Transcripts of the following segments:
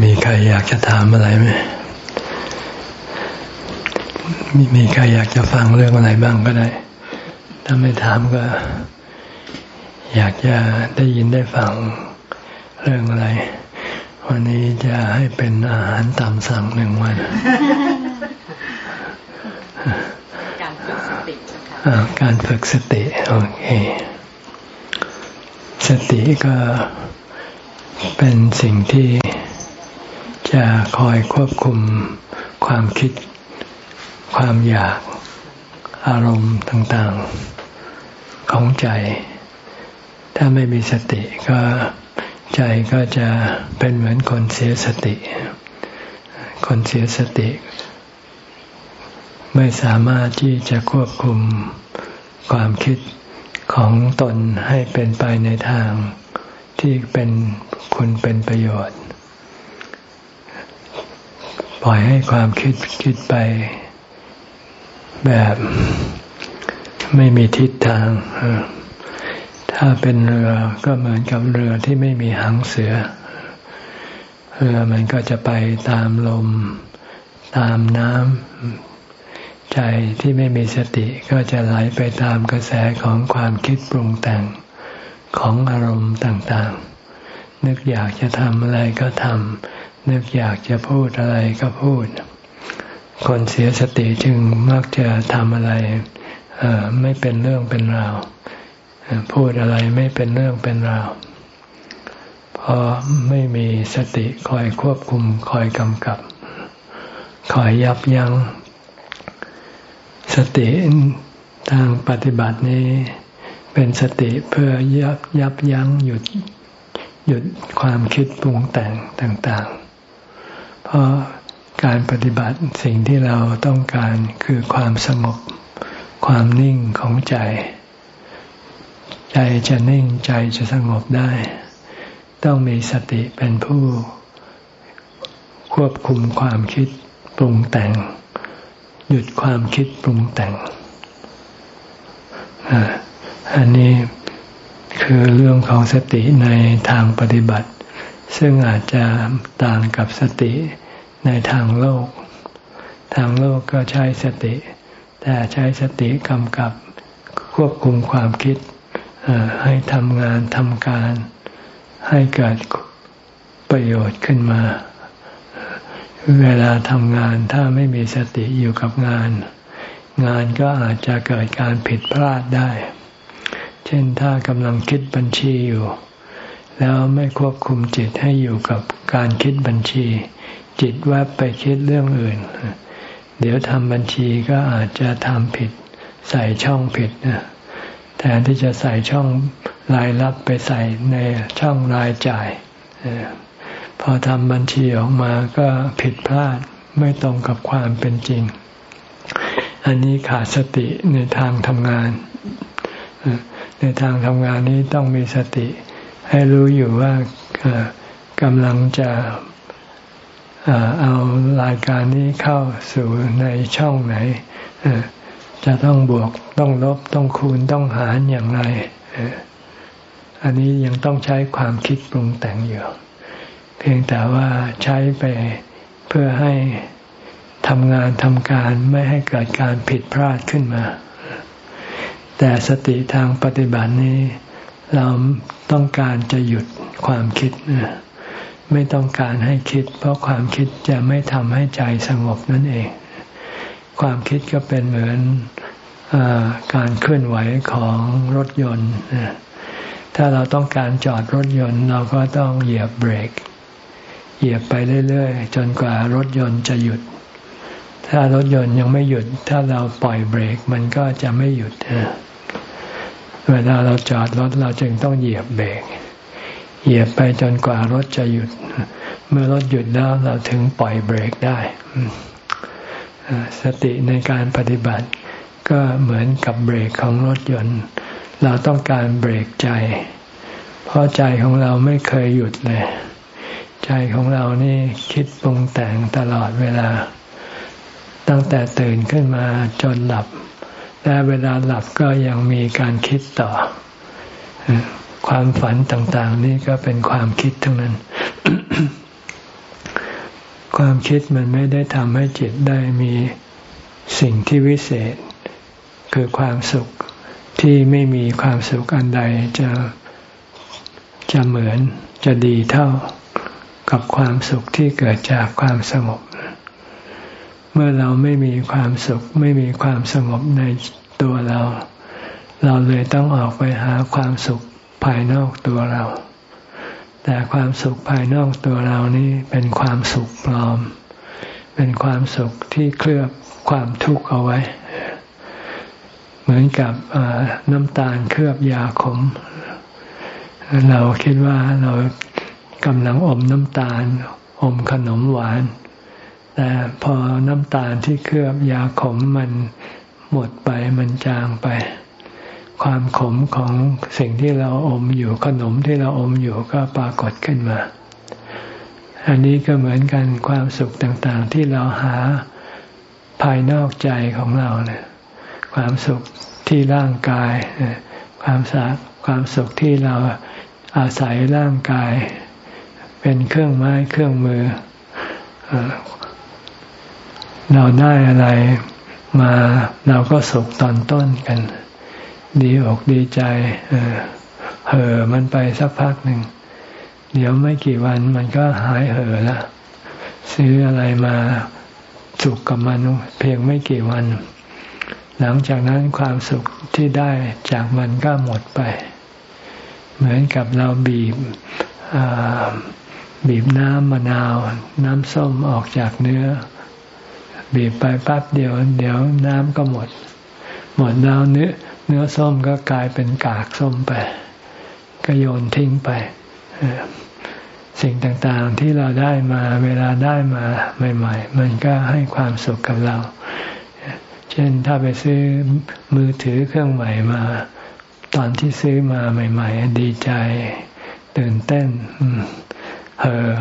มีใครอยากจะถามอะไรไหมมีมีใครอยากจะฟังเรื่องอะไรบ้างก็ได้ ถ้าไม่ถามก็ อยากจะได้ยินได้ฟังเรื่องอะไร วันนี้จะให้เป็นอาหารตามสั่งหนึ่งวัน การฝึกสติการฝึกสติโอเค สติก็เป็นสิ่งที่ จะคอยควบคุมความคิด ความอยากอารมณ์ต่างๆของใจ ถ้าไม่มีสติก็ใจก็จะเป็นเหมือนคนเสียสติ คนเสียสติ ไม่สามารถที่จะควบคุมความคิดของตนให้เป็นไปในทางที่เป็นคุณเป็นประโยชน์ ปล่อยให้ความคิดคิดไปแบบไม่มีทิศทาง ถ้าเป็นเรือก็เหมือนกับเรือที่ไม่มีหางเสือ เรือมันก็จะไปตามลม ตามน้ำใจที่ไม่มีสติก็จะไหลไปตามกระแสของความคิดปรุงแต่งของอารมณ์ต่างๆ นึกอยากจะทำอะไรก็ทำ นึกอยากจะพูดอะไรก็พูด คนเสียสติจึงมักจะทำอะไรไม่เป็นเรื่องเป็นราวพูดอะไรไม่เป็นเรื่องเป็นราวเพราะไม่มีสติคอยควบคุมคอยกำกับ คอยยับยัง้ง สติทางปฏิบัตินี้เป็นสติเพื่อยับยับยั้งหยุดหยุดความคิดปรุงแต่งต่างๆ เพราะการปฏิบัติสิ่งที่เราต้องการคือความสงบ ความนิ่งของใจ ใจจะนิ่งใจจะสงบได้ ต้องมีสติเป็นผู้ ควบคุมความคิดปรุงแต่ง หยุดความคิดปรุงแต่ง อันนี้คือเรื่องของสติในทางปฏิบัติ ซึ่งอาจจะต่างกับสติ ในทางโลก ทางโลกก็ใช้สติ แต่ใช้สติกำกับควบคุมความคิดให้ทำงานทำการ ให้เกิดประโยชน์ขึ้นมา เวลาทำงานถ้าไม่มีสติอยู่กับงาน งานก็อาจจะเกิดการผิดพลาดได้ เช่นถ้ากำลังคิดบัญชีอยู่ แล้วไม่ควบคุมจิตให้อยู่กับการคิดบัญชี จิตแวบไปคิดเรื่องอื่น เดี๋ยวทำบัญชีก็อาจจะทำผิด ใส่ช่องผิดนะแทนที่จะใส่ช่องรายรับไปใส่ในช่องรายจ่ายพอทำบัญชีออกมาก็ผิดพลาดไม่ตรงกับความเป็นจริง อันนี้ขาดสติในทางทำงาน ในทางทำงานนี้ต้องมีสติ ให้รู้อยู่ว่ากำลังจะ เอารายการนี้เข้าสู่ในช่องไหน จะต้องบวกต้องลบต้องคูณต้องหารอย่างไร อันนี้ยังต้องใช้ความคิดปรุงแต่งอยู่เพียงแต่ว่าใช้ไปเพื่อให้ทำงานทำการไม่ให้เกิดการผิดพลาดขึ้นมา แต่สติทางปฏิบัตินี้ เราต้องการจะหยุดความคิดนะ ไม่ต้องการให้คิด เพราะความคิดจะไม่ทำให้ใจสงบนั่นเอง ความคิดก็เป็นเหมือนอการเคลื่อนไหวของรถยนต์ ถ้าเราต้องการจอดรถยนต์ เราก็ต้องเหยียบเบรก เหยียบไปเรื่อยๆ จนกว่ารถยนต์จะหยุด ถ้ารถยนต์ยังไม่หยุด ถ้าเราปล่อยเบรกมันก็จะไม่หยุดเวลาเราจอดรถเราจึงต้องเหยียบเบรก เหยียบไปจนกว่ารถจะหยุด เมื่อรถหยุดแล้วเราถึงปล่อยเบรกได้ สติในการปฏิบัติ ก็เหมือนกับเบรกของรถยนต์ เราต้องการเบรกใจ เพราะใจของเราไม่เคยหยุดเลย ใจของเรานี่คิดปรุงแต่งตลอดเวลา ตั้งแต่ตื่นขึ้นมาจนหลับและเวลาหลับก็ยังมีการคิดต่อ ความฝันต่าง ๆ นี่ก็เป็นความคิดทั้งนั้น ความคิดมันไม่ได้ทำให้จิตได้มีสิ่งที่วิเศษ คือความสุขที่ไม่มีความสุขอันใดจะจะเหมือนจะดีเท่ากับความสุขที่เกิดจากความสงบ เมื่อเราไม่มีความสุข ไม่มีความสงบในตัวเรา เราเลยต้องออกไปหาความสุข ภายนอกตัวเรา แต่ความสุขภายนอกตัวเรานี้เป็นความสุขปลอม เป็นความสุขที่เคลือบความทุกข์เอาไว้ เหมือนกับน้ำตาลเคลือบยาขม เราคิดว่าเรากำลังอมน้ำตาล อมขนมหวาน แต่พอน้ำตาลที่เคลือบยาขมมันหมดไปมันจางไป ความขมของสิ่งที่เราอมอยู่ขนมที่เราอมอยู่ก็ปรากฏขึ้นมา อันนี้ก็เหมือนกันความสุขต่างๆ ที่เราหาภายนอกใจของเราเนี่ยความสุขที่ร่างกาย ความสักความสุขที่เราอาศัยร่างกาย เป็นเครื่องไม้เครื่องมือ เราได้อะไรมาเราก็สุขตอนต้นกัน ดีอกดีใจเห่อมันไปสักพักหนึ่ง เดี๋ยวไม่กี่วันมันก็หายเห่อละซื้ออะไรมาสุขกับมันเพียงไม่กี่วัน หลังจากนั้นความสุขที่ได้จากมันก็หมดไป เหมือนกับเราบีบบีบน้ำมะนาว น้ำส้มออกจากเนื้อ บีบไปปั๊บเดียว เดี๋ยวน้ำก็หมด หมดแล้วเนื้อ เนื้อส้มก็กลายเป็นกากส้มไปก็โยนทิ้งไป สิ่งต่างๆที่เราได้มาเวลาได้มาใหม่ ๆ มันก็ให้ความสุขกับเรา เช่นถ้าไปซื้อมือถือเครื่องใหม่มา ตอนที่ซื้อมาใหม่ ๆ ดีใจ ตื่นเต้นเออ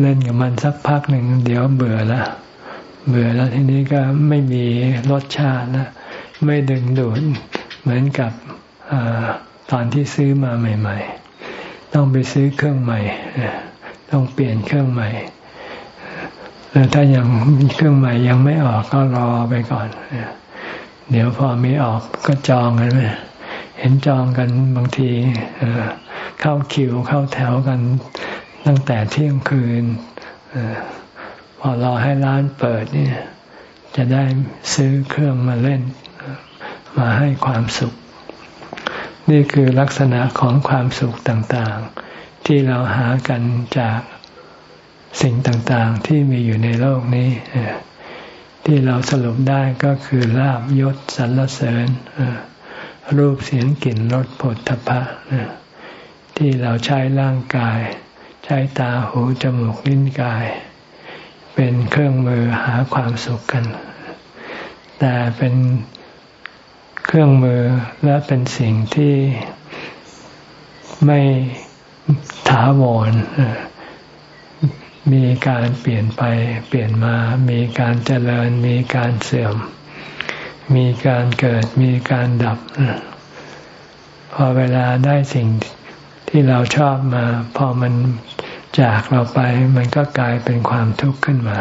เล่นกับมันสักพักหนึ่งเดี๋ยวเบื่อละเบื่อแล้วทีนี้ก็ไม่มีรสชาตินะ ไม่ดึงดูดเหมือนกับอตอนที่ซื้อมาใหม่ ๆ ต้องไปซื้อเครื่องใหม่ ต้องเปลี่ยนเครื่องใหม่แล้วถ้ายังเครื่องใหม่ยังไม่ออกก็รอไปก่อน เดี๋ยวพอมีออกก็จองกันไหมเห็นจองกันบางทีเข้าคิวเข้าแถวกันตั้งแต่เที่ยงคืนอพอรอให้ร้านเปิดเนี่ย จะได้ซื้อเครื่องมาเล่น มาให้ความสุข นี่คือลักษณะของความสุขต่างๆ ที่เราหากันจากสิ่งต่างๆ ที่มีอยู่ในโลกนี้ ที่เราสรุปได้ก็คือลาบยศสรรเสริญรูปเสียงกลิ่นรสผลทพะที่เราใช้ร่างกาย ใช้ตาหูจมูกลิ้นกาย เป็นเครื่องมือหาความสุขกัน แต่เป็น เครื่องมือและเป็นสิ่งที่ไม่ถาวรมีการเปลี่ยนไปเปลี่ยนมา มีการเจริญ มีการเสื่อม มีการเกิด มีการดับ พอเวลาได้สิ่งที่เราชอบมา พอมันจากเราไป มันก็กลายเป็นความทุกข์ขึ้นมา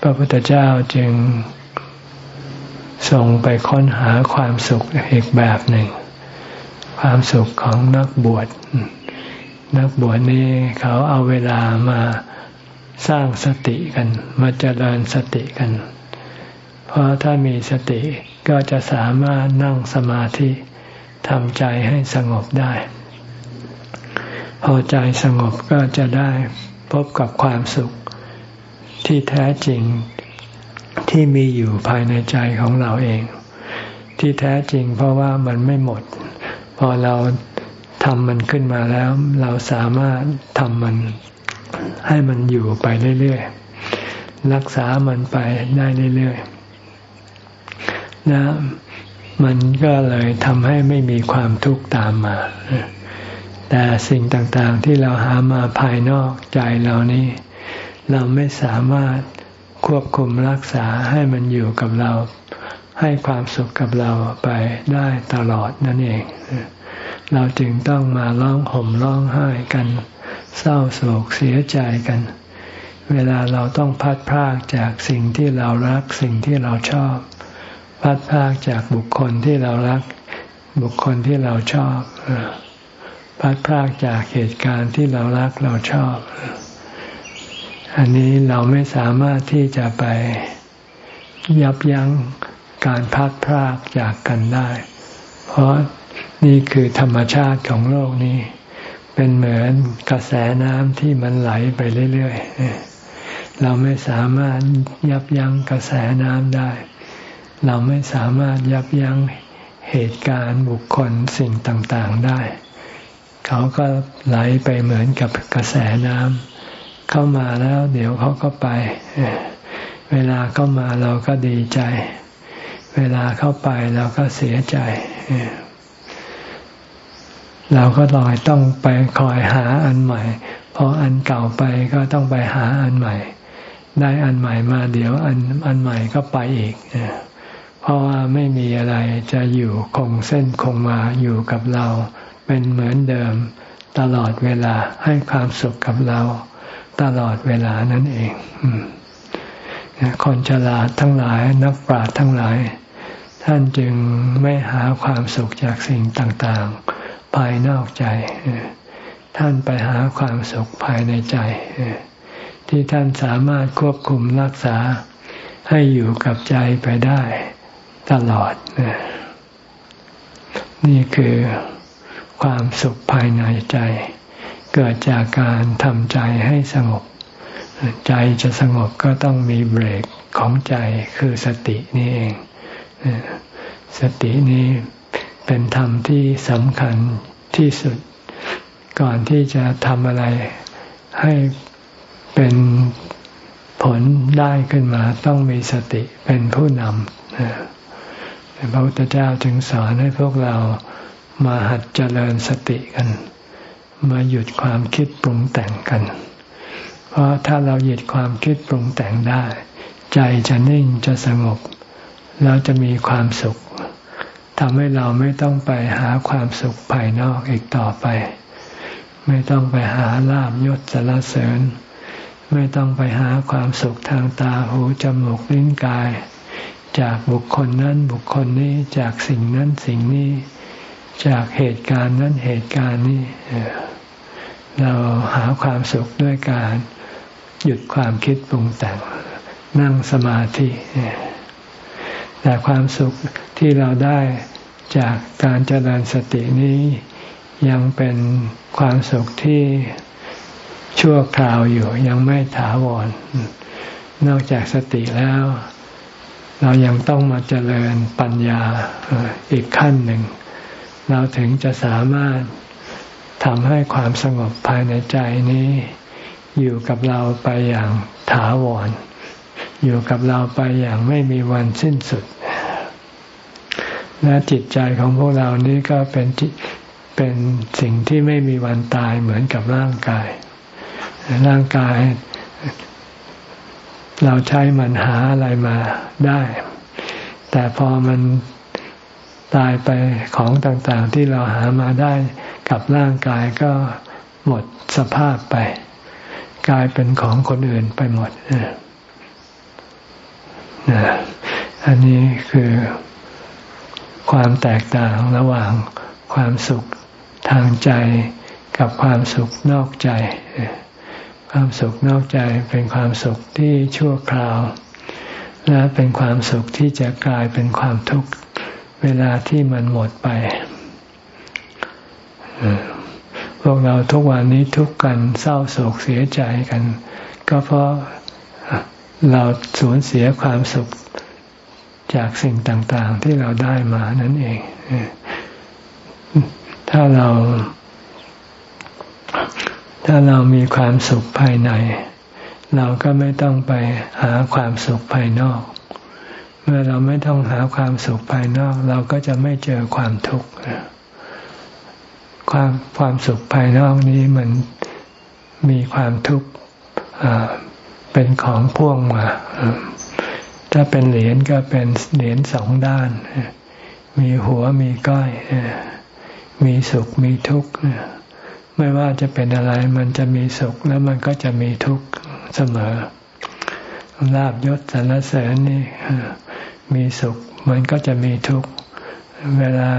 พระพุทธเจ้าจึง ส่งไปค้นหาความสุขอีกแบบหนึ่ง ความสุขของนักบวช นักบวชนี้เขาเอาเวลามาสร้างสติกัน มาเจริญสติกัน เพราะถ้ามีสติก็จะสามารถนั่งสมาธิทำใจให้สงบได้ พอใจสงบก็จะได้พบกับความสุขที่แท้จริง ที่มีอยู่ภายในใจของเราเอง ที่แท้จริงเพราะว่ามันไม่หมด พอเราทำมันขึ้นมาแล้ว เราสามารถทำมันให้มันอยู่ไปเรื่อยๆ รักษามันไปได้เรื่อยๆ นะ มันก็เลยทำให้ไม่มีความทุกข์ตามมา แต่สิ่งต่างๆที่เราหามาภายนอกใจเรานี้ เราไม่สามารถ ควบคุมรักษาให้มันอยู่กับเรา ให้ความสุขกับเราไปได้ตลอดนั่นเอง เราจึงต้องมาร้องห่มร้องไห้กัน เศร้าโศกเสียใจกัน เวลาเราต้องพัดพรากจากสิ่งที่เรารักสิ่งที่เราชอบ พัดพรากจากบุคคลที่เรารัก บุคคลที่เราชอบพัดพรากจากเหตุการณ์ที่เรารักเราชอบ อันนี้เราไม่สามารถที่จะไปยับยั้งการพัดพรากจากกันได้ เพราะนี่คือธรรมชาติของโลกนี้ เป็นเหมือนกระแสน้ำที่มันไหลไปเรื่อยๆ เราไม่สามารถยับยั้งกระแสน้ำได้ เราไม่สามารถยับยั้งเหตุการณ์บุคคลสิ่งต่างๆได้ เขาก็ไหลไปเหมือนกับกระแสน้ำ เข้ามาแล้ว เดี๋ยวเขาก็ไป เวลาเข้ามาเราก็ดีใจ เวลาเข้าไปเราก็เสียใจ เราก็ลอยต้องไปคอยหาอันใหม่ พออันเก่าไปก็ต้องไปหาอันใหม่ ได้อันใหม่มาเดี๋ยวอันอันใหม่ก็ไปอีกเพราะว่าไม่มีอะไรจะอยู่คงเส้นคงมาอยู่กับเรา เป็นเหมือนเดิมตลอดเวลาให้ความสุขกับเรา ตลอดเวลานั่นเองคนฉลาดทั้งหลายนักปราชญ์ทั้งหลาย ท่านจึงไม่หาความสุขจากสิ่งต่างๆ ภายนอกใจ ท่านไปหาความสุขภายในใจ ที่ท่านสามารถควบคุมรักษาให้อยู่กับใจไปได้ตลอด นี่คือความสุขภายในใจ เกิดจากการทำใจให้สงบ ใจจะสงบก็ต้องมีเบรกของใจคือสตินี่เอง สตินี้เป็นธรรมที่สำคัญที่สุด ก่อนที่จะทำอะไรให้เป็นผลได้ขึ้นมาต้องมีสติเป็นผู้นำพระพุทธเจ้าจึงสอนให้พวกเรามาหัดเจริญสติกัน มาหยุดความคิดปรุงแต่งกัน เพราะถ้าเราหยุดความคิดปรุงแต่งได้ ใจจะนิ่งจะสงบ แล้วจะมีความสุขทำให้เราไม่ต้องไปหาความสุขภายนอกอีกต่อไป ไม่ต้องไปหาลาบยศสารเสริญ ไม่ต้องไปหาความสุขทางตาหูจมูกลิ้นกาย จากบุคคลนั้นบุคคลนี้จากสิ่งนั้นสิ่งนี้ จากเหตุการณ์นั้นเหตุการณ์นี้เราหาความสุขด้วยการหยุดความคิดปรุงแต่งนั่งสมาธิแต่ความสุขที่เราได้จากการเจริญสตินี้ยังเป็นความสุขที่ชั่วคราวอยู่ยังไม่ถาวร นอกจากสติแล้ว เรายังต้องมาเจริญปัญญาอีกขั้นหนึ่ง เราถึงจะสามารถทำให้ความสงบภายในใจนี้ อยู่กับเราไปอย่างถาวร อยู่กับเราไปอย่างไม่มีวันสิ้นสุด และจิตใจของพวกเรานี้ก็เป็นเป็นสิ่งที่ไม่มีวันตายเหมือนกับร่างกาย ร่างกาย เราใช้มันหาอะไรมาได้ แต่พอมัน ตายไปของต่างๆที่เราหามาได้กับร่างกายก็หมดสภาพไป กลายเป็นของคนอื่นไปหมดอันนี้คือความแตกต่างระหว่างความสุขทางใจกับความสุขนอกใจ ความสุขนอกใจเป็นความสุขที่ชั่วคราว และเป็นความสุขที่จะกลายเป็นความทุกข์ เวลาที่มันหมดไป พวกเราทุกวันนี้ทุกกันเศร้าโศกเสียใจกัน ก็เพราะเราสูญเสียความสุขจากสิ่งต่าง ๆ ที่เราได้มานั่นเอง ถ้าเรา ถ้าเรามีความสุขภายใน เราก็ไม่ต้องไปหาความสุขภายนอก มื่อเราไม่ต้องหาความสุขภายนอก เราก็จะไม่เจอความทุกข์ความความสุขภายนอกนี้มันมีความทุกข์เป็นของพ่วงมาถ้าเป็นเหรียญก็เป็นเหรียญสองด้าน มีหัวมีก้อย มีสุขมีทุกข์ไม่ว่าจะเป็นอะไรมันจะมีสุขแล้วมันก็จะมีทุกข์เสมอลาบยศสรรเสริญนี่ มีสุข มันก็จะมีทุกข์ เวลา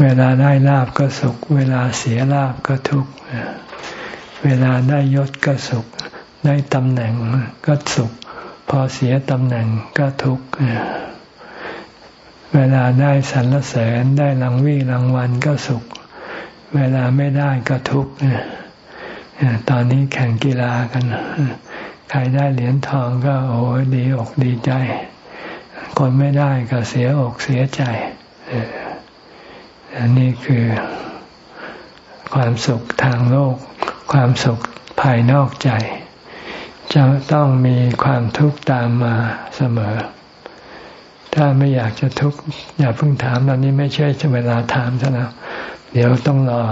เวลาได้ลาบก็สุข เวลาเสียลาบก็ทุกข์ เวลาได้ยศก็สุข ได้ตำแหน่งก็สุข พอเสียตำแหน่งก็ทุกข์ เวลาได้สรรเสริญได้รางวี่รางวัลก็สุข เวลาไม่ได้ก็ทุกข์ตอนนี้แข่งกีฬากัน ใครได้เหรียญทองก็โอ้ดีอกดีใจ คนไม่ได้ก็เสียอกเสียใจอันนี้คือความสุขทางโลก ความสุขภายนอกใจ จะต้องมีความทุกข์ตามมาเสมอ ถ้าไม่อยากจะทุกข์อย่าเพิ่งถามตอนนี้ไม่ใช่เวลาถามซะแล้วเดี๋ยวต้องรอ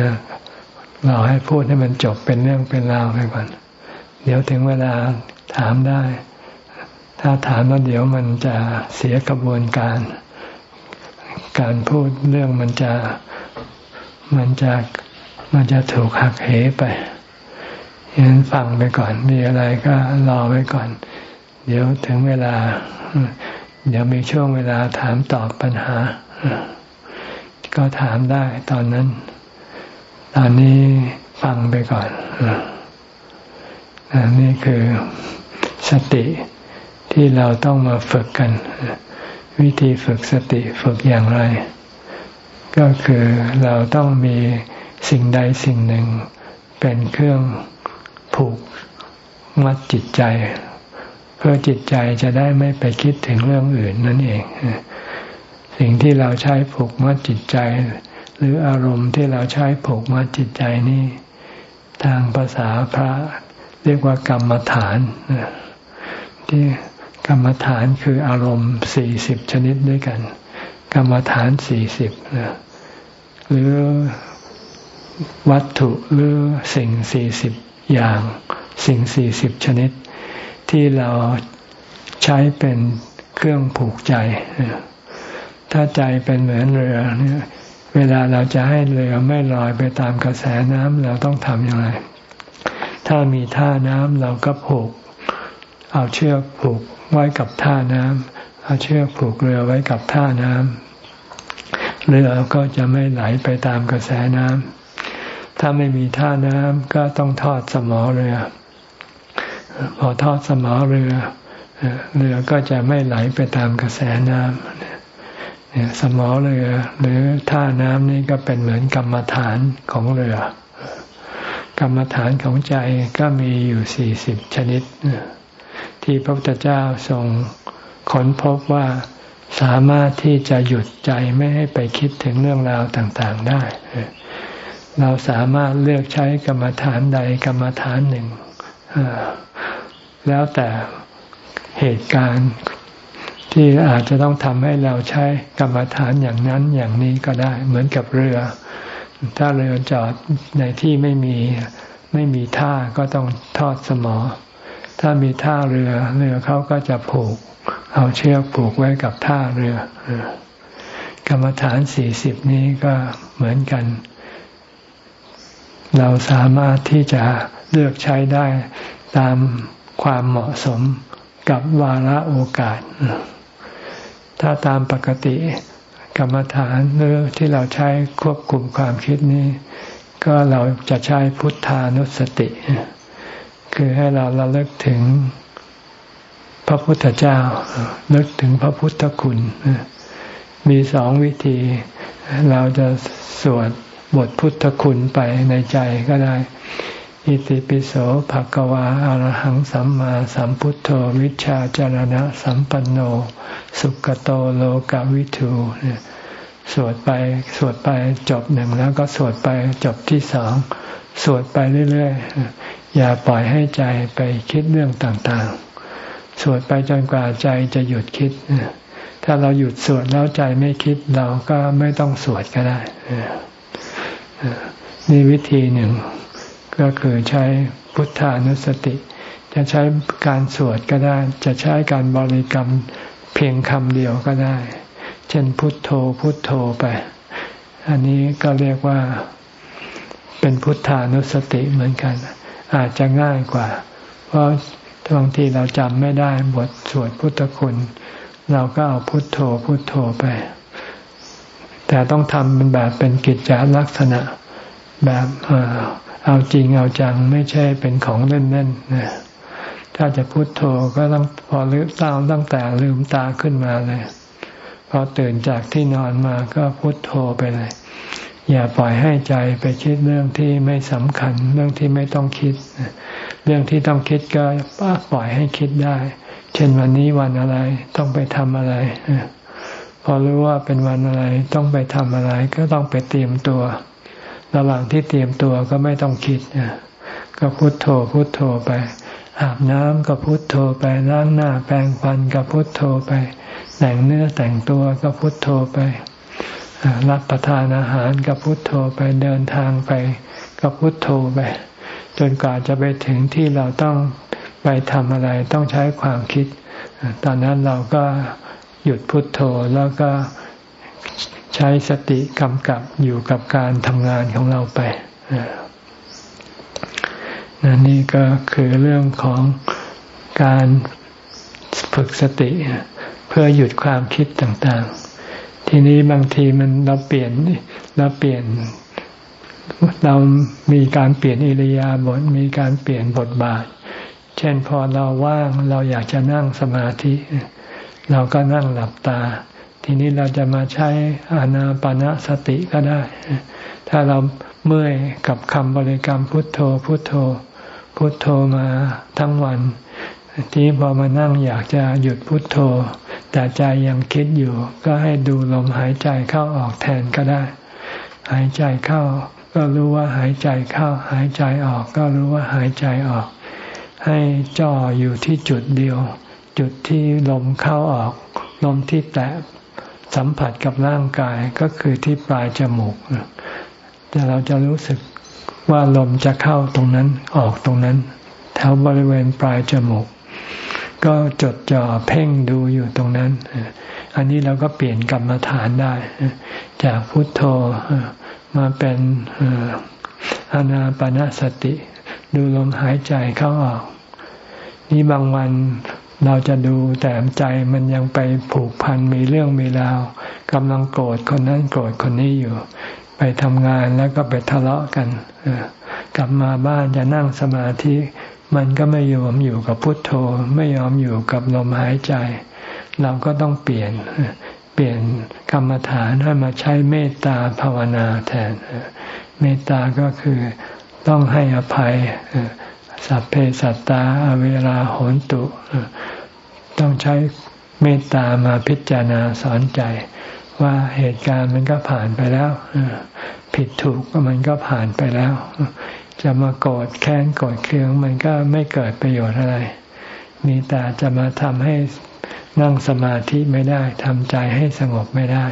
นะรอให้พูดให้มันจบเป็นเรื่องเป็นราวไปก่อน เดี๋ยวถึงเวลาถามได้ ถ้าถามแล้วเดี๋ยวมันจะเสียกระบวนการ การพูดเรื่องมันจะมันจะมันจะถูกหักเหไปฉะนั้นฟังไปก่อน มีอะไรก็รอไว้ก่อน เดี๋ยวถึงเวลา เดี๋ยวมีช่วงเวลาถามตอบปัญหา ก็ถามได้ตอนนั้น ตอนนี้ฟังไปก่อนอนนี่คือสติ ที่เราต้องมาฝึกกัน วิธีฝึกสติฝึกอย่างไร ก็คือเราต้องมีสิ่งใดสิ่งหนึ่ง เป็นเครื่องผูกมัดจิตใจ เพื่อจิตใจจะได้ไม่ไปคิดถึงเรื่องอื่นนั่นเองสิ่งที่เราใช้ผูกมัดจิตใจ หรืออารมณ์ที่เราใช้ผูกมัดจิตใจนี่ทางภาษาพระเรียกว่ากรรมฐานที่ กรรมฐานคืออารมณ์สี่สิบชนิดด้วยกัน กรรมฐานสี่สิบนะหรือวัตถุหรือสิ่งสี่สิบอย่าง สิ่งสี่สิบชนิด ที่เราใช้เป็นเครื่องผูกใจ ถ้าใจเป็นเหมือนเรือเนี่ยเวลาเราจะให้เรือไม่ลอยไปตามกระแสน้ำเราต้องทำอย่างไร ถ้ามีท่าน้ำเราก็ผูก เอาเชือกผูก ไว้กับท่าน้ำเอาเชือกผูกเรือไว้กับท่าน้ำเรือก็จะไม่ไหลไปตามกระแสน้ำถ้าไม่มีท่าน้ำก็ต้องทอดสมอเรือ พอทอดสมอเรือเรือก็จะไม่ไหลไปตามกระแสน้ำสมอเรือหรือท่าน้ำนี่ก็เป็นเหมือนกรรมฐานของเรือกรรมฐานของใจก็มีอยู่สี่สิบชนิด ที่พระพุทธเจ้าทรงค้นพบว่าสามารถที่จะหยุดใจไม่ให้ไปคิดถึงเรื่องราวต่างๆได้ เราสามารถเลือกใช้กรรมฐานใดกรรมฐานหนึ่ง แล้วแต่เหตุการณ์ที่อาจจะต้องทำให้เราใช้กรรมฐานอย่างนั้นอย่างนี้ก็ได้ เหมือนกับเรือ ถ้าเรือจอดในที่ไม่มีไม่มีท่าก็ต้องทอดสมอ ถ้ามีท่าเรือเรือเขาก็จะผูก เอาเชือกผูกไว้กับท่าเรือกรรมฐานสี่สิบนี้ก็เหมือนกัน เราสามารถที่จะเลือกใช้ได้ตามความเหมาะสมกับวาระโอกาส ถ้าตามปกติกรรมฐานหรือที่เราใช้ควบคุมความคิดนี้ ก็เราจะใช้พุทธานุสติ คือให้เราระลึกถึงพระพุทธเจ้านึกถึงพระพุทธคุณ มีสองวิธี เราจะสวดบทพุทธคุณไปในใจก็ได้ อิติปิโสภะกวาอารหังสัมมาสัมพุทโธวิชาจารณะ สัมปันโน สุกโตโลกวิทูสวดไปสวดไปจบหนึ่งแล้วก็สวดไปจบที่สองสวดไปเรื่อย อย่าปล่อยให้ใจไปคิดเรื่องต่างๆ สวดไปจนกว่าใจจะหยุดคิด ถ้าเราหยุดสวดแล้วใจไม่คิดเราก็ไม่ต้องสวดก็ได้ นี่วิธีหนึ่ง ก็คือใช้พุทธานุสติ จะใช้การสวดก็ได้ จะใช้การบริกรรมเพียงคำเดียวก็ได้ เช่นพุทโธพุทโธไป อันนี้ก็เรียกว่าเป็นพุทธานุสติเหมือนกัน อาจจะง่ายกว่า เพราะบางทีเราจำไม่ได้บทสวดพุทธคุณ เราก็เอาพุทโธพุทโธไป แต่ต้องทำเป็นแบบเป็นกิจจลักษณะ แบบเอาจริงเอาจังไม่ใช่เป็นของเล่นๆนะถ้าจะพุโทโธก็ต้องพอลืมตาตั้งแต่ลืมตาขึ้นมาเลย พอตื่นจากที่นอนมาก็พุโทโธไปเลย อย่าปล่อยให้ใจไปคิดเรื่องที่ไม่สำคัญ เรื่องที่ไม่ต้องคิด เรื่องที่ต้องคิดก็ปล่อยให้คิดได้ เช่นวันนี้วันอะไรต้องไปทำอะไร พอรู้ว่าเป็นวันอะไรต้องไปทำอะไร ก็ต้องไปเตรียมตัว ระหว่างที่เตรียมตัวก็ไม่ต้องคิดก็พุโทโธพุโทโธไปอาบน้ำก็พุโทโธไปล้างหน้าแปรงฟันก็พุโทโธไป แต่งเนื้อแต่งตัวก็พุโทโธไป รับประทานอาหารก็พุโทโธไปเดินทางไปก็พุโทโธไป จนกว่าจะไปถึงที่เราต้องไปทำอะไรต้องใช้ความคิด ตอนนั้นเราก็หยุดพุดโทโธแล้วก็ใช้สติกำกับอยู่กับการทำงานของเราไปนนี่ก็คือเรื่องของการฝึกสติ เพื่อหยุดความคิดต่างๆ ทีนี้บางทีมันเราเปลี่ยนเราเปลี่ยน เรามีการเปลี่ยนอิริยาบถมีการเปลี่ยนบทบาท เช่นพอเราว่างเราอยากจะนั่งสมาธิ เราก็นั่งหลับตา ทีนี้เราจะมาใช้อานาปนาสติก็ได้ ถ้าเราเมื่อยกับคำบริกรรมพุทโธพุทโธ พุทโธมาทั้งวัน ที่พอมานั่งอยากจะหยุดพุทโธ แต่ใจยังคิดอยู่ ก็ให้ดูลมหายใจเข้าออกแทนก็ได้ หายใจเข้า ก็รู้ว่าหายใจเข้า หายใจออกก็รู้ว่าหายใจออก ให้จ่ออยู่ที่จุดเดียว จุดที่ลมเข้าออก ลมที่แตะสัมผัสกับร่างกายก็คือที่ปลายจมูกแต่เราจะรู้สึกว่าลมจะเข้าตรงนั้นออกตรงนั้น แถวบริเวณปลายจมูก ก็จดจ่อเพ่งดูอยู่ตรงนั้น อันนี้เราก็เปลี่ยนกรรมฐานได้ จากพุทโธมาเป็นอานาปนาสติ ดูลมหายใจเข้าออก นี่บางวันเราจะดูแต่ใจมันยังไปผูกพันมีเรื่องมีราวกำลังโกรธคนนั้นโกรธคนนี้อยู่ ไปทำงานแล้วก็ไปทะเลาะกันกลับมาบ้านจะนั่งสมาธิ มันก็ไม่ยอมอยู่กับพุทโธ ไม่ยอมอยู่กับลมหายใจ เราก็ต้องเปลี่ยนเปลี่ยนกรรมฐานให้มาใช้เมตตาภาวนาแทน เมตตาก็คือต้องให้อภัยสัพเพสัตตาเวลาโหนตุ ต้องใช้เมตตามาพิจารณาสอนใจ ว่าเหตุการณ์มันก็ผ่านไปแล้ว ผิดถูกมันก็ผ่านไปแล้ว จะมาโกรธแค้นโกรธเคืองมันก็ไม่เกิดประโยชน์อะไร มีแต่จะมาทำให้นั่งสมาธิไม่ได้ทำใจให้สงบไม่ได้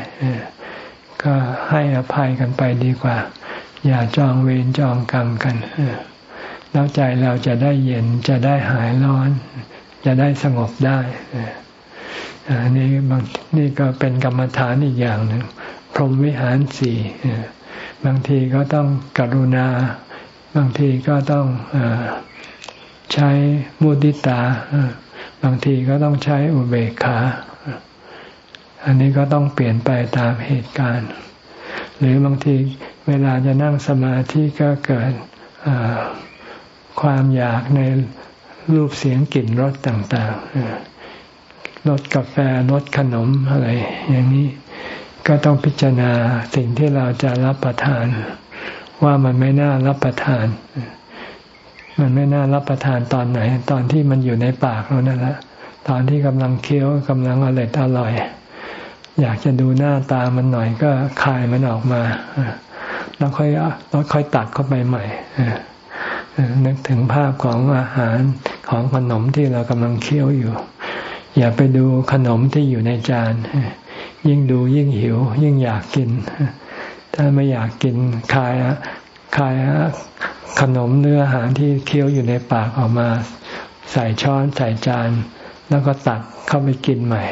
ก็ให้อภัยกันไปดีกว่า อย่าจองเวรจองกรรมกันแล้วใจเราจะได้เย็นจะได้หายร้อน จะได้สงบได้อันนี้บางนี่ก็เป็นกรรมฐานอีกอย่างหนึ่งพรหมวิหารสี่บางทีก็ต้องกรุณา บางทีก็ต้องอใช้มุติตา บางทีก็ต้องใช้อุเบกขา อันนี้ก็ต้องเปลี่ยนไปตามเหตุการณ์ หรือบางทีเวลาจะนั่งสมาธิก็เกิดความอยากในรูปเสียงกลิ่นรสต่างๆรสกาแฟรสขนมอะไร อย่างนี้ก็ต้องพิจารณาสิ่งที่เราจะรับประทาน ว่ามันไม่น่ารับประทาน มันไม่น่ารับประทานตอนไหน ตอนที่มันอยู่ในปากเรานั่นแหละตอนที่กำลังเคี้ยวกำลังอร่อยอร่อย อยากจะดูหน้าตามันหน่อยก็คายมันออกมาแล้วค่อยแล้วค่อยตัดเข้าไปใหม่นึกถึงภาพของอาหารของขนมที่เรากำลังเคี้ยวอยู่ อย่าไปดูขนมที่อยู่ในจาน ยิ่งดูยิ่งหิว ยิ่งอยากกิน ถ้าไม่อยากกินคายคายขนมเนื้ออาหารที่เคี้ยวอยู่ในปากออกมา ใส่ช้อนใส่จาน แล้วก็ตักเข้าไปกินใหม่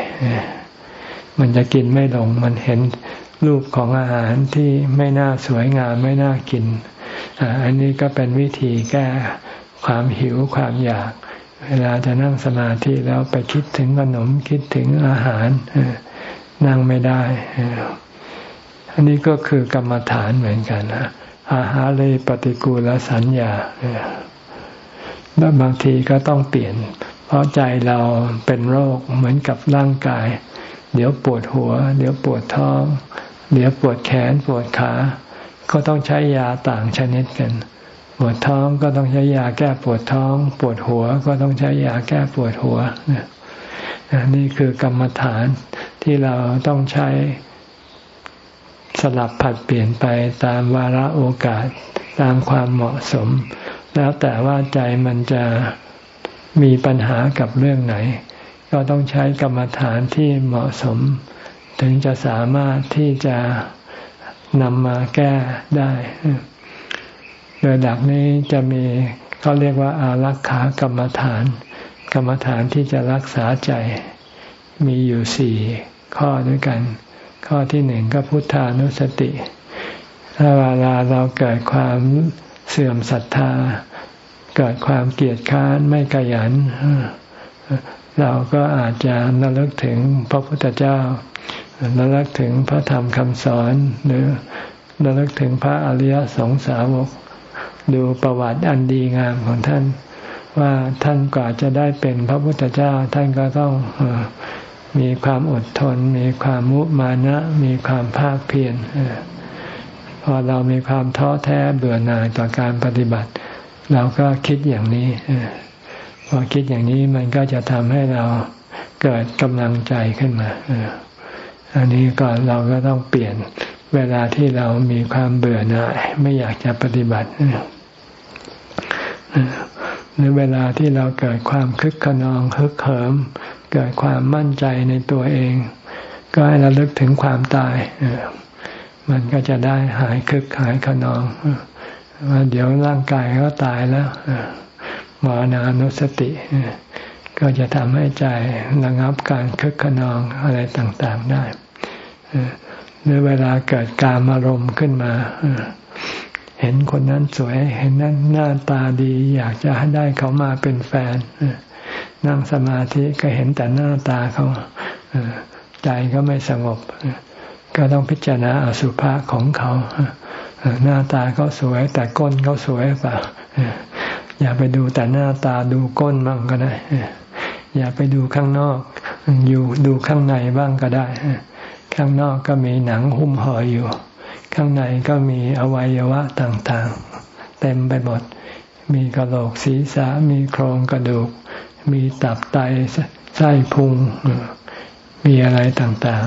มันจะกินไม่ลง มันเห็นรูปของอาหารที่ไม่น่าสวยงามไม่น่ากิน อันนี้ก็เป็นวิธีแก้ความหิวความอยาก เวลาจะนั่งสมาธิแล้วไปคิดถึงขนมคิดถึงอาหารนั่งไม่ได้ อันนี้ก็คือกรรมฐานเหมือนกันนะอาหาเลยปฏิกูลสัญญาและบางทีก็ต้องเปลี่ยน เพราะใจเราเป็นโรคเหมือนกับร่างกาย เดี๋ยวปวดหัว เดี๋ยวปวดท้อง เดี๋ยวปวดแขนปวดขา ก็ต้องใช้ยาต่างชนิดกัน ปวดท้องก็ต้องใช้ยาแก้ปวดท้อง ปวดหัวก็ต้องใช้ยาแก้ปวดหัวนี่คือกรรมฐานที่เราต้องใช้ สลับผัดเปลี่ยนไปตามวาระโอกาสตามความเหมาะสม แล้วแต่ว่าใจมันจะมีปัญหากับเรื่องไหน ก็ต้องใช้กรรมฐานที่เหมาะสม ถึงจะสามารถที่จะนำมาแก้ได้ โดยดักนี้จะมีเขาเรียกว่าอารักขากรรมฐาน กรรมฐานที่จะรักษาใจมีอยู่สี่ข้อด้วยกัน ข้อที่หนึ่งก็พุทธานุสติ ถ้าเวลาเราเกิดความเสื่อมศรัทธา เกิดความเกียดค้านไม่ขยัน เราก็อาจจะระลึกถึงพระพุทธเจ้าระลึกถึงพระธรรมคำสอน หรือระลึกถึงพระอริยสงสาวก ดูประวัติอันดีงามของท่าน ว่าท่านกว่าจะได้เป็นพระพุทธเจ้าท่านก็ต้อง มีความอดทน มีความมุมานะ มีความภาคเพียรพอเรามีความท้อแท้เบื่อหน่ายต่อการปฏิบัติ เราก็คิดอย่างนี้พอคิดอย่างนี้มันก็จะทำให้เราเกิดกำลังใจขึ้นมาอันนี้ก่อนเราก็ต้องเปลี่ยนเวลาที่เรามีความเบื่อหน่าย ไม่อยากจะปฏิบัติในเวลาที่เราเกิดความคึกขนองฮึกเหิม เกิดความมั่นใจในตัวเอง ก็ให้ระลึกถึงความตายมันก็จะได้หายคึกหายขนองว่าเดี๋ยวร่างกายก็ตายแล้วมรณานุสติ ก็จะทำให้ใจระงับการคึกขนองอะไรต่างๆได้หรือเวลาเกิดการอารมณ์ขึ้นมาเห็นคนนั้นสวย เห็นนั้นหน้าตาดี อยากจะให้ได้เขามาเป็นแฟน นั่งสมาธิก็เห็นแต่หน้าตาเขาใจก็ไม่สงบ ก็ต้องพิจารณาอสุภะของเขาหน้าตาเขาสวย แต่ก้นเขาสวยเปล่าอย่าไปดูแต่หน้าตาดูก้นบ้างก็ได้อย่าไปดูข้างนอก อยู่ดูข้างในบ้างก็ได้ ข้างนอกก็มีหนังหุ้มห่ออยู่ ข้างในก็มีอวัยวะต่างๆ เต็มไปหมด มีกระโหลกศีรษะ มีโครงกระดูก มีตับไตไส้พุงมีอะไรต่าง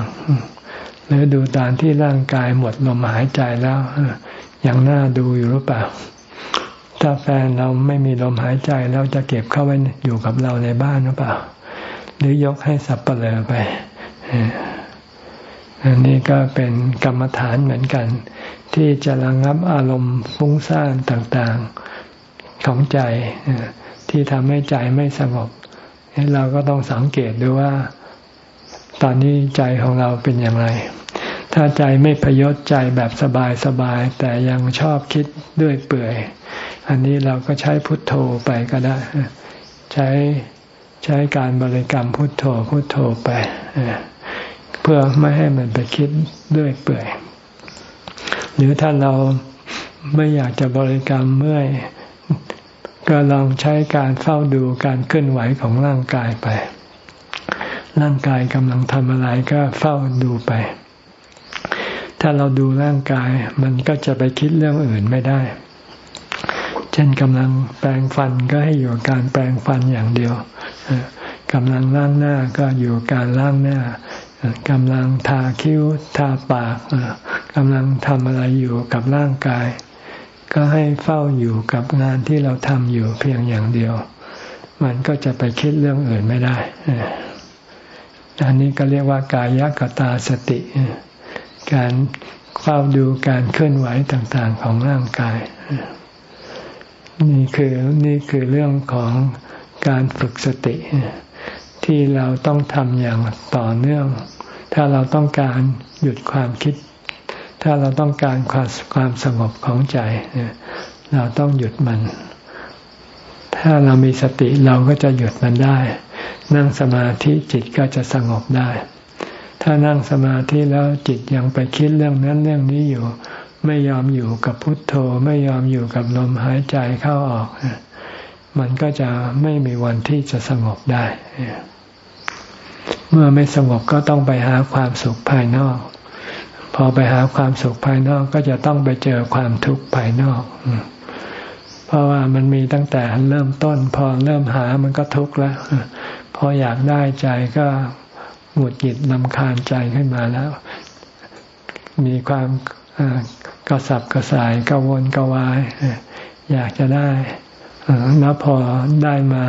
ๆ หรือดูตามที่ร่างกายหมดลมหายใจแล้วยังน่าดูอยู่หรือเปล่า ถ้าแฟนเราไม่มีลมหายใจแล้วจะเก็บเข้าไว้อยู่กับเราในบ้านหรือเปล่า หรือยกให้สับเปลือไปอันนี้ก็เป็นกรรมฐานเหมือนกัน ที่จะระงับอารมณ์ฟุ้งซ่านต่างๆของใจ ที่ทำให้ใจไม่สงบเราก็ต้องสังเกตดูว่า ตอนนี้ใจของเราเป็นอย่างไร ถ้าใจไม่พยศใจแบบสบายสบายแต่ยังชอบคิดด้วยเปื่อย อันนี้เราก็ใช้พุทโธไปก็ได้ ใช้ใช้การบริกรรมพุทโธพุทโธไปเพื่อไม่ให้มันไปคิดด้วยเปื่อย หรือถ้าเราไม่อยากจะบริกรรมเมื่อย ก็ลองใช้การเฝ้าดูการเคลื่อนไหวของร่างกายไป ร่างกายกำลังทำอะไรก็เฝ้าดูไป ถ้าเราดูร่างกายมันก็จะไปคิดเรื่องอื่นไม่ได้ เช่นกำลังแปรงฟันก็ให้อยู่การแปรงฟันอย่างเดียวกำลังล้างหน้าก็อยู่การล้างหน้ากำลังทาคิ้วทาปากกำลังทำอะไรอยู่กับร่างกาย ก็ให้เฝ้าอยู่กับงานที่เราทำอยู่เพียงอย่างเดียว มันก็จะไปคิดเรื่องอื่นไม่ได้อันนี้ก็เรียกว่ากายกตาสติ การเฝ้าดูการเคลื่อนไหวต่างๆของร่างกาย นี่คือนี่คือเรื่องของการฝึกสติ ที่เราต้องทำอย่างต่อเนื่อง ถ้าเราต้องการหยุดความคิด ถ้าเราต้องการความความสงบของใจ เราต้องหยุดมัน ถ้าเรามีสติเราก็จะหยุดมันได้ นั่งสมาธิจิตก็จะสงบได้ ถ้านั่งสมาธิแล้วจิตยังไปคิดเรื่องนั้นเรื่องนี้อยู่ ไม่ยอมอยู่กับพุทโธ ไม่ยอมอยู่กับลมหายใจเข้าออก มันก็จะไม่มีวันที่จะสงบได้ เมื่อไม่สงบก็ต้องไปหาความสุขภายนอก พอไปหาความสุขภายนอกก็จะต้องไปเจอความทุกข์ภายนอก เพราะว่ามันมีตั้งแต่เริ่มต้น พอเริ่มหามันก็ทุกข์แล้ว พออยากได้ใจก็หงุดหงิดลำคาญใจขึ้นมาแล้ว มีความกระสับกระส่ายกังวลกวาย อยากจะได้แล้วพอได้มา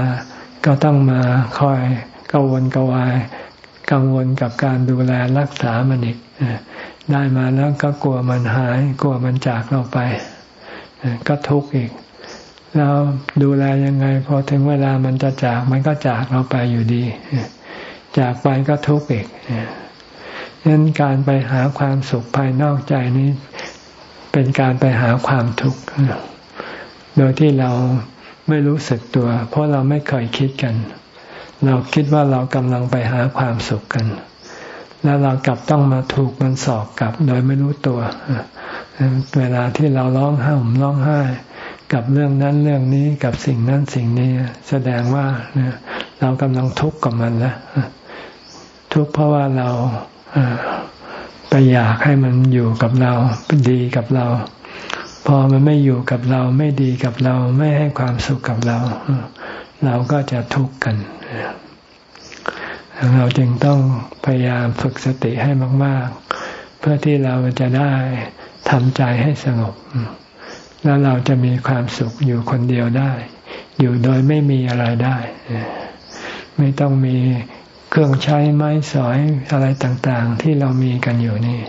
ก็ต้องมาคอยกังวลกวาย กังวลกับการดูแลรักษามันอีก ได้มาแล้วก็กลัวมันหาย กลัวมันจากเราไป ก็ทุกข์อีก แล้วดูแลยังไงพอถึงเวลามันจะจากมันก็จากเราไปอยู่ดี จากไปก็ทุกข์อีกนั้นการไปหาความสุขภายนอกใจนี้ เป็นการไปหาความทุกข์โดยที่เราไม่รู้สึกตัว เพราะเราไม่เคยคิดกัน เราคิดว่าเรากำลังไปหาความสุขกัน แล้วเรากลับต้องมาถูกมันสอบกลับโดยไม่รู้ตัว เวลาที่เราร้องไห้ผมร้องไห้ กับเรื่องนั้นเรื่องนี้กับสิ่งนั้นสิ่งนี้ แสดงว่าเรากำลังทุกข์กับมันแล้วทุกข์เพราะว่าเราไปอยากให้มันอยู่กับเราดีกับเรา พอมันไม่อยู่กับเราไม่ดีกับเราไม่ให้ความสุขกับเรา เราก็จะทุกข์กัน เราจึงต้องพยายามฝึกสติให้มาก ๆ เพื่อที่เราจะได้ทำใจให้สงบ แล้วเราจะมีความสุขอยู่คนเดียวได้ อยู่โดยไม่มีอะไรได้ ไม่ต้องมีเครื่องใช้ไม้สอยอะไรต่างๆ ที่เรามีกันอยู่นี่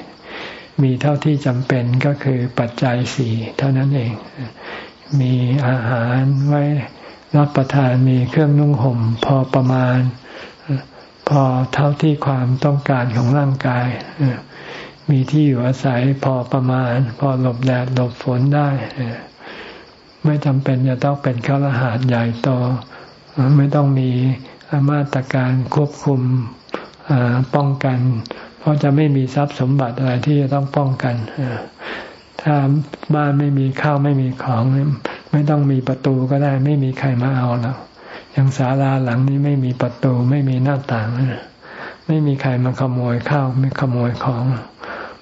มีเท่าที่จำเป็นก็คือปัจจัยสี่เท่านั้นเอง มีอาหารไว้รับประทานมีเครื่องนุ่งห่ม พอประมาณ พอเท่าที่ความต้องการของร่างกาย มีที่อยู่อาศัยพอประมาณ พอหลบแดดหลบฝนได้ ไม่จำเป็นจะต้องเป็นข้าราชการใหญ่โตไม่ต้องมีมาตรการควบคุมป้องกัน เพราะจะไม่มีทรัพย์สมบัติอะไรที่จะต้องป้องกันถ้าบ้านไม่มีข้าวไม่มีของ ไม่ต้องมีประตูก็ได้ ไม่มีใครมาเอาแล้ว ย่างศาลาหลังนี้ไม่มีประตูไม่มีหน้าต่างไม่มีใครมาขโมยข้าวไม่ขโมยของ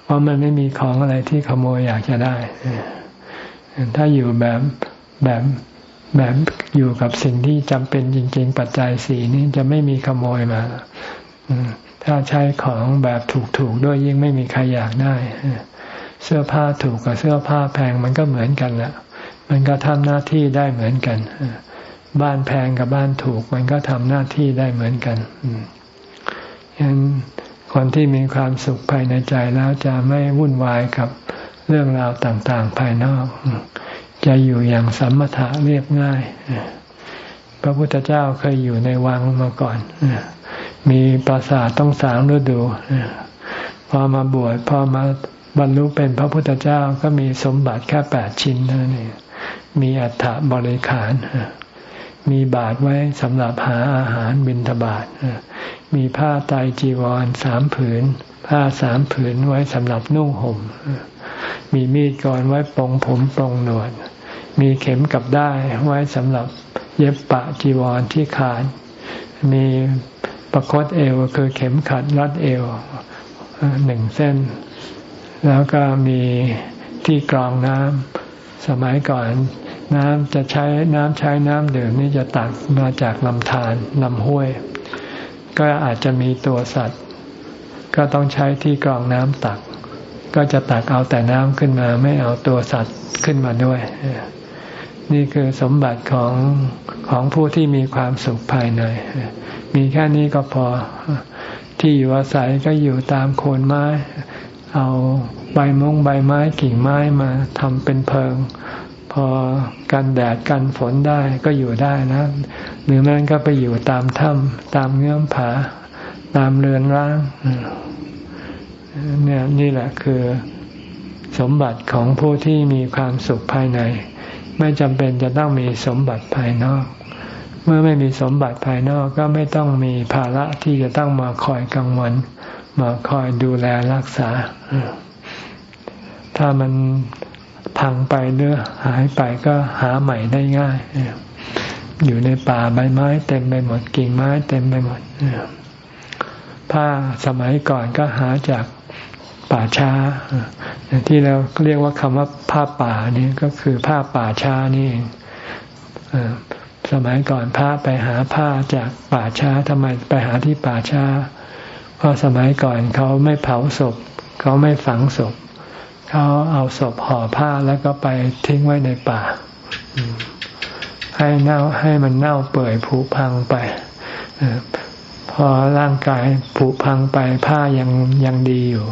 เพราะมันไม่มีของอะไรที่ขโมยอยากจะได้ ถ้าอยู่แบบแบบแบบอยู่กับสิ่งที่จำเป็นจริง ๆ ปัจจัยสีนี้จะไม่มีขโมยมาถ้าใช้ของแบบถูกๆด้วยยิ่งไม่มีใครอยากได้ เสื้อผ้าถูกกับเสื้อผ้าแพงมันก็เหมือนกันแหละมันก็ทำหน้าที่ได้เหมือนกัน บ้านแพงกับบ้านถูก มันก็ทำหน้าที่ได้เหมือนกันยันคนที่มีความสุขภายในใจแล้วจะไม่วุ่นวายกับเรื่องราวต่างๆ ภายนอก จะอยู่อย่างสัมมถะเรียบง่าย พระพุทธเจ้าเคยอยู่ในวังมาก่อน มีปราสาทต้องสามฤดู พอมาบวชพอมาบรรลุเป็นพระพุทธเจ้าก็มีสมบัติแค่แปดชิ้นเท่านั้นเองมีอัฐบริขาร มีบาทไว้สำหรับหาอาหารบิณฑบาตมีผ้าไตจีวรสามผืน ผ้าสามผืนไว้สำหรับนุ่งห่ม มีมีดกรไว้ปองผมปองหนวด มีเข็มกับได้ไว้สำหรับเย็บปะจีวรที่ขาด มีประคตเอวคือเข็มขัดรัดเอวหนึ่งเส้น แล้วก็มีที่กรองน้ำสมัยก่อน น้ำจะใช้น้ำใช้น้ำดื่มนี่จะตักมาจากลำธารลำห้วย ก็อาจจะมีตัวสัตว์ ก็ต้องใช้ที่กรองน้ำตัก ก็จะตักเอาแต่น้ำขึ้นมาไม่เอาตัวสัตว์ขึ้นมาด้วย นี่คือสมบัติของของผู้ที่มีความสุขภายใน มีแค่นี้ก็พอที่อยู่อาศัยก็อยู่ตามโคนไม้ เอาใบมงใบไม้กิ่งไม้มาทำเป็นเพิง พอกันแดดกันฝนได้ก็อยู่ได้นะ หรือแม้ก็ไปอยู่ตามถ้ำตามเงื่อมผา ตามเรือนร้างเนี่ยนี่แหละคือสมบัติของผู้ที่มีความสุขภายใน ไม่จำเป็นจะต้องมีสมบัติภายนอก เมื่อไม่มีสมบัติภายนอกก็ไม่ต้องมีภาระที่จะต้องมาคอยกังวลมาคอยดูแลรักษา ถ้ามัน พังไปหรือหายไปก็หาใหม่ได้ง่าย อยู่ในป่าใบไม้เต็มไปหมดกิ่งไม้เต็มไปหมดผ้าสมัยก่อนก็หาจากป่าช้าที่เราเรียกว่าคำว่าผ้าป่านี่ก็คือผ้าป่าช้านี่เองสมัยก่อนพระไปหาผ้าจากป่าช้าทำไมไปหาที่ป่าช้า เพราะสมัยก่อนเขาไม่เผาศพ เขาไม่ฝังศพ เขาเอาศพห่อผ้าแล้วก็ไปทิ้งไว้ในป่า ให้เน่าให้มันเน่าเปื่อยผุพังไปพอร่างกายผุพังไปผ้ายังยังดีอยู่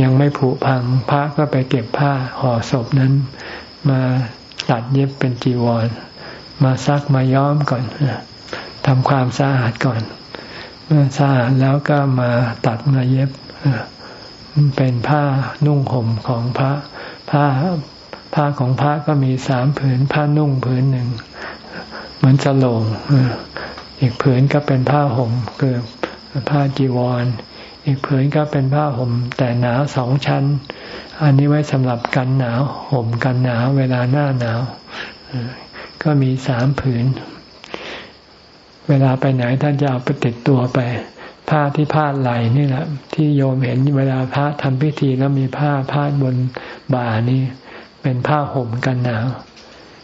ยังไม่ผุพังพระก็ไปเก็บผ้าห่อศพนั้น มาตัดเย็บเป็นจีวร มาซักมาย้อมก่อนทำความสะอาดก่อน เมื่อสะอาดแล้วก็มาตัดมาเย็บ เป็นผ้านุ่งห่มของพระผ้าผ้าของพระก็มีสามผืน ผ้านุ่งผืนหนึ่ง เหมือนสโลงอีกผืนก็เป็นผ้าห่มคือผ้าจีวร อีกผืนก็เป็นผ้าห่ม แต่หนาสองชั้น อันนี้ไว้สำหรับกันหนาวห่มกันหนาวเวลาหน้าหนาวก็มีสามผืน เวลาไปไหนท่านจะเอาไปติดตัวไป ผ้าที่ผ้าไหลนี่แหละ ที่โยมเห็นเวลาพระทำพิธีแล้วมีผ้าผ้าบนบ่านี่ เป็นผ้าห่มกันหนาว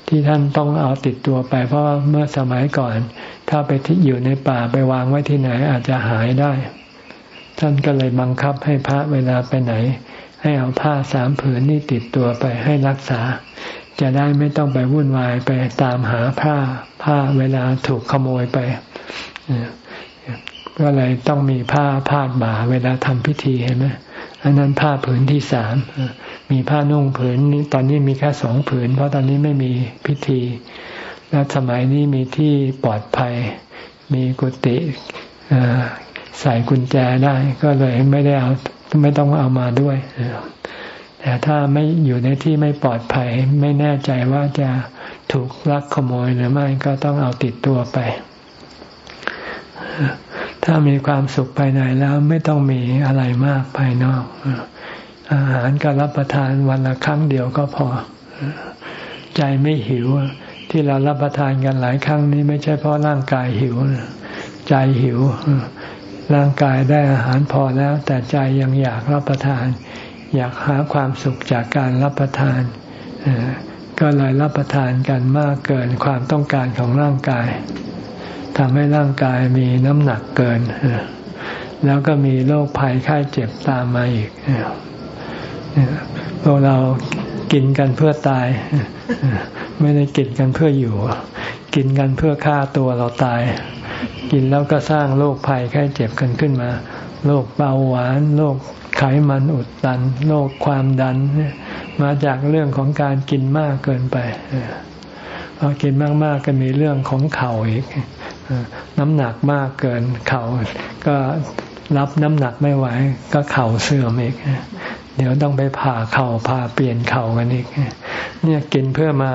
ที่ท่านต้องเอาติดตัวไป เพราะว่าเมื่อสมัยก่อน ถ้าไปที่อยู่ในป่าไปวางไว้ที่ไหนอาจจะหายได้ ท่านก็เลยบังคับให้พระเวลาไปไหน ให้เอาผ้าสามผืนนี่ติดตัวไปให้รักษา จะได้ไม่ต้องไปวุ่นวายไปตามหาผ้าผ้าเวลาถูกขโมยไป ก็เลยต้องมีผ้าพาดบ่าเวลาทำพิธีเห็นไหมอันนั้นผ้าผืนที่สามมีผ้านุ่งผืนนี้ตอนนี้มีแค่สองผืน เพราะตอนนี้ไม่มีพิธี และสมัยนี้มีที่ปลอดภัย มีกุฏิใส่กุญแจได้ก็เลยไม่ได้เอาไม่ต้องเอามาด้วยแต่ถ้าไม่อยู่ในที่ไม่ปลอดภัย ไม่แน่ใจว่าจะถูกลักขโมยหรือไม่ก็ต้องเอาติดตัวไป ถ้ามีความสุขภายในแล้วไม่ต้องมีอะไรมากภายนอก อาหารก็รับประทานวันละครั้งเดียวก็พอ ใจไม่หิว ที่เรารับประทานกันหลายครั้งนี้ไม่ใช่เพราะร่างกายหิว ใจหิว ร่างกายได้อาหารพอแล้ว แต่ใจยังอยากรับประทาน อยากหาความสุขจากการรับประทานก็เลยรับประทานกันมากเกินความต้องการของร่างกาย ทำให้ร่างกายมีน้ำหนักเกิน แล้วก็มีโรคภัยไข้เจ็บตามมาอีกพวกเรากินกันเพื่อตาย ไม่ได้กินกันเพื่ออยู่ กินกันเพื่อฆ่าตัวเราตาย กินแล้วก็สร้างโรคภัยไข้เจ็บกันขึ้นมาโรคเบาหวานโรคไขมันอุดตันโรคความดัน มาจากเรื่องของการกินมากเกินไปพอกินมากๆก็มีเรื่องของเข่าอีก น้ำหนักมากเกินเข่าก็รับน้ำหนักไม่ไหว ก็เข่าเสื่อมอีกเดี๋ยวต้องไปผ่าเข่าผ่าเปลี่ยนเข่ากันอีกเนี่ยกินเพื่อมา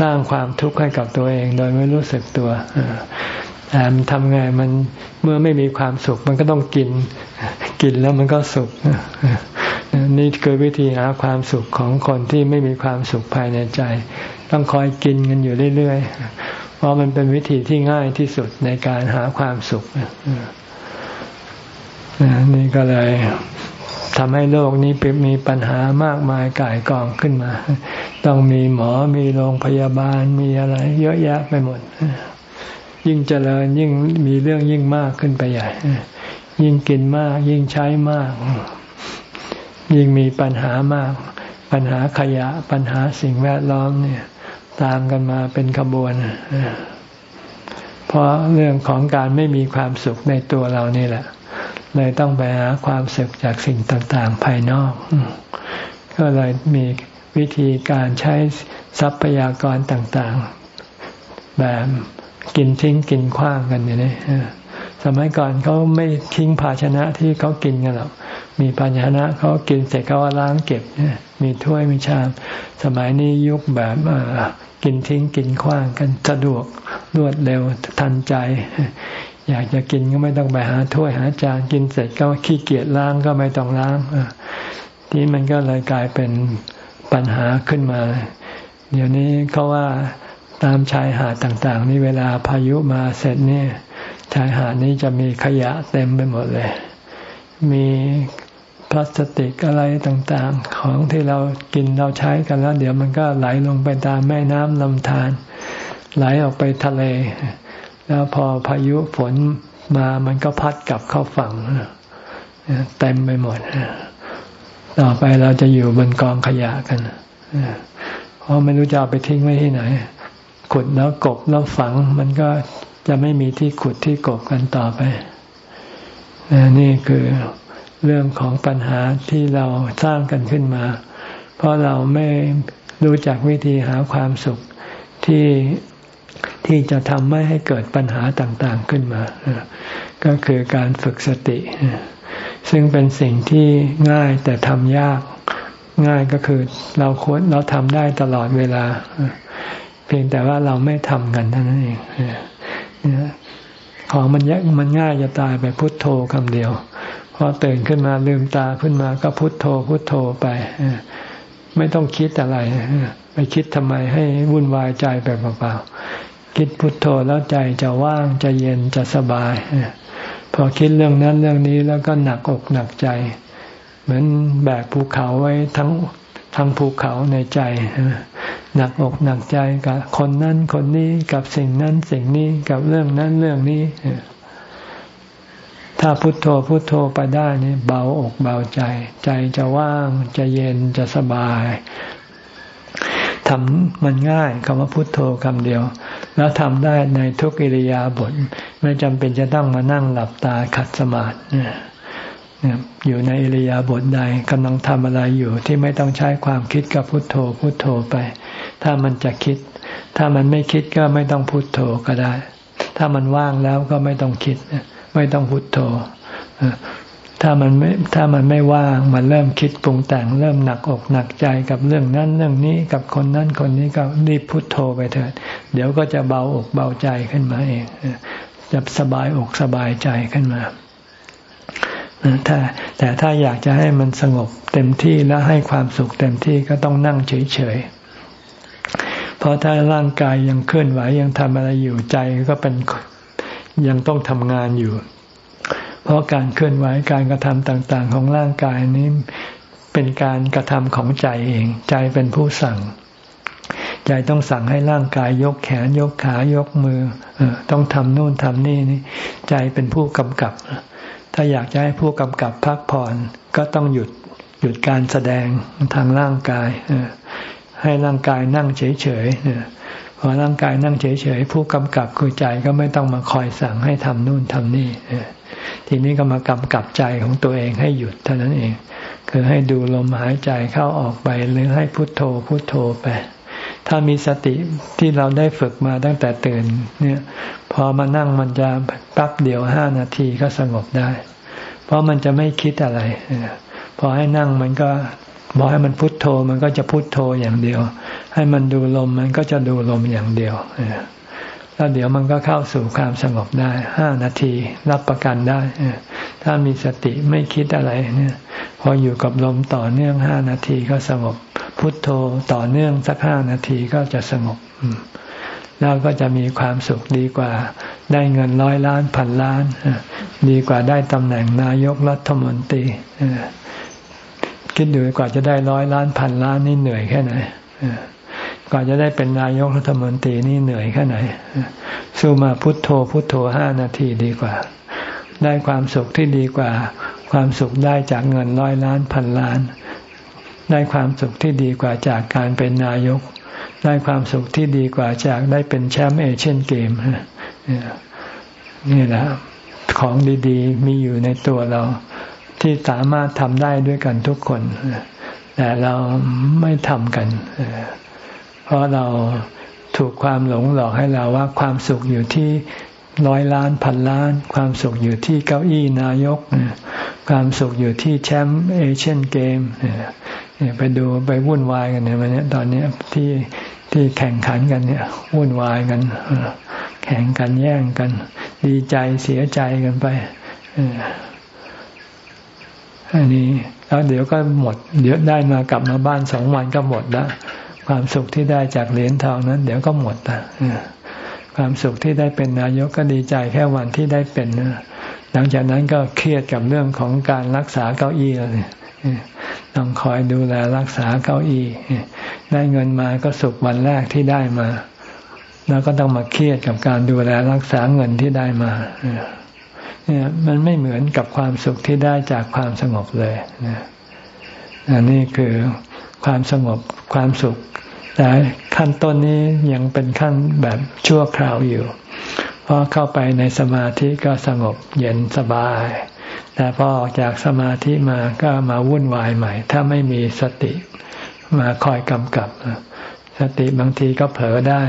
สร้างความทุกข์ให้กับตัวเอง โดยไม่รู้สึกตัวแต่มันทำไงมันเมื่อไม่มีความสุข มันก็ต้องกิน กินแล้วมันก็สุขนี่คือวิธีหาความสุขของคนที่ไม่มีความสุขภายในใจ ต้องคอยกินกันอยู่เรื่อยๆ เพราะมันเป็นวิธีที่ง่ายที่สุดในการหาความสุขนี่ก็เลยทำให้โลกนี้มีปัญหามากมายก่ายกองขึ้นมา ต้องมีหมอมีโรงพยาบาลมีอะไร เยอะแยะไปหมด ยิ่งเจริญยิ่งมีเรื่องยิ่งมากขึ้นไปใหญ่ ยิ่งกินมาก ยิ่งใช้มาก ยิ่งมีปัญหามาก ปัญหาขยะปัญหาสิ่งแวดล้อมเนี่ย ตามกันมาเป็นขบวน เพราะเรื่องของการไม่มีความสุขในตัวเรานี่แหละ เลยต้องไปหาความสุขจากสิ่งต่างๆ ภายนอก ก็เลยมีวิธีการใช้ทรัพยากรต่างๆ แบบกินทิ้งกินขว้างกันอย่างนี้สมัยก่อนเขาไม่ทิ้งภาชนะที่เขากินกันหรอก มีภาชนะเขากินเสร็จเขาล้างเก็บ มีถ้วยมีชาม สมัยนี้ยุคแบบ กินทิ้งกินขว้างกันสะดวกรวดเร็วทันใจ อยากจะกินก็ไม่ต้องไปหาถ้วยหาจานกินเสร็จก็ขี้เกียจล้างก็ไม่ต้องล้างที่มันก็เลยกลายเป็นปัญหาขึ้นมา เดี๋ยวนี้เขาว่าตามชายหาดต่าง ๆ นี่เวลาพายุมาเสร็จนี่ชายหาดนี้จะมีขยะเต็มไปหมดเลย มี พลาสติกอะไรต่างๆ ของที่เรากินเราใช้กันแล้ว เดี๋ยวมันก็ไหลลงไปตามแม่น้ำลำธารไหลออกไปทะเล แล้วพอพายุฝนมามันก็พัดกลับเข้าฝั่งเต็มไปหมด ต่อไปเราจะอยู่บนกองขยะกันเพราะไม่รู้จะเอาไปทิ้งไว้ที่ไหน ขุดแล้วกบแล้วฝัง มันก็จะไม่มีที่ขุดที่กบกันต่อไปนี่คือ เรื่องของปัญหาที่เราสร้างกันขึ้นมา เพราะเราไม่รู้จักวิธีหาความสุขที่ที่จะทำไม่ให้เกิดปัญหาต่างๆขึ้นมา ก็คือการฝึกสติ ซึ่งเป็นสิ่งที่ง่ายแต่ทำยาก ง่ายก็คือเราควรเราทำได้ตลอดเวลา เพียงแต่ว่าเราไม่ทำกันเท่านั้นเองของมันยากมันง่ายจะตายไปพุทโธคำเดียว พอตื่นขึ้นมาลืมตาขึ้นมาก็พุโทโธพุโทโธไปไม่ต้องคิดอะไรไปคิดทำไมให้วุ่นวายใจไปเปล่าๆคิดพุโทโธแล้วใจจะว่างจะเย็นจะสบายพอคิดเรื่องนั้นเรื่องนี้แล้วก็หนักอกหนักใจ เหมือนแบกภูเขาไว้ทั้งทั้งภูเขาในใจหนักอกหนักใจกับคนนั้นคนนี้กับสิ่งนั้นสิ่งนี้กับเรื่องนั้นเรื่องนี้ ถ้าพุโทโธพุโทโธไปได้นี่เบาอกเบาใจ ใจจะว่างจะเย็นจะสบายทำมันง่ายคำว่าพุโทโธคำเดียว แล้วทำได้ในทุกอิริยาบถไม่จำเป็นจะต้องมานั่งหลับตาขัดสมาธิอยู่ในอิริยาบถใดกำลังทำอะไรอยู่ที่ไม่ต้องใช้ความคิดกับพุโทโธพุโทโธไป ถ้ามันจะคิด ถ้ามันไม่คิดก็ไม่ต้องพุโทโธก็ได้ ถ้ามันว่างแล้วก็ไม่ต้องคิด ไม่ต้องพุโทโธถ้ามันไม่ถ้ามันไม่ว่างมันเริ่มคิดปรุงแต่ง เริ่มหนักอกหนักใจกับเรื่องนั้นเรื่องนี้กับคนนั้นคนนี้ก็รีบพุโทโธไปเถิด เดี๋ยวก็จะเบาอกเบาใจขึ้นมาเองจะสบายอกสบายใจขึ้นมาถ้าแต่ถ้าอยากจะให้มันสงบเต็มที่และให้ความสุขเต็มที่ก็ต้องนั่งเฉยๆเพราะถ้าร่างกายยังเคลื่อนไหวยังทำอะไรอยู่ใจก็เป็น ยังต้องทำงานอยู่ เพราะการเคลื่อนไหวการกระทำต่างๆ ของร่างกายนี้เป็นการกระทำของใจเอง ใจเป็นผู้สั่ง ใจต้องสั่งให้ร่างกายยกแขนยกขายกมืออต้องทำนู่นทำนี่นี่ ใจเป็นผู้กำกับ ถ้าอยากจะให้ผู้กำกับพักผ่อนก็ต้องหยุดหยุดการแสดงทางร่างกายให้ร่างกายนั่งเฉยๆ พอร่างกายนั่งเฉยๆผู้กำกับคือใจก็ไม่ต้องมาคอยสั่งให้ทำนู่นทำนี่ทีนี้ก็มากำกับใจของตัวเองให้หยุดเท่านั้นเอง คือให้ดูลมหายใจเข้าออกไปหรือให้พุทโธพุทโธไปถ้ามีสติที่เราได้ฝึกมาตั้งแต่ตื่น เนี่ย พอมานั่งมันจะแป๊บเดียวห้านาทีก็สงบได้ เพราะมันจะไม่คิดอะไรพอให้นั่งมันก็ บอกให้มันพุทโธมันก็จะพุทโธอย่างเดียว ให้มันดูลมมันก็จะดูลมอย่างเดียวแล้วเดี๋ยวมันก็เข้าสู่ความสงบได้ห้านาทีรับประกันได้ถ้ามีสติไม่คิดอะไรเนี่ย พออยู่กับลมต่อเนื่องห้านาทีก็สงบ พุทโธต่อเนื่องสักห้านาทีก็จะสงบแล้วก็จะมีความสุขดีกว่า ได้เงินร้อยล้านพันล้านดีกว่าได้ตำแหน่งนายกรัฐมนตรี คิดดูกว่าจะได้ร้อยล้านพันล้านนี่เหนื่อยแค่ไหนกว่าจะได้เป็นนายกรัฐมนตรีนี่เหนื่อยแค่ไหนสู้มาพุทโธพุทโธห้านาทีดีกว่า ได้ความสุขที่ดีกว่า ความสุขได้จากเงินร้อยล้านพันล้าน ได้ความสุขที่ดีกว่าจากการเป็นนายก ได้ความสุขที่ดีกว่าจากได้เป็นแชมป์เอเชียนเกมนี่แหละของดีๆ มีอยู่ในตัวเรา ที่สามารถทำได้ด้วยกันทุกคน แต่เราไม่ทำกัน เพราะเราถูกความหลงหลอกให้เราว่าความสุขอยู่ที่ร้อยล้านพันล้าน ความสุขอยู่ที่เก้าอี้นายก ความสุขอยู่ที่แชมป์เอเชียนเกมไปดูไปวุ่นวายกันเนี่ยวันนี้ตอนนี้ที่ที่แข่งขันกันเนี่ยวุ่นวายกัน แข่งกันแย่งกัน ดีใจเสียใจกันไป อันนี้แล้วเดี๋ยวก็หมด เดี๋ยวได้มากลับมาบ้านสองวันก็หมดละความสุขที่ได้จากเหรียญทองนั้น เดี๋ยวก็หมดละความสุขที่ได้เป็นนายกก็ดีใจแค่วันที่ได้เป็นหลังจากนั้นก็เครียดกับเรื่องของการรักษาเก้าอี้เลยต้องคอยดูแลรักษาเก้าอี้ได้เงินมาก็สุขวันแรกที่ได้มา แล้วก็ต้องมาเครียดกับการดูแลรักษาเงินที่ได้มา เนี่ยมันไม่เหมือนกับความสุขที่ได้จากความสงบเลยนะอันนี้คือความสงบความสุข แต่ขั้นต้นนี้ยังเป็นขั้นแบบชั่วคราวอยู่พอเข้าไปในสมาธิก็สงบเย็นสบาย แต่พอออกจากสมาธิมาก็มาวุ่นวายใหม่ ถ้าไม่มีสติมาคอยกำกับ สติบางทีก็เผลอได้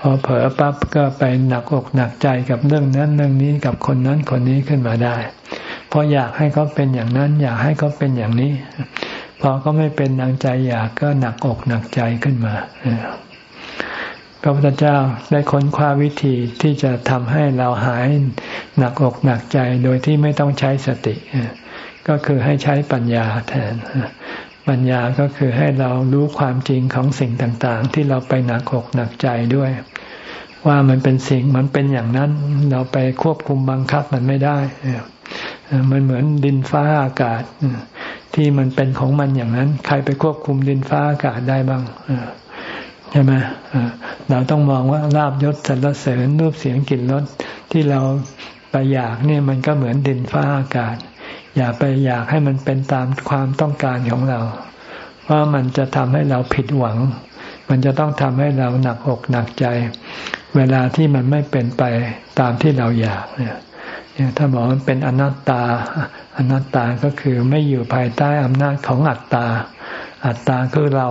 พอเผลอปั๊บก็ไปหนักอกหนักใจกับเรื่องนั้นเรื่องนี้กับคนนั้นคนนี้ขึ้นมาได้เพราะอยากให้เขาเป็นอย่างนั้น อยากให้เขาเป็นอย่างนี้ พอก็ไม่เป็นนางใจอยากก็หนักอกหนักใจขึ้นมาพระพุทธเจ้าได้ค้นคว้าวิธีที่จะทำให้เราหายหนักอกหนักใจโดยที่ไม่ต้องใช้สติ ก็คือให้ใช้ปัญญาแทน ปัญญาก็คือให้เรารู้ความจริงของสิ่งต่างๆ ที่เราไปหนักอกหนักใจด้วย ว่ามันเป็นสิ่งมันเป็นอย่างนั้น เราไปควบคุมบังคับมันไม่ได้มันเหมือนดินฟ้าอากาศที่มันเป็นของมันอย่างนั้น ใครไปควบคุมดินฟ้าอากาศได้บ้างใช่ไหมเราต้องมองว่าลาบยศสรรเสริญรูปเสียงกลิ่นรสที่เราไปอยากเนี่ยมันก็เหมือนดินฟ้าอากาศ อย่าไปอยากให้มันเป็นตามความต้องการของเรา เพราะมันจะทำให้เราผิดหวัง มันจะต้องทำให้เราหนักอกหนักใจ เวลาที่มันไม่เป็นไปตามที่เราอยากเนี่ยถ้าบอกมันเป็นอนัตตา อนัตตาก็คือไม่อยู่ภายใต้อำนาจของอัตตา อัตตาคือเรา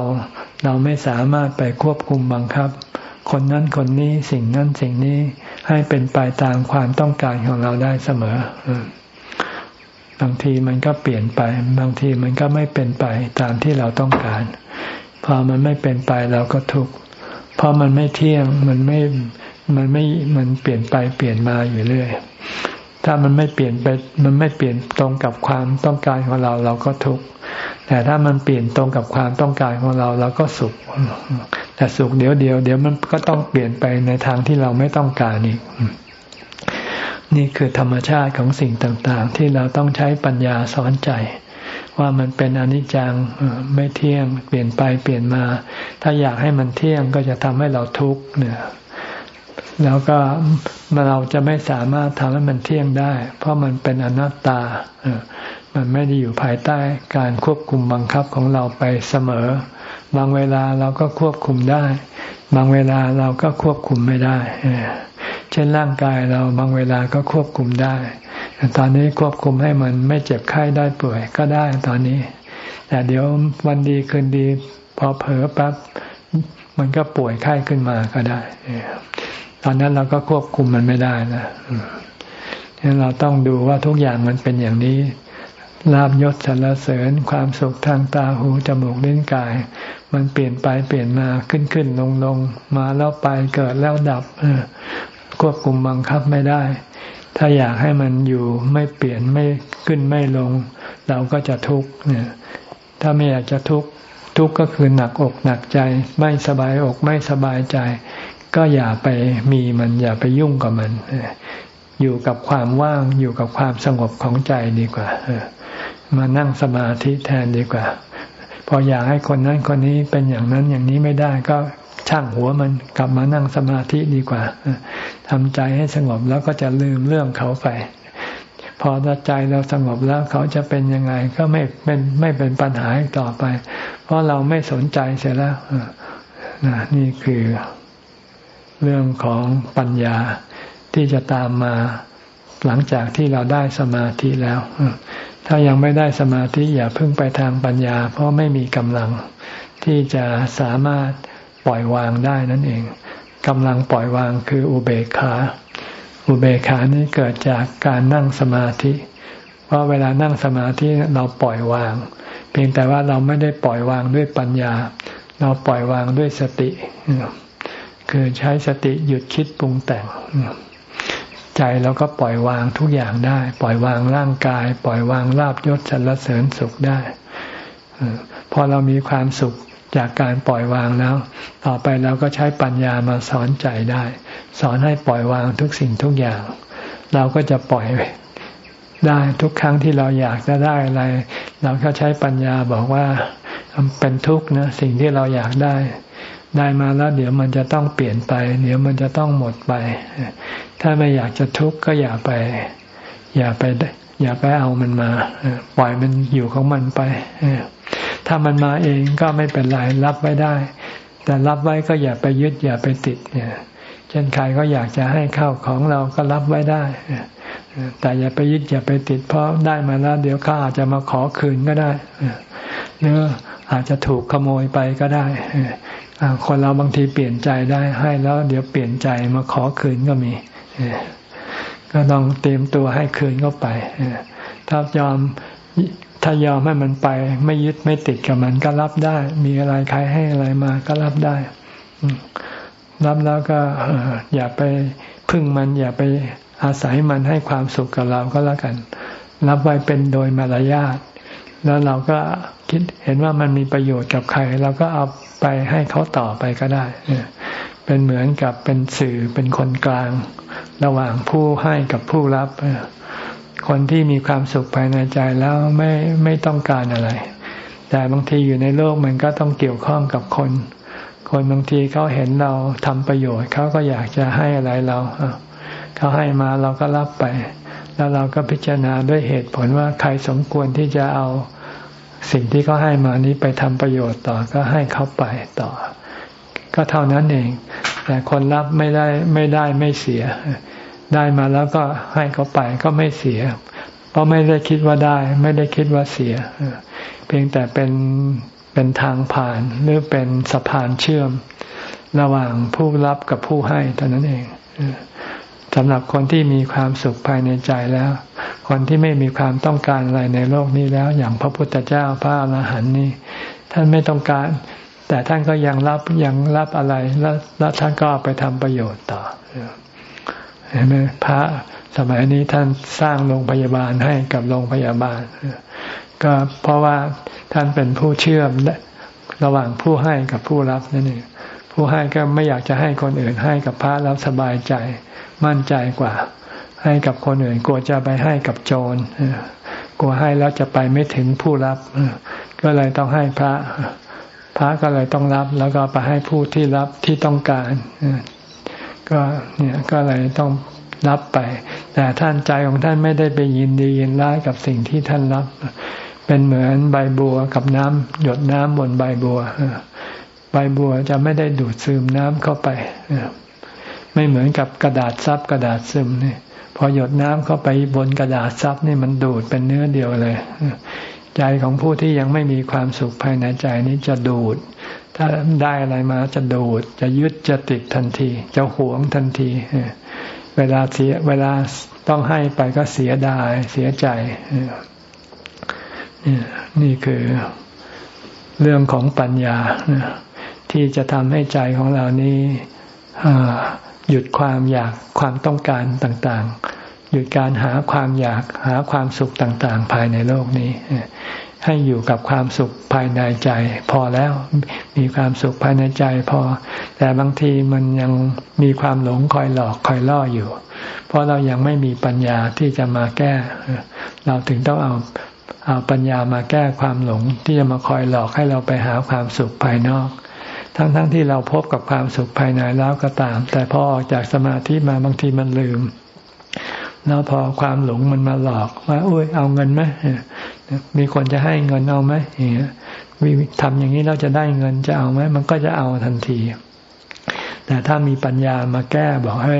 เราไม่สามารถไปควบคุมบังคับ คนนั้นคนนี้สิ่งนั้นสิ่งนี้ให้เป็นไปตามความต้องการของเราได้เสมอ บางทีมันก็เปลี่ยนไป บางทีมันก็ไม่เป็นไปตามที่เราต้องการ พอมันไม่เป็นไปเราก็ทุกข์เพราะมันไม่เที่ยงมันไม่มันไม่มันเปลี่ยนไปเปลี่ยนมาอยู่เรื่อย ถ้ามันไม่เปลี่ยนไปมันไม่เปลี่ยนตรงกับความต้องการของเราเราก็ทุกข์แต่ถ้ามันเปลี่ยนตรงกับความต้องการของเราเราก็สุข แต่สุขเดี๋ยวเดียวเดี๋ยวมันก็ต้องเปลี่ยนไปในทางที่เราไม่ต้องการอีก นี่คือธรรมชาติของสิ่งต่างๆ ที่เราต้องใช้ปัญญาสอนใจ ว่ามันเป็นอนิจจังไม่เที่ยง เปลี่ยนไปเปลี่ยนมา ถ้าอยากให้มันเที่ยงก็จะทำให้เราทุกข์เนี่ยแล้วก็เราจะไม่สามารถทำให้มันเที่ยงได้ เพราะมันเป็นอนัตตา มันไม่ได้อยู่ภายใต้การควบคุมบังคับของเราไปเสมอ บางเวลาเราก็ควบคุมได้ บางเวลาเราก็ควบคุมไม่ได้ เช่นร่างกายเราบางเวลาก็ควบคุมได้ ตอนนี้ควบคุมให้มันไม่เจ็บไข้ได้ป่วยก็ได้ตอนนี้ แต่เดี๋ยววันดีคืนดี พอเผลอปั๊บมันก็ป่วยไข้ขึ้นมาก็ได้ ตอนนั้นเราก็ควบคุมมันไม่ได้นะฉะนั้นเราต้องดูว่าทุกอย่างมันเป็นอย่างนี้ลาบยศสรรเสริญความสุขทางตาหูจมูกลิ้นกาย มันเปลี่ยนไปเปลี่ยนมาขึ้นขึ้นลงลงมาแล้วไปเกิดแล้วดับ ควบคุมบังคับไม่ได้ ถ้าอยากให้มันอยู่ไม่เปลี่ยนไม่ขึ้นไม่ลง เราก็จะทุกข์เนี่ยถ้าไม่อยากจะทุกข์ทุกข์ก็คือหนักอกหนักใจ ไม่สบายอกไม่สบายใจ ก็อย่าไปมีมันอย่าไปยุ่งกับมัน อยู่กับความว่างอยู่กับความสงบของใจดีกว่ามานั่งสมาธิแทนดีกว่า พออยากให้คนนั้นคนนี้เป็นอย่างนั้นอย่างนี้ไม่ได้ก็ช่างหัวมันกลับมานั่งสมาธิดีกว่า ทำใจให้สงบแล้วก็จะลืมเรื่องเขาไป พอใจเราสงบแล้วเขาจะเป็นยังไงก็ไม่เป็นไม่เป็นปัญหาต่อไป เพราะเราไม่สนใจเสียแล้วนี่คือเรื่องของปัญญาที่จะตามมาหลังจากที่เราได้สมาธิแล้ว ถ้ายังไม่ได้สมาธิอย่าเพิ่งไปทางปัญญา เพราะไม่มีกำลังที่จะสามารถปล่อยวางได้นั่นเอง กำลังปล่อยวางคืออุเบกขา อุเบกขานี้เกิดจากการนั่งสมาธิเพราเวลานั่งสมาธิเราปล่อยวาง เพียงแต่ว่าเราไม่ได้ปล่อยวางด้วยปัญญา เราปล่อยวางด้วยสติ คือใช้สติหยุดคิดปรุงแต่ง ใจเราก็ปล่อยวางทุกอย่างได้ ปล่อยวางร่างกาย ปล่อยวางลาบยศสรรเสริญสุขได้พอเรามีความสุข จากการปล่อยวางแล้ว ต่อไปเราก็ใช้ปัญญามาสอนใจได้ สอนให้ปล่อยวางทุกสิ่งทุกอย่าง เราก็จะปล่อยได้ทุกครั้งที่เราอยากจะได้อะไร เราก็ใช้ปัญญาบอกว่าเป็นทุกข์นะสิ่งที่เราอยากได้ ได้มาแล้วเดี๋ยวมันจะต้องเปลี่ยนไป เดี๋ยวมันจะต้องหมดไป ถ้าไม่อยากจะทุกข์ก็อย่าไป อย่าไป อย่าไปเอามันมาปล่อยมันอยู่ของมันไป ถ้ามันมาเองก็ไม่เป็นไรรับไว้ได้ แต่รับไว้ก็อย่าไปยึดอย่าไปติดเนี่ยเช่นใครก็อยากจะให้เข้าของเราก็รับไว้ได้ แต่อย่าไปยึดอย่าไปติด เพราะได้มาแล้วเดี๋ยวเขาอาจจะมาขอคืนก็ได้หรืออาจจะถูกขโมยไปก็ได้คนเราบางทีเปลี่ยนใจได้ให้แล้ว เดี๋ยวเปลี่ยนใจมาขอคืนก็มีก็ต้องเตรียมตัวให้คืนเข้าไปถ้ายอม ถ้ายอมให้มันไป ไม่ยึดไม่ติดกับมันก็รับได้ มีอะไรใครให้อะไรมาก็รับได้รับแล้วก็อย่าไปพึ่งมัน อย่าไปอาศัยมันให้ความสุขกับเราก็แล้วกัน รับไว้เป็นโดยมารยาทแล้วเราก็คิดเห็นว่ามันมีประโยชน์กับใครเราก็เอาไปให้เขาต่อไปก็ได้เป็นเหมือนกับเป็นสื่อเป็นคนกลาง ระหว่างผู้ให้กับผู้รับ คนที่มีความสุขภายในใจแล้วไม่ไม่ต้องการอะไร แต่บางทีอยู่ในโลกมันก็ต้องเกี่ยวข้องกับคน คนบางทีเขาเห็นเราทำประโยชน์เขาก็อยากจะให้อะไรเราเขาให้มาเราก็รับไป แล้วเราก็พิจารณาด้วยเหตุผลว่าใครสมควรที่จะเอาสิ่งที่เขาให้มานี้ไปทำประโยชน์ต่อก็ให้เขาไปต่อ ก็เท่านั้นเอง แต่คนรับไม่ได้ไม่ได้ไม่เสีย ได้มาแล้วก็ให้เขาไปก็ไม่เสีย เพราะไม่ได้คิดว่าได้ ไม่ได้คิดว่าเสีย เพียงแต่เป็นเป็นทางผ่านหรือเป็นสะพานเชื่อม ระหว่างผู้รับกับผู้ให้เท่านั้นเองสำหรับคนที่มีความสุขภายในใจแล้ว คนที่ไม่มีความต้องการอะไรในโลกนี้แล้ว อย่างพระพุทธเจ้าพระอรหันต์นี่ท่านไม่ต้องการ แต่ท่านก็ยังรับยังรับอะไรแล้วแล้วท่านก็ไปทำประโยชน์ต่อ เห็นไหมพระสมัยนี้ท่านสร้างโรงพยาบาลให้กับโรงพยาบาล ก็เพราะว่าท่านเป็นผู้เชื่อมระหว่างผู้ให้กับผู้รับนั่นเองผู้ให้ก็ไม่อยากจะให้คนอื่นให้กับพระแล้วสบายใจมั่นใจกว่า ให้กับคนอื่นกลัวจะไปให้กับโจรกลัวให้แล้วจะไปไม่ถึงผู้รับ ก็เลยต้องให้พระ พระก็เลยต้องรับแล้วก็ไปให้ผู้ที่รับที่ต้องการ ก็เนี่ยก็เลยต้องรับไป แต่ท่านใจของท่านไม่ได้ไปยินดียินร้ายกับสิ่งที่ท่านรับ เป็นเหมือนใบบัวกับน้ำหยดน้ำบนใบบัวใบบัวจะไม่ได้ดูดซึมน้ำเข้าไปไม่เหมือนกับกระดาษซับกระดาษซึมนี่พอหยดน้ำเข้าไปบนกระดาษซับนี่มันดูดเป็นเนื้อเดียวเลย ใจของผู้ที่ยังไม่มีความสุขภายในใจนี้จะดูด ถ้าได้อะไรมาจะดูดจะยึดจะติดทันที จะหวงทันทีเวลาเสียเวลาต้องให้ไปก็เสียดายเสียใจนี่คือเรื่องของปัญญาที่จะทำให้ใจของเรานี้หยุดความอยากความต้องการต่างๆ หยุดการหาความอยากหาความสุขต่างๆ ภายในโลกนี้ ให้อยู่กับความสุขภายในใจ พอแล้วมีความสุขภายในใจพอ แต่บางทีมันยังมีความหลงคอยหลอกคอยล่ออยู่ เพราะเรายังไม่มีปัญญาที่จะมาแก้ เราถึงต้องเอาเอาปัญญามาแก้ความหลงที่จะมาคอยหลอกให้เราไปหาความสุขภายนอก ทั้งๆทที่เราพบกับความสุขภายในแล้วก็ตาม แต่พอออกจากสมาธิมาบางทีมันลืม แล้วพอความหลงมันมาหลอกว่าอุ้ยเอาเงินไหมมีคนจะให้เงินเอาไหมอย่างเงี้ยทำอย่างนี้เราจะได้เงินจะเอาไหมมันก็จะเอาทันที แต่ถ้ามีปัญญามาแก้บอกให้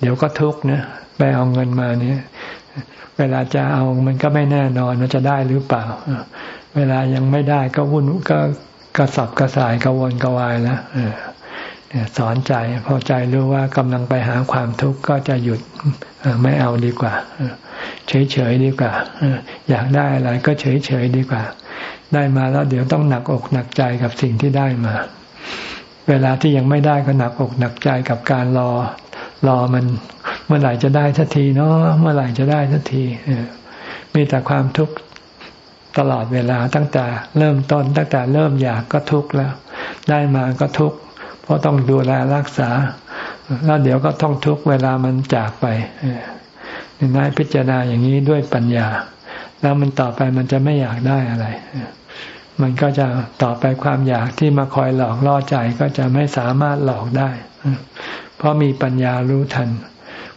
เดี๋ยวก็ทุกข์นะไปเอาเงินมาเนี่ย เวลาจะเอามันก็ไม่แน่นอนว่าจะได้หรือเปล่า เวลายังไม่ได้ก็วุ่นก็กระสับกระส่ายกระวนกระวายแล้ว สอนใจพอใจรู้ว่ากำลังไปหาความทุกข์ก็จะหยุดไม่เอาดีกว่า เฉยเฉยดีกว่า อยากได้อะไรก็เฉยเฉยดีกว่า ได้มาแล้วเดี๋ยวต้องหนักอกหนักใจกับสิ่งที่ได้มา เวลาที่ยังไม่ได้ก็หนักอกหนักใจกับการรอ รอมัน เมื่อไหร่จะได้สักทีเนาะเมื่อไหร่จะได้สักทีมีแต่ความทุกข์ตลอดเวลาตั้งแต่เริ่มต้นตั้งแต่เริ่มอยากก็ทุกข์แล้ว ได้มาก็ทุกข์ เพราะต้องดูแลรักษา แล้วเดี๋ยวก็ต้องทุกเวลามันจากไปนายพิจารณาอย่างนี้ด้วยปัญญา แล้วมันต่อไปมันจะไม่อยากได้อะไร มันก็จะต่อไปความอยากที่มาคอยหลอกล่อใจก็จะไม่สามารถหลอกได้ เพราะมีปัญญารู้ทัน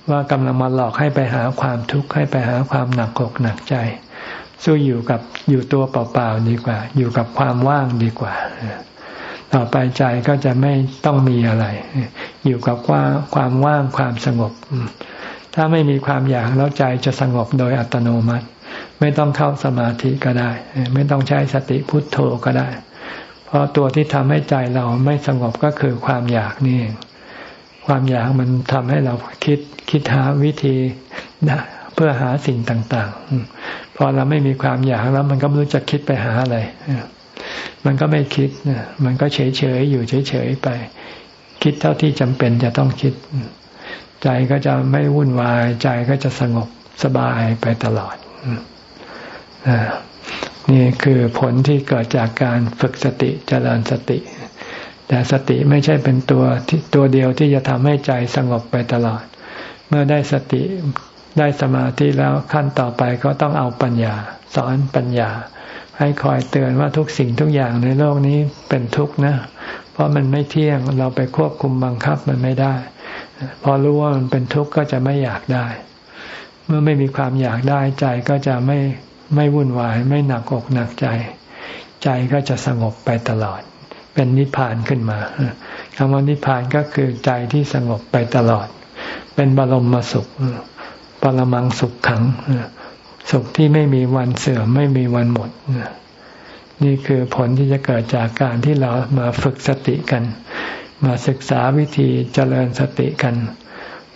ว่ากำลังมาหลอกให้ไปหาความทุกข์ให้ไปหาความหนักอกหนักใจสู้อยู่กับอยู่ตัวเปล่าๆดีกว่า อยู่กับความว่างดีกว่า ต่อไปใจก็จะไม่ต้องมีอะไร อยู่กับว่าความว่างความสงบ ถ้าไม่มีความอยากแล้วใจจะสงบโดยอัตโนมัติ ไม่ต้องเข้าสมาธิก็ได้ ไม่ต้องใช้สติพุทโธก็ได้ เพราะตัวที่ทำให้ใจเราไม่สงบก็คือความอยากนี่เองความอยากมันทำให้เราคิดคิดหาวิธีเพื่อหาสิ่งต่าง ๆ พอเราไม่มีความอยากแล้วมันก็ไม่รู้จะคิดไปหาอะไร มันก็ไม่คิดมันก็เฉยๆอยู่เฉยๆไป คิดเท่าที่จำเป็นจะต้องคิด ใจก็จะไม่วุ่นวาย ใจก็จะสงบสบายไปตลอดนี่คือผลที่เกิดจากการฝึกสติเจริญสติ แต่สติไม่ใช่เป็นตัวที่ตัวเดียวที่จะทำให้ใจสงบไปตลอด เมื่อได้สติได้สมาธิแล้วขั้นต่อไปก็ต้องเอาปัญญา สอนปัญญา ให้คอยเตือนว่าทุกสิ่งทุกอย่างในโลกนี้เป็นทุกข์นะ เพราะมันไม่เที่ยงเราไปควบคุมบังคับมันไม่ได้ พอรู้ว่ามันเป็นทุกข์ก็จะไม่อยากได้ เมื่อไม่มีความอยากได้ใจก็จะไม่ไม่วุ่นวาย ไม่หนักอกหนักใจ ใจก็จะสงบไปตลอด เป็นนิพพานขึ้นมาคำว่านิพพานก็คือใจที่สงบไปตลอด เป็นบรมมสุขปรมังสุขขัง สุขที่ไม่มีวันเสื่อมไม่มีวันหมด นี่คือผลที่จะเกิดจากการที่เรามาฝึกสติกัน มาศึกษาวิธีเจริญสติกัน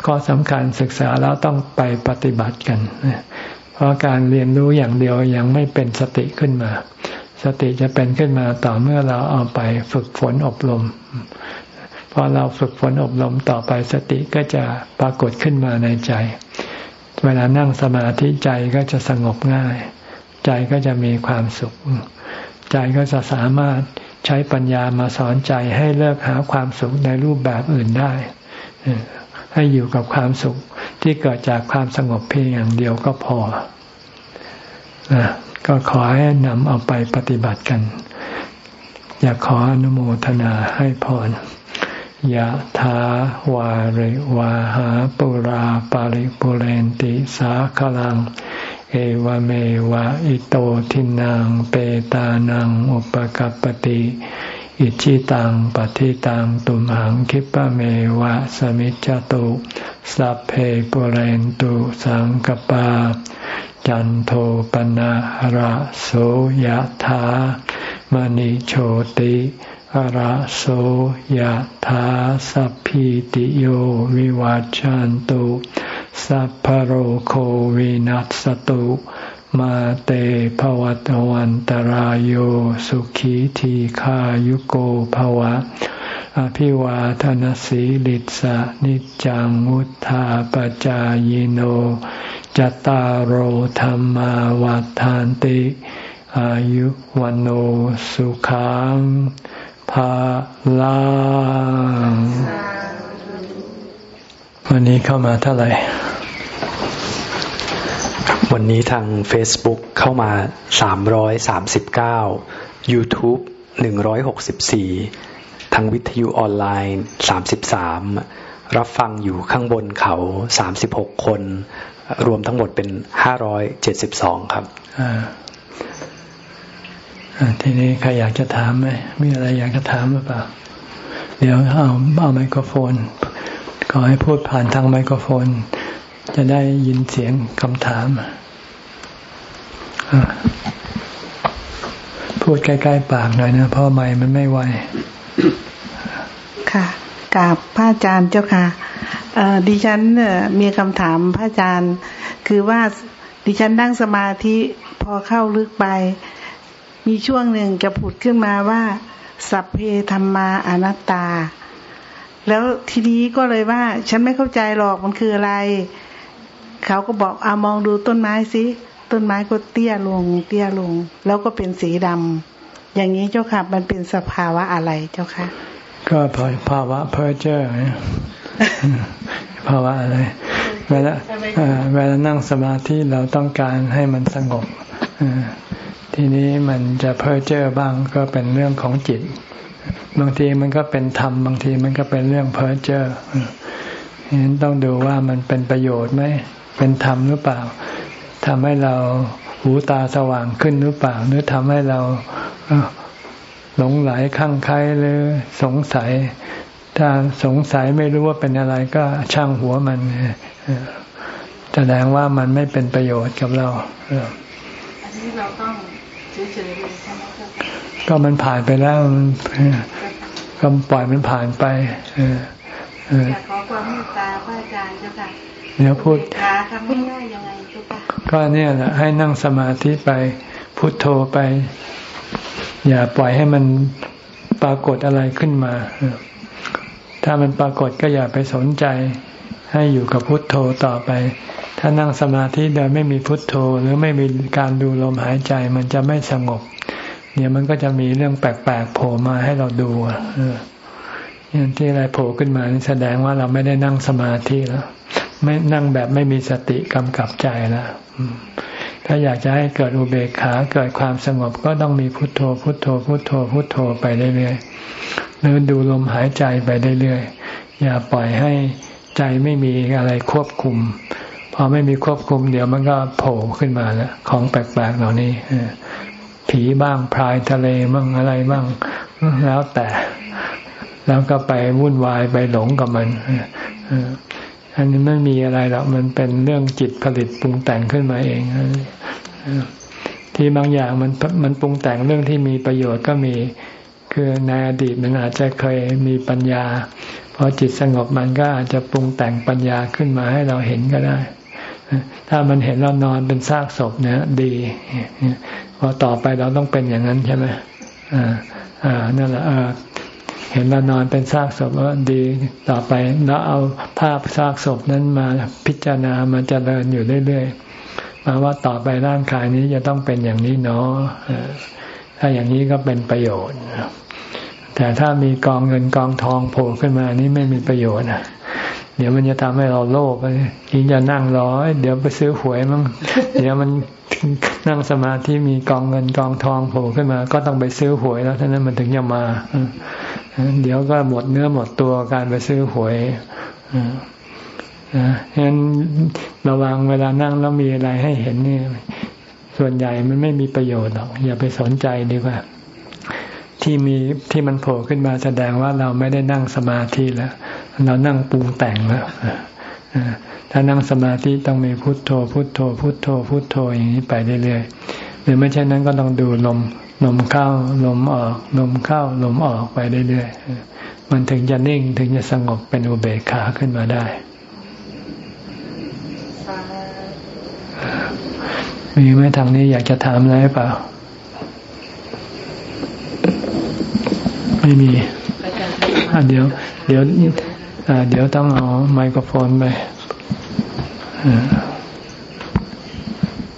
ข้อสำคัญศึกษาแล้วต้องไปปฏิบัติกัน เพราะการเรียนรู้อย่างเดียวยังไม่เป็นสติขึ้นมา สติจะเป็นขึ้นมาต่อเมื่อเราเอาไปฝึกฝนอบรม พอเราฝึกฝนอบรมต่อไปสติก็จะปรากฏขึ้นมาในใจ เวลานั่งสมาธิใจก็จะสงบง่าย ใจก็จะมีความสุข ใจก็จะสามารถใช้ปัญญามาสอนใจให้เลิกหาความสุขในรูปแบบอื่นได้ ให้อยู่กับความสุขที่เกิดจากความสงบเพียงอย่างเดียวก็พอ ก็ขอให้นำเอาไปปฏิบัติกัน อยากขออนุโมทนาให้พร ยะถาวาริวาหาปุราปาริปุเรนติสาคลัง เอวเมวะอิโตทินังเปตานังอุปกัปติอิชิตังปฏิตังตุมหังคิปะเมวะสมิจจตุสัพเพปุเรนตุสังกปา จันโทปนะระโสยธามณิโชติ ระโสยธาสัพพิติโยวิวัจจันตุสัพพโรโควินัสตุมาเตภวตวันตารโยสุขีทีขายุโกภวะ อภิวาทนสีลิสะนิจังมุธาปจายโนจตารโหธรรมวาทานติ อายุวันโอสุขัง ภาลังวันนี้เข้ามาเท่าไหร่ วันนี้ทาง Facebook เข้ามา 339 YouTube 164 ทางวิทยุออนไลน์ 33 รับฟังอยู่ข้างบนเขา 36 คน รวมทั้งหมดเป็น 572 ครับ ทีนี้ใครอยากจะถามไหมมีอะไรอยากจะถามหรือเปล่า เดี๋ยวเอาเอาไมโครโฟน ขอให้พูดผ่านทางไมโครโฟน จะได้ยินเสียงคำถาม พูดใกล้ๆปากหน่อยนะ เพราะไมมันไม่ไวค่ะกราบพระอาจารย์เจ้าค่ะดิฉันมีคำถามพระอาจารย์ คือว่าดิฉันนั่งสมาธิพอเข้าลึกไป มีช่วงหนึ่งจะผุดขึ้นมาว่า สัพเพธรรมาอนัตตา แล้วทีนี้ก็เลยว่า ฉันไม่เข้าใจหรอกมันคืออะไร เขาก็บอกอามองดูต้นไม้สิต้นไม้ก็เตี้ยลง เตี้ยลง แล้วก็เป็นสีดำอย่างนี้เจ้าค่ะมันเป็นสภาวะอะไรเจ้าค่ะก็ภาวะเพอเจอร์ภาวะอะไรเวลาเวลานั่งสมาธิเราต้องการให้มันสงบ ทีนี้มันจะเพ้อเจ้อบ้างก็เป็นเรื่องของจิต บางทีมันก็เป็นธรรม บางทีมันก็เป็นเรื่องเพ้อเจ้อฉะนั้นต้องดูว่ามันเป็นประโยชน์ไหมเป็นธรรมหรือเปล่าทำให้เราหูตาสว่างขึ้นหรือเปล่า หรือทำให้เราหลงไหลข้างใครหรือสงสัย ถ้าสงสัยไม่รู้ว่าเป็นอะไรก็ช่างหัวมันแสดงว่ามันไม่เป็นประโยชน์กับเราอันนี้เราต้อง เฉยๆเลยใช่ไหมก็มันผ่านไปแล้วก็ปล่อยมันผ่านไปอยากขอความเมตตาพระอาจารย์เจ้าค่ะเดี๋ยวพูดทำง่ายๆยังไงเจ้าค่ะก็เนี่ยแหละให้นั่งสมาธิไปพุโทโธไป อย่าปล่อยให้มันปรากฏอะไรขึ้นมา ถ้ามันปรากฏก็อย่าไปสนใจ ให้อยู่กับพุทโธต่อไป ถ้านั่งสมาธิโดยไม่มีพุทโธ หรือไม่มีการดูลมหายใจมันจะไม่สงบ เนี่ยมันก็จะมีเรื่องแปลกๆโผล่มาให้เราดูอย่างที่อะไรโผล่ขึ้นมานี่แสดงว่าเราไม่ได้นั่งสมาธิแล้ว ไม่นั่งแบบไม่มีสติกำกับใจแล้วถ้าอยากจะให้เกิดอุเบกขาเกิดความสงบก็ต้องมีพุทโธ พุทโธ พุทโธ พุทโธไปเรื่อยๆหรือดูลมหายใจไปเรื่อยๆอย่าปล่อยให้ใจไม่มีอะไรควบคุม อไม่มีควบคุมเดี๋ยวมันก็โผล่ขึ้นมาแล้วของแปลกๆเหล่านี้ผีบ้างพรายทะเลบ้างอะไรบ้างแล้วแต่ แล้วก็ไปวุ่นวายไปหลงกับมันอันนี้ไม่มีอะไรหรอกมันเป็นเรื่องจิตผลิตปรุงแต่งขึ้นมาเองที่บางอย่างมันมันปรุงแต่งเรื่องที่มีประโยชน์ก็มีคือในอดีตมันอาจจะเคยมีปัญญาพอจิตสงบมันก็อาจจะปรุงแต่งปัญญาขึ้นมาให้เราเห็นก็ได้ ถ้ามันเห็นเรานอนเป็นซากศพเนี่ยดีพอต่อไปเราต้องเป็นอย่างนั้นใช่ไหมอ่าอ่านั่นแหละเห็นเรานอนเป็นซากศพว่าดีต่อไปเราเอาภาพซากศพนั้นมาพิจารณามาเจริญอยู่เรื่อยๆมาว่าต่อไปร่างกายนี้จะต้องเป็นอย่างนี้เนาะถ้าอย่างนี้ก็เป็นประโยชน์แต่ถ้ามีกองเงินกองทองโผล่ขึ้นมานี้ไม่มีประโยชน์นะ เดี๋ยวมันจะทำให้เราโลภยิ่งจะนั่งรอเดี๋ยวไปซื้อหวยมั้งเดี๋ยวมันนั่งสมาธิมีกองเงินกองทองโผล่ขึ้นมา ก็ต้องไปซื้อหวยแล้วท่านั้นมันถึงจะมา เดี๋ยวก็หมดเนื้อหมดตัวการไปซื้อหวยฉะนั้นระวังเวลานั่งแล้วมีอะไรให้เห็นนี่ส่วนใหญ่มันไม่มีประโยชน์หรอกอย่าไปสนใจดีกว่า ที่มีที่มันโผล่ขึ้นมาแสดงว่าเราไม่ได้นั่งสมาธิแล้ว เรานั่งปรุงแต่งแล้วถ้านั่งสมาธิต้องมีพุทโธ พุทโธ พุทโธ พุทโธอย่างนี้ไปเรื่อยๆหรือไม่เช่นนั้นก็ต้องดูลมลมเข้าลมออกลมเข้าลมออกไปเรื่อยๆมันถึงจะนิ่งถึงจะสงบเป็นอุเบกขาขึ้นมาได้ มีไหมทางนี้อยากจะถามอะไรเปล่า ไม่มีเดี๋ยว เดี๋ยว เดี๋ยวต้องเอาไมโครโฟนไป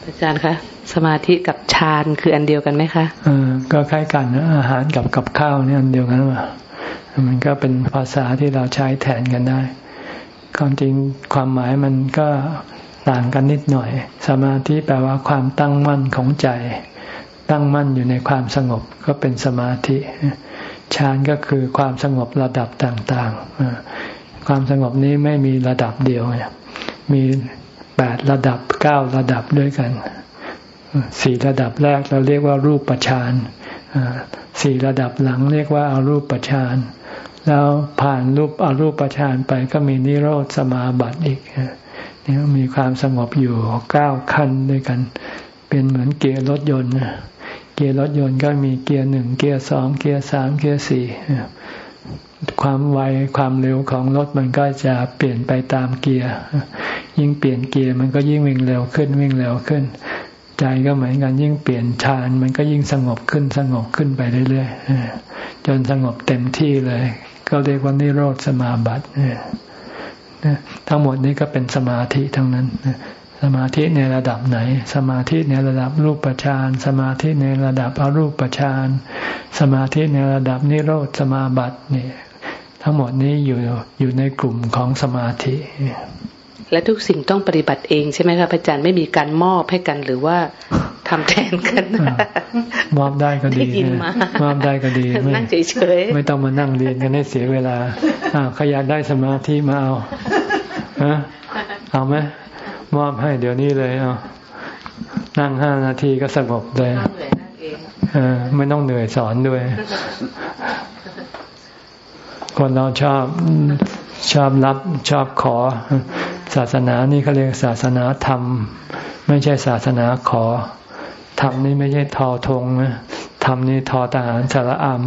อาจารย์คะสมาธิกับฌานคืออันเดียวกันไหมคะอ่าก็คล้ายกันนะอาหารกับกับข้าวนี่อันเดียวกันว่ามันก็เป็นภาษาที่เราใช้แทนกันได้ ความจริงความหมายมันก็ต่างกันนิดหน่อย สมาธิแปลว่าความตั้งมั่นของใจ ตั้งมั่นอยู่ในความสงบก็เป็นสมาธิฌานก็คือความสงบระดับต่างๆ ความสงบนี้ไม่มีระดับเดียวมีแปดระดับเก้าระดับด้วยกันสี่ระดับแรกเราเรียกว่ารูปฌานสี่ระดับหลังเรียกว่าอารูปฌานแล้วผ่านรูปอรูปฌานไปก็มีนิโรธสมาบัติอีกนี่มีความสงบอยู่เก้าขั้นด้วยกัน เป็นเหมือนเกียร์รถยนต์เกียร์รถยนต์ก็มีเกียร์หนึ่งเกียร์สองเกียร์สามเกียร์สี่ ความไวความเร็วของรถมันก็จะเปลี่ยนไปตามเกียร์ ยิ่งเปลี่ยนเกียร์มันก็ยิ่งวิ่งเร็วขึ้นวิ่งเร็วขึ้น ใจก็เหมือนกันยิ่งเปลี่ยนฌานมันก็ยิ่งสงบขึ้นสงบขึ้นไปเรื่อยๆจนสงบเต็มที่เลย ก็เรียกว่านิโรธสมาบัติทั้งหมดนี้ก็เป็นสมาธิทั้งนั้นสมาธิในระดับไหน สมาธิในระดับรูปฌาน สมาธิในระดับอรูปฌาน สมาธิในระดับนิโรธสมาบัตินี่ ทั้งหมดนี้อยู่อยู่ในกลุ่มของสมาธิ และทุกสิ่งต้องปฏิบัติเองใช่ไหมครับอาจารย์ไม่มีการมอบให้กันหรือว่าทำแทนกันมอบได้ก็ดีมอบได้ก็ดีนั่งเฉยๆไม่ต้องมานั่งเรียนกันให้เสียเวลาอ่าขยันได้สมาธิมาเอาฮะเอาไหมมอบให้เดี๋ยวนี้เลยเอานั่งห้านาทีก็สงบเลยไม่ต้องเหนื่อยสอนด้วย คนเราชอบชอบรับชอบขอ ศาสนานี่เขาเรียกศาสนาธรรม ไม่ใช่ศาสนาขอธรรมนี่ไม่ใช่ทอทงนะธรรมนี่ทอทหารสารอัม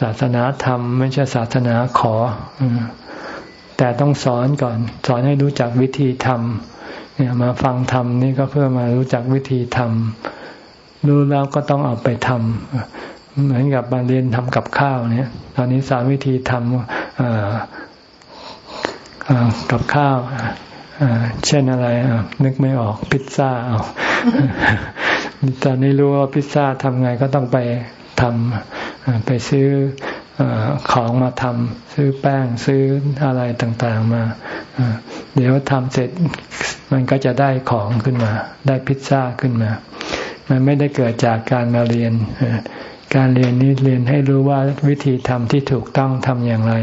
ศาสนาธรรม ไม่ใช่ศาสนาขอแต่ต้องสอนก่อน สอนให้รู้จักวิธีทำเนี่ยมาฟังทำนี่ก็เพื่อมารู้จักวิธีทำรู้แล้วก็ต้องเอาไปทำ เหมือนกับมาเรียนทำกับข้าวเนี่ย ตอนนี้สอนวิธีทำกับข้าวเช่นอะไรนึกไม่ออกพิซซ่าเอาตอนนี้รู้ว่าพิซซ่าทำไงก็ต้องไปทำไปซื้อของมาทำซื้อแป้งซื้ออะไรต่างๆมาเดี๋ยวทำเสร็จมันก็จะได้ของขึ้นมา ได้พิซซ่าขึ้นมา มันไม่ได้เกิดจากการมาเรียน การเรียนนี้เรียนให้รู้ว่าวิธีทำที่ถูกต้องทำอย่างไร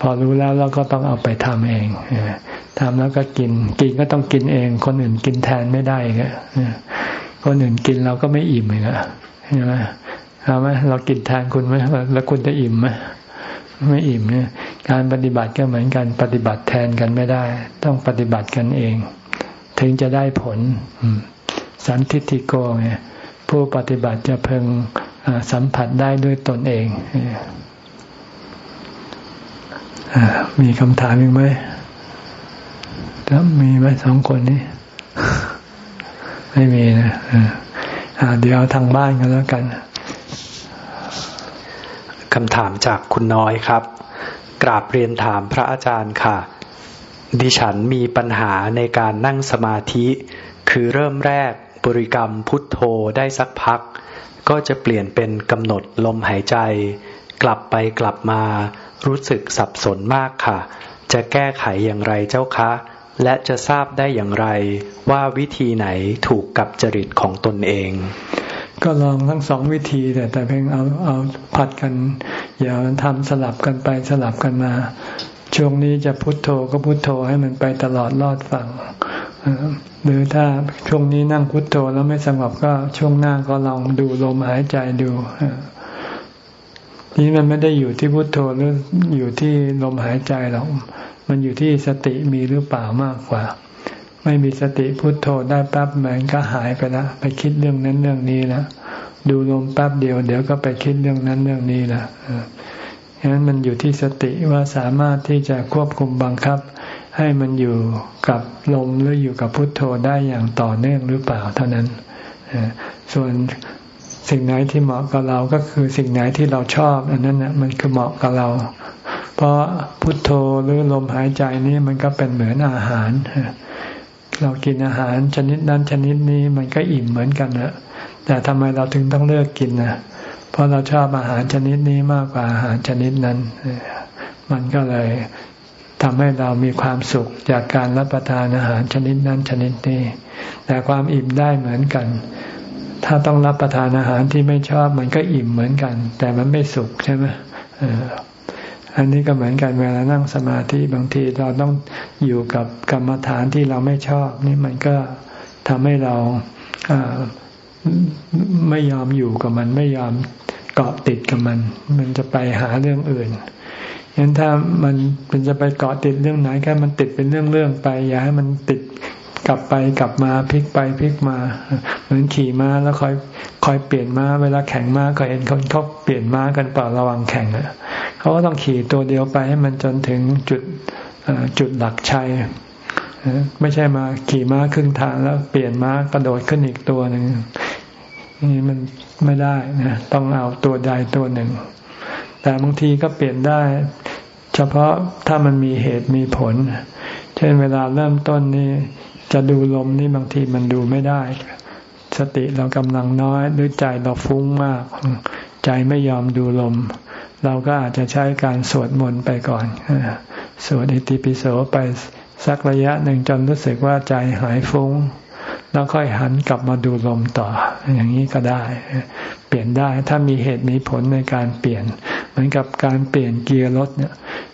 พอรู้แล้วเราก็ต้องเอาไปทำเองทำแล้วก็กิน กินก็ต้องกินเอง คนอื่นกินแทนไม่ได้เงี้ยคนอื่นกินเราก็ไม่อิ่มเลยใช่ไหมเอาไหมเรากินแทนคุณไหมแล้วคุณจะอิ่มไหมไม่อิ่มเนี่ยการปฏิบัติก็เหมือนกันปฏิบัติแทนกันไม่ได้ ต้องปฏิบัติกันเอง ถึงจะได้ผลสันทิติโกไง ผู้ปฏิบัติจะเพึงสัมผัสได้ด้วยตนเอง มีคำถามอีกไหมแล้วมีไหมสองคนนี้ ไม่มีนะเดี๋ยวทางบ้านกันแล้วกันคำถามจากคุณน้อยครับ กราบเรียนถามพระอาจารย์ค่ะ ดิฉันมีปัญหาในการนั่งสมาธิ คือเริ่มแรก บริกรรมพุทโธได้สักพัก ก็จะเปลี่ยนเป็นกำหนดลมหายใจ กลับไปกลับมา รู้สึกสับสนมากค่ะ จะแก้ไขอย่างไรเจ้าคะ และจะทราบได้อย่างไรว่าวิธีไหนถูกกับจริตของตนเอง ก็ลองทั้งสองวิธีแต่แต่เพียงเอาเอาผัดกัน อย่าทำสลับกันไปสลับกันมา ช่วงนี้จะพุโทโธก็พุโทโธให้มันไปตลอดรอดฝั่ง หรือถ้าช่วงนี้นั่งพุทโธแล้วไม่สงบก็ช่วงหน้าก็ลองดูลมหายใจดูนี่มันไม่ได้อยู่ที่พุทโธหรืออยู่ที่ลมหายใจหรอกมันอยู่ที่สติมีหรือเปล่ามากกว่า ไม่มีสติพุทโธได้แป๊บมันก็หายไปล้วไปคิดเรื่องนั้นเรื่องนี้ล้วดูลมแป๊บเดียว เดี๋ยวก็ไปคิดเรื่องนั้นเรื่องนี้แล้วฉะนั้นมันอยู่ที่สติว่าสามารถที่จะควบคุมบังคับ ให้มันอยู่กับลมหรืออยู่กับพุทโธได้อย่างต่อเนื่องหรือเปล่าเท่านั้น ส่วนสิ่งไหนที่เหมาะกับเราก็คือสิ่งไหนที่เราชอบ อันนั้นนะมันคือเหมาะกับเรา เพราะพุทโธหรือลมหายใจนี้มันก็เป็นเหมือนอาหาร เรากินอาหารชนิดนั้นชนิดนี้มันก็อิ่มเหมือนกันนะแต่ทำไมเราถึงต้องเลิกกินนะเพราะเราชอบอาหารชนิดนี้มากกว่าอาหารชนิดนั้น มันก็เลย ทำให้เรามีความสุขจากการรับประทานอาหารชนิดนั้นชนิดนี้ แต่ความอิ่มได้เหมือนกัน ถ้าต้องรับประทานอาหารที่ไม่ชอบมันก็อิ่มเหมือนกัน แต่มันไม่สุขใช่ไหมอันนี้ก็เหมือนกันเวลานั่งสมาธิบางทีเราต้องอยู่กับกรรมฐานที่เราไม่ชอบ นี่มันก็ทำให้เราไม่ยอมอยู่กับมัน ไม่ยอมเกาะติดกับมัน มันจะไปหาเรื่องอื่น งั้นถ้ามันเป็นจะไปเกาะติดเรื่องไหนก็มันติดเป็นเรื่องๆไป อย่าให้มันติดกลับไปกลับมาพลิกไปพลิกมา เหมือนขี่ม้าแล้วคอยคอยเปลี่ยนม้าเวลาแข่งม้าก็เห็นคนเขาเปลี่ยนม้ากันเปล่าระวังแข่งอะเขาก็ต้องขี่ตัวเดียวไปให้มันจนถึงจุดจุดหลักชัยไม่ใช่มาขี่ม้าครึ่งทางแล้วเปลี่ยนม้ากระโดดขึ้นอีกตัวหนึ่งนี่มันไม่ได้นะต้องเอาตัวใดตัวหนึ่ง แต่บางทีก็เปลี่ยนได้ เฉพาะถ้ามันมีเหตุมีผล เช่นเวลาเริ่มต้นนี่จะดูลมนี่บางทีมันดูไม่ได้ สติเรากำลังน้อยหรือใจเราฟุ้งมาก ใจไม่ยอมดูลม เราก็อาจจะใช้การสวดมนต์ไปก่อนสวดอิติปิโสไปสักระยะหนึ่งจนรู้สึกว่าใจหายฟุง้ง แล้วค่อยหันกลับมาดูลมต่อ อย่างนี้ก็ได้ เปลี่ยนได้ถ้ามีเหตุมีผลในการเปลี่ยน มือนกับการเปลี่ยนเกียร์รถเนี่ย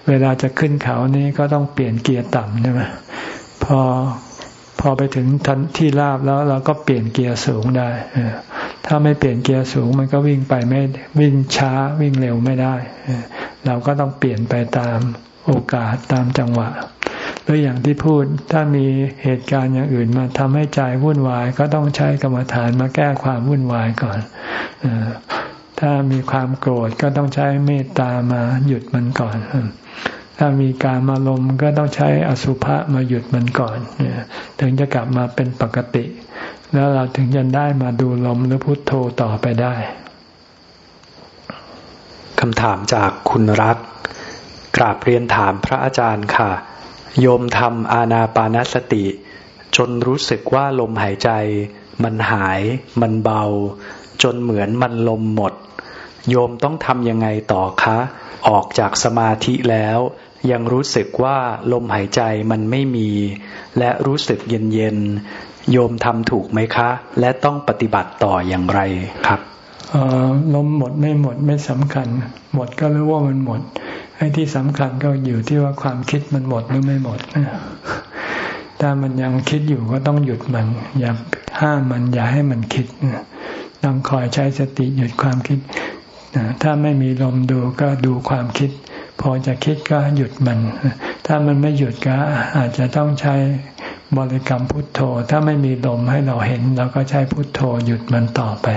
เวลาจะขึ้นเขานี่ก็ต้องเปลี่ยนเกียร์ต่ำใช่ไหมพอพอไปถึงทันที่ราบแล้วเราก็เปลี่ยนเกียร์สูงได้ถ้าไม่เปลี่ยนเกียร์สูงมันก็วิ่งไปไม่วิ่งช้าวิ่งเร็วไม่ได้เราก็ต้องเปลี่ยนไปตามโอกาสตามจังหวะหรืออย่างที่พูดถ้ามีเหตุการณ์อย่างอื่นมาทำให้ใจวุ่นวาย ก็ต้องใช้กรรมฐานมาแก้ความวุ่นวายก่อนอ ถ้ามีความโกรธก็ต้องใช้เมตตามาหยุดมันก่อน ถ้ามีการมาลมก็ต้องใช้อสุภะมาหยุดมันก่อนถึงจะกลับมาเป็นปกติ แล้วเราถึงจะได้มาดูลมหรือพุทโธต่อไปได้คำถามจากคุณรัก กราบเรียนถามพระอาจารย์ค่ะ โยมทำอาณาปานสติ จนรู้สึกว่าลมหายใจ มันหาย มันเบา จนเหมือนมันลมหมด โยมต้องทำยังไงต่อคะ ออกจากสมาธิแล้ว ยังรู้สึกว่าลมหายใจมันไม่มี และรู้สึกเย็นเย็นโยมทำถูกไหมคะ และต้องปฏิบัติต่ออย่างไรครับลมหมดไม่หมดไม่สำคัญ หมดก็รู้ว่ามันหมดไอ้ที่สำคัญก็อยู่ที่ว่าความคิดมันหมดหรือไม่หมดถ้ามันยังคิดอยู่ก็ต้องหยุดมัน อย่าห้ามมันอย่าให้มันคิด ต้องคอยใช้สติหยุดความคิดถ้าไม่มีลมดูก็ดูความคิด พอจะคิดก็หยุดมัน ถ้ามันไม่หยุดก็อาจจะต้องใช้บริกรรมพุทโธ ถ้าไม่มีลมให้เราเห็นเราก็ใช้พุทโธหยุดมันต่อไป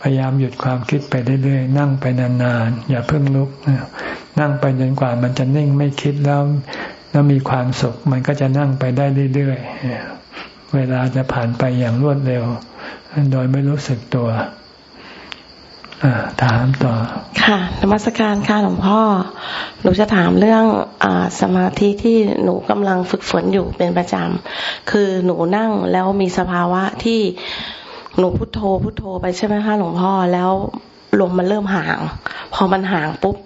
พยายามหยุดความคิดไปเรื่อยๆนั่งไปนานๆอย่าเพิ่งลุกนั่งไปจนกว่ามันจะนิ่งไม่คิดแล้วแล้วมีความสุขมันก็จะนั่งไปได้เรื่อยๆเวลาจะผ่านไปอย่างรวดเร็ว โดยไม่รู้สึกตัวอถามต่อ ค่ะนมัสการค่ะหลวงพ่อ หนูจะถามเรื่องอสมาธิที่หนูกำลังฝึกฝนอยู่เป็นประจำ คือหนูนั่งแล้วมีสภาวะที่หนูพุโทโธพุโทโธไปใช่ไหมคะหลวงพ่อแล้วลมมันเริ่มห่าง พอมันห่างปุ๊บ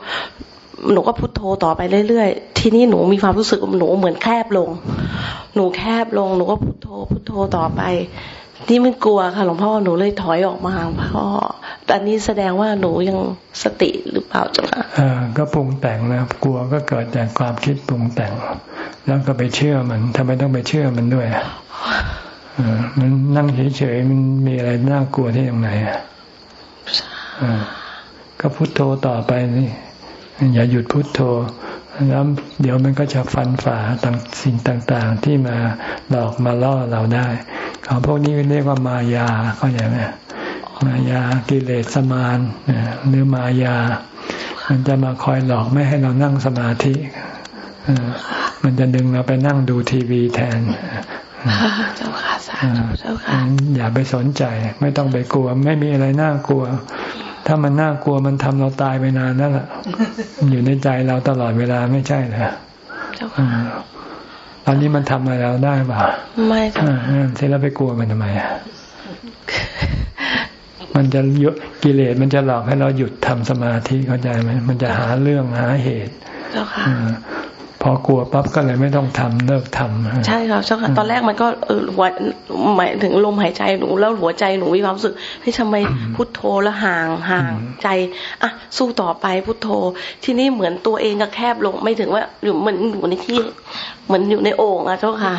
หนูก็พุโทโธต่อไปเรื่อยๆ ทีนี้หนูมีความรู้สึกหนูเหมือนแคบลง หนูแคบลง หนูก็พุโทโธพุโทโธต่อไป นี่มันกลัวค่ะหลวงพ่อหนูเลยถอยออกมาพ่อต่นี้แสดงว่าหนูยังสติหรือเปล่าจ้ะคะอ่าก็ปรุงแต่งนะกลัวก็เกิดจากความคิดปรุงแต่ง แล้วก็ไปเชื่อมันทำไมต้องไปเชื่อมันด้วยมันนั่งเฉยๆมันมีอะไรน่ากลัวที่ตรงไหนอะก็พุโทโธต่อไปนี่อย่าหยุดพุโทโธ แล้วเดี๋ยวมันก็จะฟันฝ่าต่างสิ่งต่างๆ ที่มาหลอกมาล่อเราได้ของพวกนี้เรียกว่ามายาเข้าใจไหมมายากิเลสมานหรือมายา มันจะมาคอยหลอกไม่ให้เรานั่งสมาธิมันจะดึงเราไปนั่งดูทีวีแทนเจ้าค่ะสาธุเจ้าค่ะอย่าไปสนใจ ไม่ต้องไปกลัว ไม่มีอะไรน่ากลัว ถ้ามันน่ากลัวมันทำเราตายไปนานนั่นแหละอยู่ในใจเราตลอดเวลาไม่ใช่เหรอตอนนี้มันทำอะไรเราได้ป่ะไม่ค่ะเสร็จแล้วไปกลัวมันทำไมอะมันจะยกิเลสมันจะหลอกให้เราหยุดทำสมาธิเข้าใจไหมมันจะหาเรื่องหาเหตุเจ้าค่ะพ อกลัวปั๊บก็เลยไม่ต้องทำเลิกทำใช่ครับเจ้าค่ะตอนแรกมันก็เออหัวหมายถึงลมหายใจหนูแล้วหัวใจหนูมีความรู้สึกให้ทำไมพุทโธแล้วห่างห่างใจอะสู้ต่อไปพุทโธ ที่นี่เหมือนตัวเองก็แคบลงไม่ถึงว่าอยู่เหมือนอยู่ในที่เหมือนอยู่ในโอ่งอะเจ้าค่ะ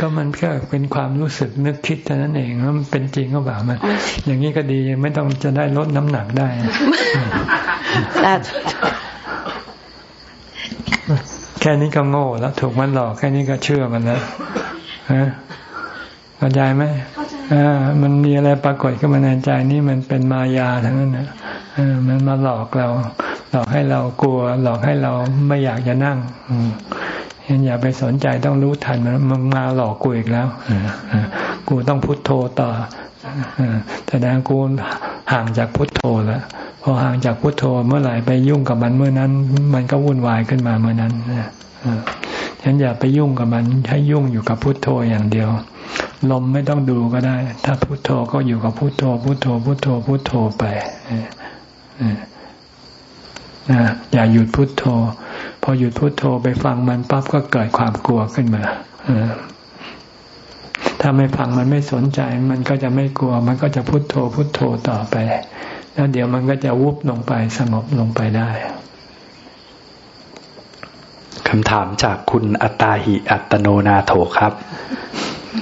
ก็มันก็เป็นความรู้สึกนึกคิดเท่านั้นเองว่ามันเป็นจริงก็แบบมัน อย่างนี้ก็ดีไม่ต้องจะได้ลดน้ำหนักได้แค่นี้ก็โง่แล้ว ถูกมันหลอกแค่นี้ก็เชื่อมันแล้วฮะเข้าใจไหมเข้าใจอ่ามันมีอะไรปรากฏขึ้นมาในใจนี่มันเป็นมายาทั้งนั้นนะอ่ามันมาหลอกเรา หลอกให้เรากลัว หลอกให้เราไม่อยากจะนั่งอืมเห็นอย่าไปสนใจต้องรู้ทันมันมันมาหลอกกูอีกแล้วกูต้องพุทโธต่อแต่แดงกูห่างจากพุทโธแล้ว พอห่างจากพุทโธเมื่อไหร่ไปยุ่งกับมันเมื่อนั้น มันก็วุ่นวายขึ้นมาเมื่อนั้นฉันอย่าไปยุ่งกับมันให้ยุ่งอยู่กับพุทโธอย่างเดียว ลมไม่ต้องดูก็ได้ ถ้าพุทโธก็อยู่กับพุทโธ พุทโธ พุทโธ พุทโธไปอย่าหยุดพุทโธ พอหยุดพุทโธไปฟังมันปั๊บก็เกิดความกลัวขึ้นมาถ้าไม่ฟังมันไม่สนใจ มันก็จะไม่กลัว มันก็จะพุทโธพุทโธต่อไป แล้วเดี๋ยวมันก็จะวุบลงไปสงบลงไปได้คำถามจากคุณอัตตาหิอัตโนนาโถครับ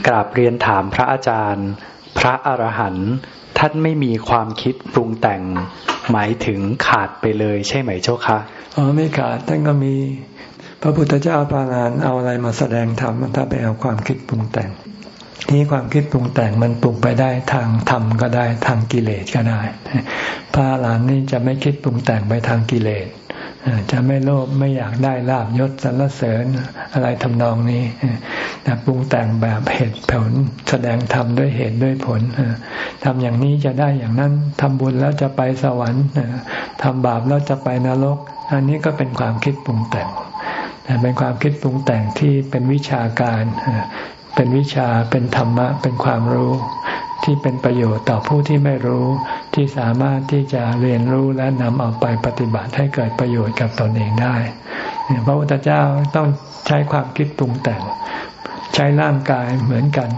กราบเรียนถามพระอาจารย์ พระอรหันต์ท่านไม่มีความคิดปรุงแต่ง หมายถึงขาดไปเลยใช่ไหมเจ้าคะอ๋อไม่ขาดท่านก็มี พระพุทธเจ้าปานานเอาอะไรมาแสดงธรรมถ้าไปเอาความคิดปรุงแต่ง นี่ความคิดปรุงแต่งมันปรุงไปได้ทางธรรมก็ได้ทางกิเลสก็ได้ พระหลานนี่จะไม่คิดปรุงแต่งไปทางกิเลสจะไม่โลภไม่อยากได้ลาบยศสรรเสริญอะไรทำนองนี้แต่ปรุงแต่งแบบเหตุผลแสดงธรรมด้วยเหตุด้วยผลทำอย่างนี้จะได้อย่างนั้นทำบุญแล้วจะไปสวรรค์ทำบาปแล้วจะไปนรก อันนี้ก็เป็นความคิดปรุงแต่งแต่เป็นความคิดปรุงแต่งที่เป็นวิชาการ เป็นวิชาเป็นธรรมะ เป็นความรู้ ที่เป็นประโยชน์ต่อผู้ที่ไม่รู้ ที่สามารถที่จะเรียนรู้และนำเอาไปปฏิบัติให้เกิดประโยชน์กับตนเองได้พระพุทธเจ้าต้องใช้ความคิดปรุงแต่ง ใช้ร่างกายเหมือนกัน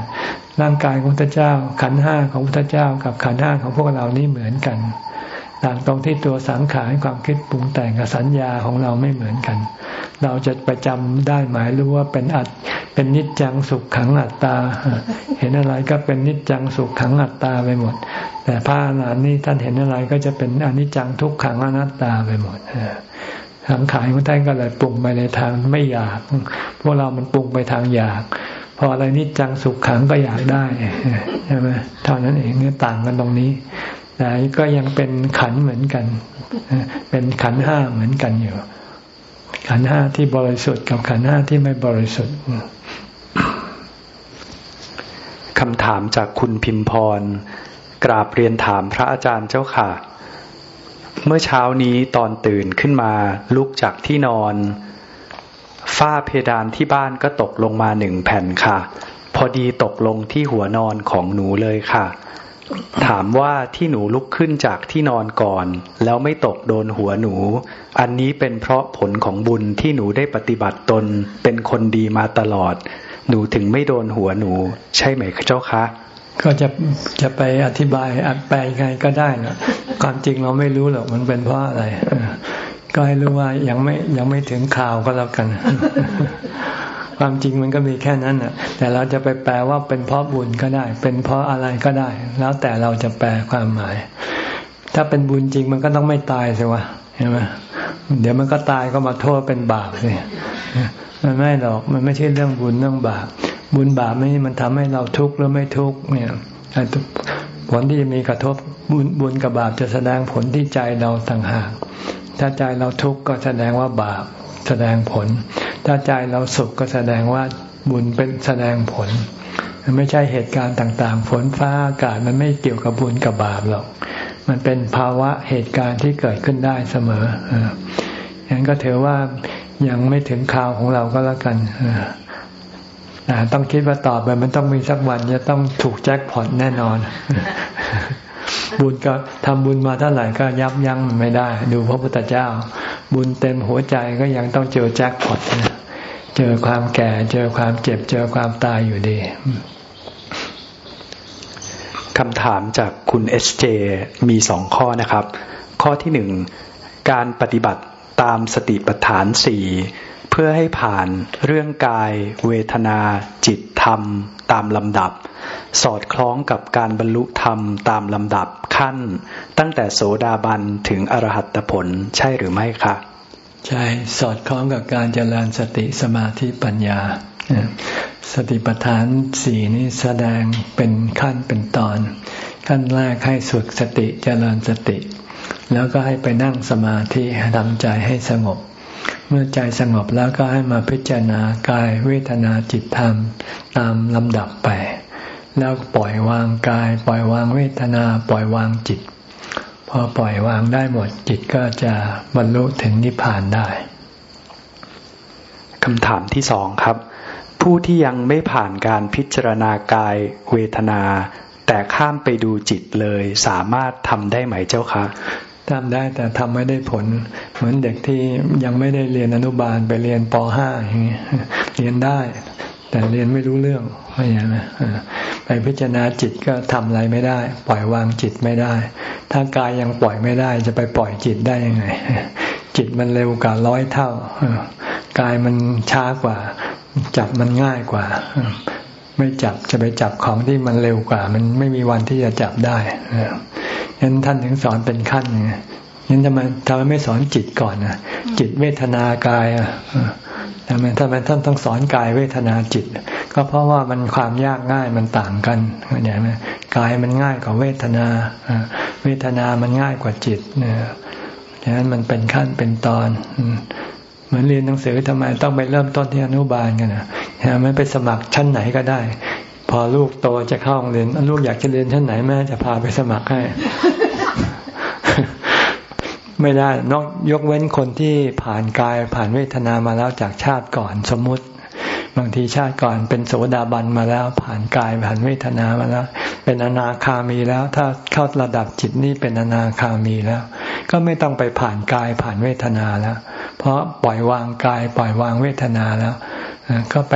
ร่างกายของพระเจ้า ขันห้าของพระเจ้ากับขันห้าของพวกเรานี่เหมือนกัน ต่างตรงที่ตัวสังขารความคิดปรุงแต่งกับสัญญาของเราไม่เหมือนกัน เราจะไปจำได้หมายรู้ว่าเป็นอัดเป็นนิจจังสุขขังอัตตา เห็นอะไรก็เป็นนิจจังสุขขังอัตตาไปหมด แต่พระอรหันต์นี่ท่านเห็นอะไรก็จะเป็นอนิจจังทุกขังอนัตตาไปหมดสังขารของท่านก็เลยปรุงไปในทางไม่อยาก พวกเรามันปรุงไปทางอยาก พออะไรนิจจังสุขขังก็อยากได้ใช่ไหมเท่านั้นเองเนี่ยต่างกันตรงนี้ แต่ก็ยังเป็นขันเหมือนกัน เป็นขันห้าเหมือนกันอยู่ ขันห้าที่บริสุทธิ์กับขันห้าที่ไม่บริสุทธิ์คำถามจากคุณพิมพร กราบเรียนถามพระอาจารย์เจ้าค่ะ เมื่อเช้านี้ตอนตื่นขึ้นมา ลุกจากที่นอน ฝ้าเพดานที่บ้านก็ตกลงมาหนึ่งแผ่นค่ะ พอดีตกลงที่หัวนอนของหนูเลยค่ะ ถามว่าที่หนูลุกขึ้นจากที่นอนก่อน แล้วไม่ตกโดนหัวหนู อันนี้เป็นเพราะผลของบุญที่หนูได้ปฏิบัติตน เป็นคนดีมาตลอด หนูถึงไม่โดนหัวหนู ใช่ไหมเจ้าคะ ก็จะจะไปอธิบายอแปลไงก็ได้นะความจริงเราไม่รู้หรอกมันเป็นเพราะอะไร ก็ให้รู้ว่ายังไม่ยังไม่ถึงข่าวก็แล้วกัน ความจริงมันก็มีแค่นั้นน่ะ แต่เราจะไปแปลว่าเป็นเพราะบุญก็ได้ เป็นเพราะอะไรก็ได้ แล้วแต่เราจะแปลความหมาย ถ้าเป็นบุญจริงมันก็ต้องไม่ตายสิวะเห็นไหมเดี๋ยวมันก็ตายก็มาโทษเป็นบาปเลยมันไม่หรอกมันไม่ใช่เรื่องบุญเรื่องบาปบุญบาปไม่มันทำให้เราทุกข์หรือไม่ทุกข์เนี่ยผลที่จะมีกระทบบุญบุญกับบาปจะแสดงผลที่ใจเราต่างหากถ้าใจเราทุกข์ก็แสดงว่าบาปแสดงผล ถ้าใจเราสุขก็แสดงว่าบุญเป็นแสดงผล ไม่ใช่เหตุการณ์ต่างๆ ฝนฟ้าอากาศมันไม่เกี่ยวกับบุญกับบาปหรอก มันเป็นภาวะเหตุการณ์ที่เกิดขึ้นได้เสมออย่างนั้นก็ถือว่ายังไม่ถึงคราวของเราก็แล้วกันต้องคิดว่าต่อไปมันต้องมีสักวันจะต้องถูกแจ็คพอตแน่นอน บุญก็ทำบุญมาเท่าไหร่ก็ยับยั้งไม่ได้ ดูพระพุทธเจ้า บุญเต็มหัวใจก็ยังต้องเจอแจ็คพอต เจอความแก่ เจอความเจ็บ เจอความตายอยู่ดีคำถามจากคุณเอสเจมีสองข้อนะครับ ข้อที่หนึ่งการปฏิบัติตามสติปัฏฐานสี่เพื่อให้ผ่านเรื่องกาย เวทนา จิตธรรม ตามลำดับ สอดคล้องกับการบรรลุธรรมตามลำดับขั้น ตั้งแต่โสดาบันถึงอรหัตผลใช่หรือไม่คะ ใช่สอดคล้องกับการเจริญสติสมาธิปัญญา สติปัฏฐานสี่นี้แสดงเป็นขั้นเป็นตอน ขั้นแรกให้สุดสติเจริญสติ แล้วก็ให้ไปนั่งสมาธิทำใจให้สงบ เมื่อใจสงบแล้วก็ให้มาพิจารณากายเวทนาจิตธรรมตามลำดับไป แล้วปล่อยวางกาย ปล่อยวางเวทนาปล่อยวางจิต พอปล่อยวางได้หมดจิตก็จะบรรลุถึงนิพพานได้คำถามที่สองครับ ผู้ที่ยังไม่ผ่านการพิจารณากายเวทนา แต่ข้ามไปดูจิตเลยสามารถทำได้ไหมเจ้าคะทำได้แต่ทำไม่ได้ผล เหมือนเด็กที่ยังไม่ได้เรียนอนุบาลไปเรียนป .5 อย่างนี้เรียนได้ แต่เรียนไม่รู้เรื่องไม่อย่างนั้ไปพิจารณาจิตก็ทำอะไรไม่ได้ ปล่อยวางจิตไม่ได้ ถ้ากายยังปล่อยไม่ได้ จะไปปล่อยจิตได้ยังไง จิตมันเร็วกว่าร้อยเท่ากายมันช้ากว่า จับมันง่ายกว่า ไม่จับจะไปจับของที่มันเร็วกว่า มันไม่มีวันที่จะจับได้ยันท่านถึงสอนเป็นขั้นยันทำไมทำไมไม่สอนจิตก่อนนะจิตเวทนากาย ทำไมทำไมท่านต้องสอนกายเวทนาจิต ก็เพราะว่ามันความยากง่ายมันต่างกันเข้าใจไหมกายมันง่ายกว่าเวทนา เวทนามันง่ายกว่าจิตเนี่ยฉะนั้นมันเป็นขั้นเป็นตอน เหมือนเรียนหนังสือทำไมต้องไปเริ่มต้นที่อนุบาลกันนะไม่ไปสมัครชั้นไหนก็ได้ พอลูกโตจะเข้าโรงเรียนลูกอยากจะเรียนชั้นไหนแม่จะพาไปสมัครให้ ไม่ได้นอกยกเว้นคนที่ผ่านกายผ่านเวทนามาแล้วจากชาติก่อนสมมุติ บางทีชาติก่อนเป็นโสดาบันมาแล้ว ผ่านกายผ่านเวทนามาแล้ว เป็นอนาคามีแล้ว ถ้าเข้าระดับจิตนี่เป็นอนาคามีแล้ว ก็ไม่ต้องไปผ่านกายผ่านเวทนาแล้ว เพราะปล่อยวางกายปล่อยวางเวทนาแล้วก็ไป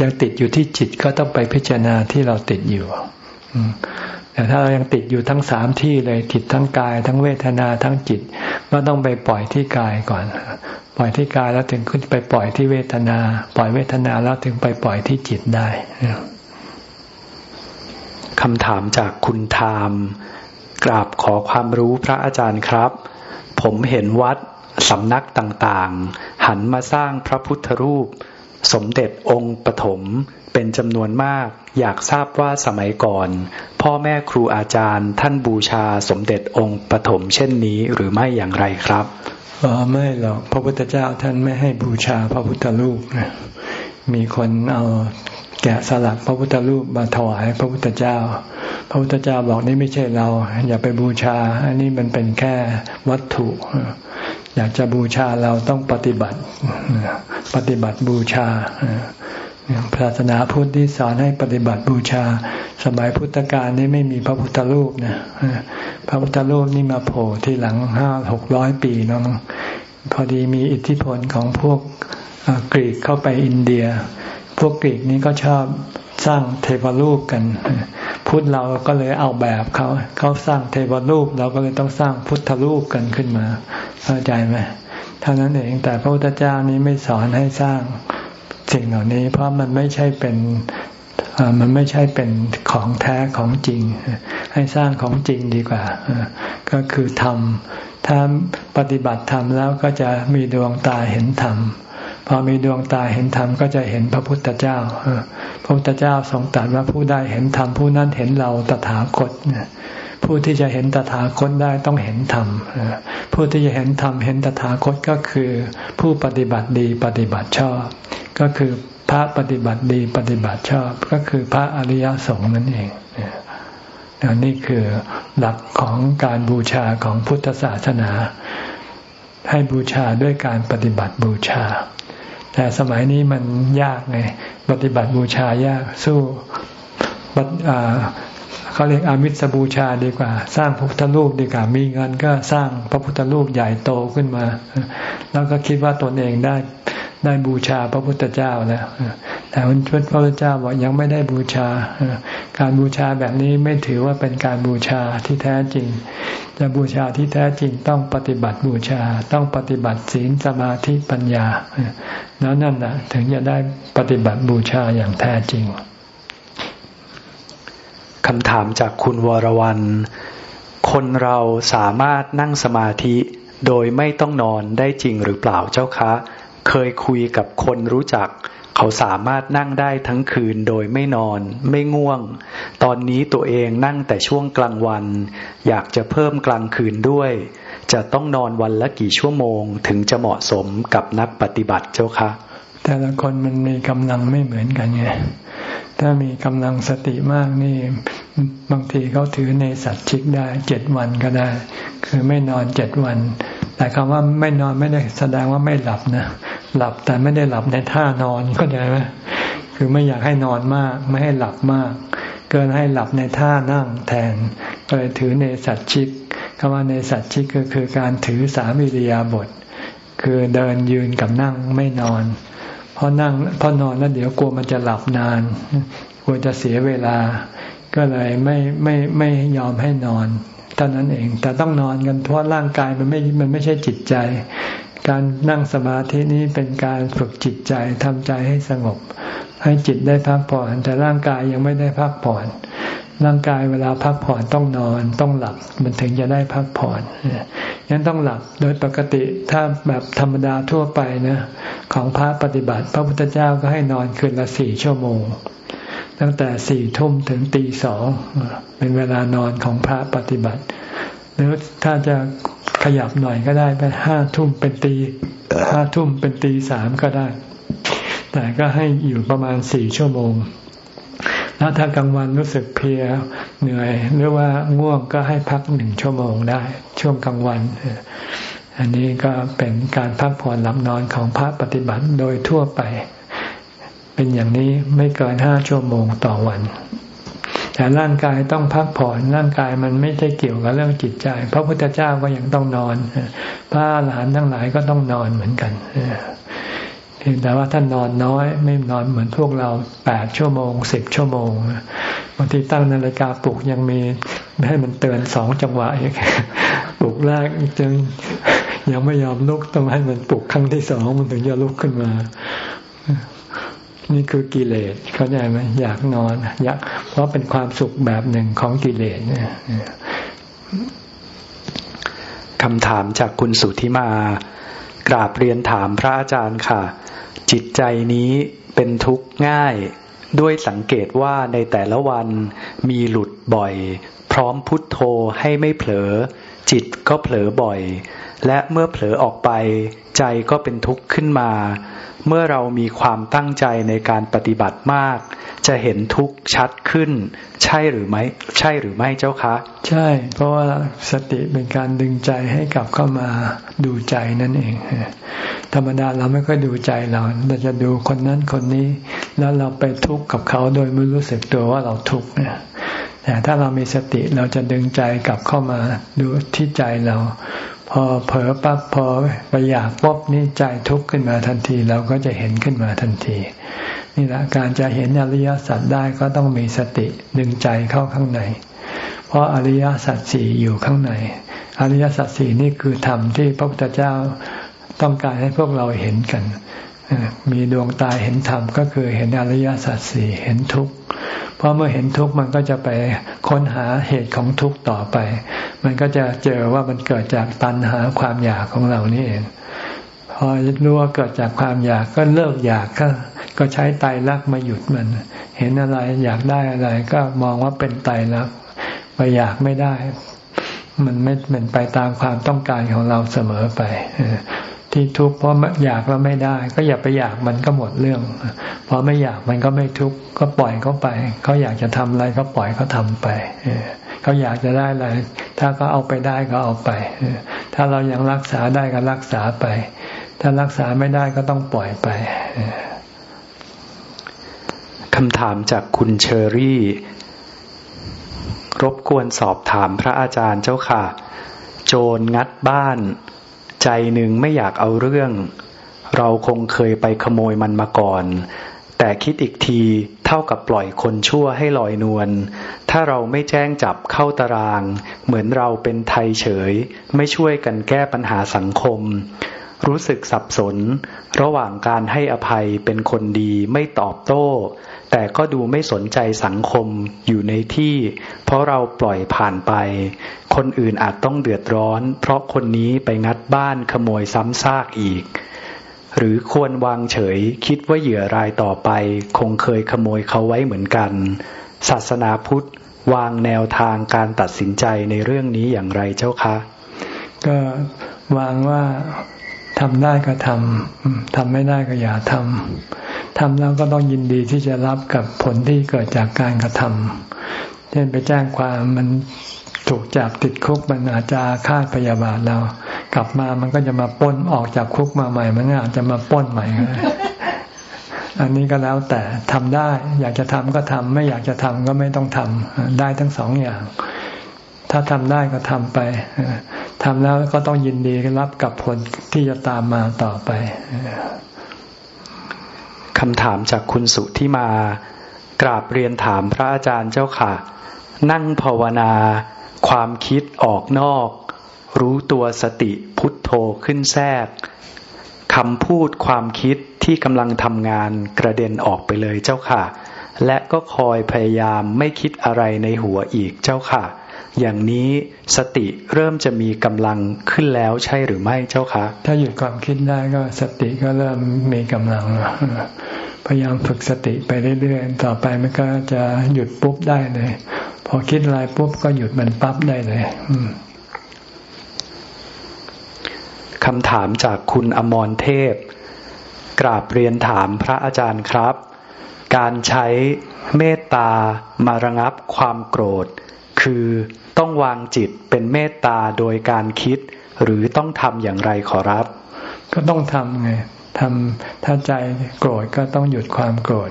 ยังติดอยู่ที่จิตก็ต้องไปพิจารณาที่เราติดอยู่ แต่ถ้าเรายังติดอยู่ทั้งสามที่เลยติดทั้งกาย ทั้งเวทนาทั้งจิต ก็ต้องไปปล่อยที่กายก่อน ปล่อยที่กายแล้วถึงขึ้นไปปล่อยที่เวทนา ปล่อยเวทนาแล้วถึงไปปล่อยที่จิตได้คำถามจากคุณทามกราบขอความรู้พระอาจารย์ครับ ผมเห็นวัดสำนักต่างๆ หันมาสร้างพระพุทธรูป สมเด็จองค์ปฐมเป็นจำนวนมาก อยากทราบว่าสมัยก่อน พ่อแม่ครูอาจารย์ท่านบูชาสมเด็จองค์ปฐมเช่นนี้หรือไม่อย่างไรครับอ๋อไม่หรอกพระพุทธเจ้าท่านไม่ให้บูชาพระพุทธรูปมีคนเอาแกะสลักพระพุทธรูปมาถวายพระพุทธเจ้า พระพุทธเจ้าบอกนี่ไม่ใช่เรา อย่าไปบูชา อันนี้มันเป็นแค่วัตถุ อยากจะบูชาเราต้องปฏิบัติ ปฏิบัติบูชาศาสนาพุทธที่สอนให้ปฏิบัติบูชา สมัยพุทธกาลนี่ไม่มีพระพุทธรูปนะพระพุทธรูปนี่มาโผล่ที่หลังห้าหกร้อยปีเนาะพอดีมีอิทธิพลของพวกกรีกเข้าไปอินเดีย พวกกรีกนี้ก็ชอบสร้างเทวรูปกัน พุทธเราก็เลยเอาแบบเขาเขาสร้างเทวรูปเราก็เลยต้องสร้างพุทธรูปกันขึ้นมา เข้าใจไหมเท่านั้นเองแต่พระพุทธเจ้านี้ไม่สอนให้สร้างสิ่งเหล่านี้ เพราะมันไม่ใช่เป็นมันไม่ใช่เป็นของแท้ของจริง ให้สร้างของจริงดีกว่า ก็คือทำถ้าปฏิบัติธรรมแล้วก็จะมีดวงตาเห็นธรรม พอมีดวงตาเห็นธรรมก็จะเห็นพระพุทธเจ้าพระพุทธเจ้าทรงตรัสว่าผู้ได้เห็นธรรมผู้นั้นเห็นเราตถาคตผู้ที่จะเห็นตถาคตได้ต้องเห็นธรรมผู้ที่จะเห็นธรรมเห็นตถาคตก็คือผู้ปฏิบัติดีปฏิบัติชอบ ก็คือพระปฏิบัติดีปฏิบัติชอบ ก็คือพระอริยสงฆ์นั่นเองนี่คือหลักของการบูชาของพุทธศาสนา ให้บูชาด้วยการปฏิบัติบูชา แต่สมัยนี้มันยากไงปฏิบัติบูชายากสู้เขาเรียกอามิสบูชาดีกว่า สร้างพระพุทธรูปดีกว่ามีเงินก็สร้างพระพุทธรูปใหญ่โตขึ้นมา แล้วก็คิดว่าตนเองได้ได้บูชาพระพุทธเจ้าแล้ว แต่พระพุทธเจ้าบอกยังไม่ได้บูชา การบูชาแบบนี้ไม่ถือว่าเป็นการบูชาที่แท้จริง จะบูชาที่แท้จริงต้องปฏิบัติบูชา ต้องปฏิบัติศีลสมาธิปัญญา แล้วนั่นแหะถึงจะได้ปฏิบัติบูชาอย่างแท้จริงคำถามจากคุณวรวรรณคนเราสามารถนั่งสมาธิโดยไม่ต้องนอนได้จริงหรือเปล่าเจ้าคะ เคยคุยกับคนรู้จัก เขาสามารถนั่งได้ทั้งคืนโดยไม่นอน ไม่ง่วง ตอนนี้ตัวเองนั่งแต่ช่วงกลางวัน อยากจะเพิ่มกลางคืนด้วย จะต้องนอนวันละกี่ชั่วโมง ถึงจะเหมาะสมกับนักปฏิบัติเจ้าคะแต่ละคนมันมีกำลังไม่เหมือนกันไงถ้ามีกำลังสติมากนี่ บางทีเขาถือในสัตว์ชิกได้เจ็ดวันก็ได้ คือไม่นอนเจ็ดวัน แต่คำว่าไม่นอนไม่ได้แสดงว่าไม่หลับนะ หลับแต่ไม่ได้หลับในท่านอนก็ได้ไหมคือไม่อยากให้นอนมาก ไม่ให้หลับมาก เกินให้หลับในท่านั่งแทนก็เลยถือในสัตชิกคำว่าในสัตชิกก็คือการถือสามิริยาบท คือเดินยืนกับนั่งไม่นอนพอนั่งพอนอนแล้วเดี๋ยวกลัวมันจะหลับนาน กลัวจะเสียเวลา ก็เลยไม่ไม่ไม่ยอมให้นอน เท่านั้นเอง แต่ต้องนอนกันเพราะร่างกายมันไม่มันไม่ใช่จิตใจ การนั่งสมาธินี้เป็นการฝึกจิตใจทำใจให้สงบ ให้จิตได้พักผ่อน แต่ร่างกายยังไม่ได้พักผ่อนร่างกายเวลาพักผ่อนต้องนอนต้องหลับมันถึงจะได้พักผ่อนงั้นต้องหลับโดยปกติถ้าแบบธรรมดาทั่วไปนะ ของพระปฏิบัติ พระพุทธเจ้าก็ให้นอนคืนละสี่ชั่วโมง ตั้งแต่สี่ทุ่มถึงตีสองเป็นเวลานอนของพระปฏิบัติ หรือถ้าจะขยับหน่อยก็ได้ไปห้าทุ่มเป็นตีห้าทุ่มเป็นตีสามก็ได้ แต่ก็ให้อยู่ประมาณสี่ชั่วโมง แล้วถ้ากลางวันรู้สึกเพลียเหนื่อย หรือว่าง่วงก็ให้พักหนึ่งชั่วโมงได้ ช่วงกลางวัน อันนี้ก็เป็นการพักผ่อนหลับนอนของพระปฏิบัติโดยทั่วไป เป็นอย่างนี้ไม่เกินห้าชั่วโมงต่อวัน แต่ร่างกายต้องพักผ่อนร่างกายมันไม่ใช่เกี่ยวกับเรื่องจิตใจ พระพุทธเจ้าก็ยังต้องนอน พระหลานทั้งหลายก็ต้องนอนเหมือนกันเพียงแต่ว่าท่านนอนน้อย ไม่นอนเหมือนพวกเราแปดชั่วโมงสิบชั่วโมงบางทีตั้งนาฬิกาปลุกยังมีให้มันเตือนสองจังหวะอีกปลุกแรกจึงยังไม่ยอมลุกต้องให้มันปลุกครั้งที่สองมันถึงจะลุกขึ้นมา นี่คือกิเลสเข้าใจไหมอยากนอนอยากเพราะเป็นความสุขแบบหนึ่งของกิเลสเนี่ยคำถามจากคุณสุธิมา กราบเรียนถามพระอาจารย์ค่ะ จิตใจนี้เป็นทุกข์ง่าย ด้วยสังเกตว่าในแต่ละวันมีหลุดบ่อย พร้อมพุทโธให้ไม่เผลอ จิตก็เผลอบ่อย และเมื่อเผลอออกไป ใจก็เป็นทุกข์ขึ้นมา เมื่อเรามีความตั้งใจในการปฏิบัติมาก จะเห็นทุกข์ชัดขึ้น ใช่หรือไม่ใช่หรือไม่เจ้าคะ ใช่ เพราะว่าสติเป็นการดึงใจให้กลับเข้ามาดูใจนั่นเอง ธรรมดาเราไม่ค่อยดูใจเราเราจะดูคนนั้นคนนี้ แล้วเราไปทุกข์กับเขาโดยไม่รู้สึกตัวว่าเราทุกข์เนี่ยแต่ถ้าเรามีสติเราจะดึงใจกลับเข้ามาดูที่ใจเรา พอเผลอปั๊บพอไปอยากป๊บนี่ใจทุกข์ขึ้นมาทันที เราก็จะเห็นขึ้นมาทันที นี่แหละการจะเห็นอริยสัจได้ก็ต้องมีสติดึงใจเข้าข้างใน เพราะอริยสัจสี่อยู่ข้างใน อริยสัจสี่นี่คือธรรมที่พระพุทธเจ้าต้องการให้พวกเราเห็นกัน มีดวงตาเห็นธรรมก็คือเห็นอริยสัจสี่เห็นทุกข์ เพราะเมื่อเห็นทุกข์มันก็จะไปค้นหาเหตุของทุกข์ต่อไป มันก็จะเจอว่ามันเกิดจากตัณหาความอยากของเรานี่เองพอรู้ว่าเกิดจากความอยากก็เลิกอยากก็ก็ใช้ไตรลักมาหยุดมัน เห็นอะไรอยากได้อะไร ก็มองว่าเป็นไตรลักไปอยากไม่ได้ มันไม่เป็นไปตามความต้องการของเราเสมอไป ที่ทุกข์เพราะอยากแล้วไม่ได้ ก็อย่าไปอยากมันก็หมดเรื่องพอไม่อยากมันก็ไม่ทุกข์ก็ปล่อยเขาไปเขาอยากจะทำอะไรก็ปล่อยเขาทาไปเขาอยากจะได้อะไรถ้าเขาเอาไปได้ก็เอาไปถ้าเรายังรักษาได้ก็รักษาไป ถ้ารักษาไม่ได้ก็ต้องปล่อยไปคำถามจากคุณเชอรี่ รบกวนสอบถามพระอาจารย์เจ้าค่ะ โจรงัดบ้าน ใจหนึ่งไม่อยากเอาเรื่อง เราคงเคยไปขโมยมันมาก่อน แต่คิดอีกทีเท่ากับปล่อยคนชั่วให้ลอยนวลถ้าเราไม่แจ้งจับเข้าตาราง เหมือนเราเป็นไทยเฉย ไม่ช่วยกันแก้ปัญหาสังคม รู้สึกสับสน ระหว่างการให้อภัยเป็นคนดีไม่ตอบโต้ แต่ก็ดูไม่สนใจสังคมอยู่ในที่ เพราะเราปล่อยผ่านไป คนอื่นอาจต้องเดือดร้อน เพราะคนนี้ไปงัดบ้านขโมยซ้ำซากอีก หรือควรวางเฉยคิดว่าเหยื่อรายต่อไป คงเคยขโมยเขาไว้เหมือนกัน ศาสนาพุทธวางแนวทางการตัดสินใจในเรื่องนี้อย่างไรเจ้าคะ ก็วางว่าทำได้ก็ทำทำไม่ได้ก็อย่าทำ ทำแล้วก็ต้องยินดีที่จะรับกับผลที่เกิดจากการกระทำเช่นไปแจ้งความมันถูกจับติดคุกมันอาจจะฆ่าพยาบาทเรา กลับมามันก็จะมาป้นออกจากคุกมาใหม่ มันอาจจะมาป้นใหม่อันนี้ก็แล้วแต่ทำได้ อยากจะทำก็ทำไม่อยากจะทำก็ไม่ต้องทำได้ทั้งสองอย่าง ถ้าทำได้ก็ทำไปทำแล้วก็ต้องยินดีรับกับผลที่จะตามมาต่อไป คำถามจากคุณสุที่มากราบเรียนถามพระอาจารย์เจ้าค่ะ นั่งภาวนา ความคิดออกนอก รู้ตัวสติพุทโธขึ้นแทรกคำพูดความคิดที่กำลังทำงานกระเด็นออกไปเลยเจ้าค่ะ และก็คอยพยายามไม่คิดอะไรในหัวอีกเจ้าค่ะ อย่างนี้สติเริ่มจะมีกำลังขึ้นแล้วใช่หรือไม่เจ้าคะ ถ้าหยุดความคิดได้ก็สติก็เริ่มมีกำลังพยายามฝึกสติไปเรื่อยๆ ต่อไปมันก็จะหยุดปุ๊บได้เลย พอคิดอะไรปุ๊บก็หยุดมันปั๊บได้เลยคำถามจากคุณอมรเทพ กราบเรียนถามพระอาจารย์ครับ การใช้เมตตามาระงับความโกรธ คือต้องวางจิตเป็นเมตตาโดยการคิด หรือต้องทำอย่างไรขอรับ ก็ต้องทำไงทำถ้าใจโกรธก็ต้องหยุดความโกรธ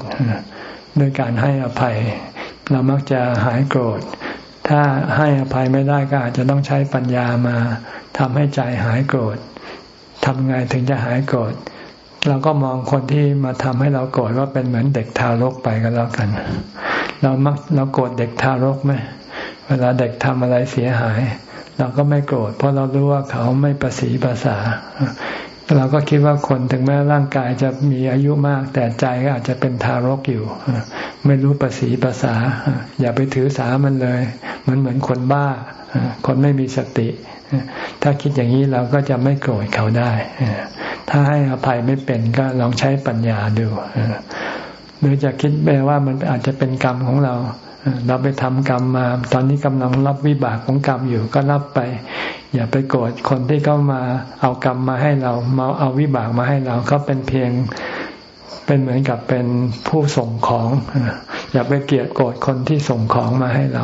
ด้วยการให้อภัย เรามักจะหายโกรธ ถ้าให้อภัยไม่ได้ก็อาจจะต้องใช้ปัญญามาทำให้ใจหายโกรธทำไงถึงจะหายโกรธเราก็มองคนที่มาทำให้เราโกรธว่าเป็นเหมือนเด็กทารกไปก็แล้วกัน เรามักเราโกรธเด็กทารกไหม เวลาเด็กทำอะไรเสียหาย เราก็ไม่โกรธเพราะเรารู้ว่าเขาไม่ประสีภาษา เราก็คิดว่าคนถึงแม้ร่างกายจะมีอายุมาก แต่ใจก็อาจจะเป็นทารกอยู่ ไม่รู้ภาษีภาษา อย่าไปถือสามันเลย มันเหมือนคนบ้า คนไม่มีสติ ถ้าคิดอย่างนี้เราก็จะไม่โกรธเขาได้ ถ้าให้อภัยไม่เป็นก็ลองใช้ปัญญาดูหรือจะคิดไปว่ามันอาจจะเป็นกรรมของเรา เราไปทำกรรมมา ตอนนี้กำลังรับวิบากของกรรมอยู่ก็รับไป อย่าไปโกรธคนที่เขามาเอากรรมมาให้เรามาเอาวิบากมาให้เราเขาเป็นเพียงเป็นเหมือนกับเป็นผู้ส่งของ อย่าไปเกลียดโกรธคนที่ส่งของมาให้เรา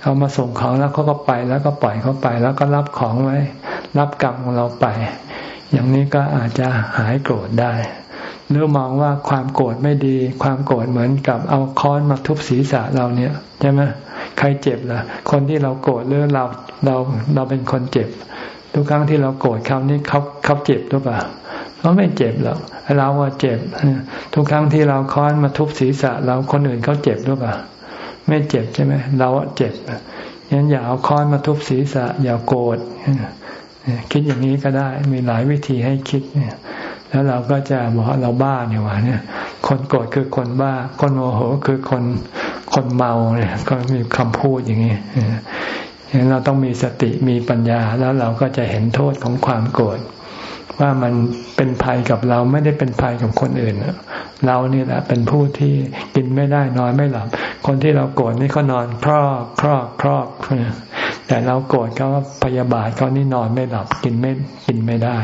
เขามาส่งของแล้วเขาก็ไปแล้วก็ปล่อยเขาไป แล้วก็รับของไว้ รับกรรมของเราไป อย่างนี้ก็อาจจะหายโกรธได้ หรือมองว่าความโกรธไม่ดี ความโกรธเหมือนกับเอาค้อนมาทุบศีรษะเราเนี่ยใช่ไหมใครเจ็บล่ะ คนที่เราโกรธหรือเราเราเราเป็นคนเจ็บ ทุกครั้งที่เราโกรธเขานี่เขาเขาเจ็บหรือเปล่าเขาไม่เจ็บหรอกเราว่าเจ็บ ทุกครั้งที่เราค้อนมาทุบศีรษะ เราคนอื่นเขาเจ็บหรือเปล่าไม่เจ็บใช่ไหมเราเจ็บงั้นอย่าเอาค้อนมาทุบศีรษะ อย่าโกรธคิดอย่างนี้ก็ได้มีหลายวิธีให้คิดเนี่ย แล้วเราก็จะบอกว่าเราบ้าเนี่ยว่าเนี่ย คนโกรธคือคนบ้า คนโมโหคือคนคนเมาเนี่ย ก็มีคำพูดอย่างนี้ฉะนั้นเราต้องมีสติมีปัญญาแล้วเราก็จะเห็นโทษของความโกรธว่ามันเป็นภัยกับเราไม่ได้เป็นภัยกับคนอื่นเราเนี่ยแหละเป็นผู้ที่กินไม่ได้นอนไม่หลับ คนที่เราโกรธนี่เขานอนครอกครอกครอกแต่เราโกรธเขาพยาบาทเขานี่นอนไม่หลับกินไม่กินไม่ได้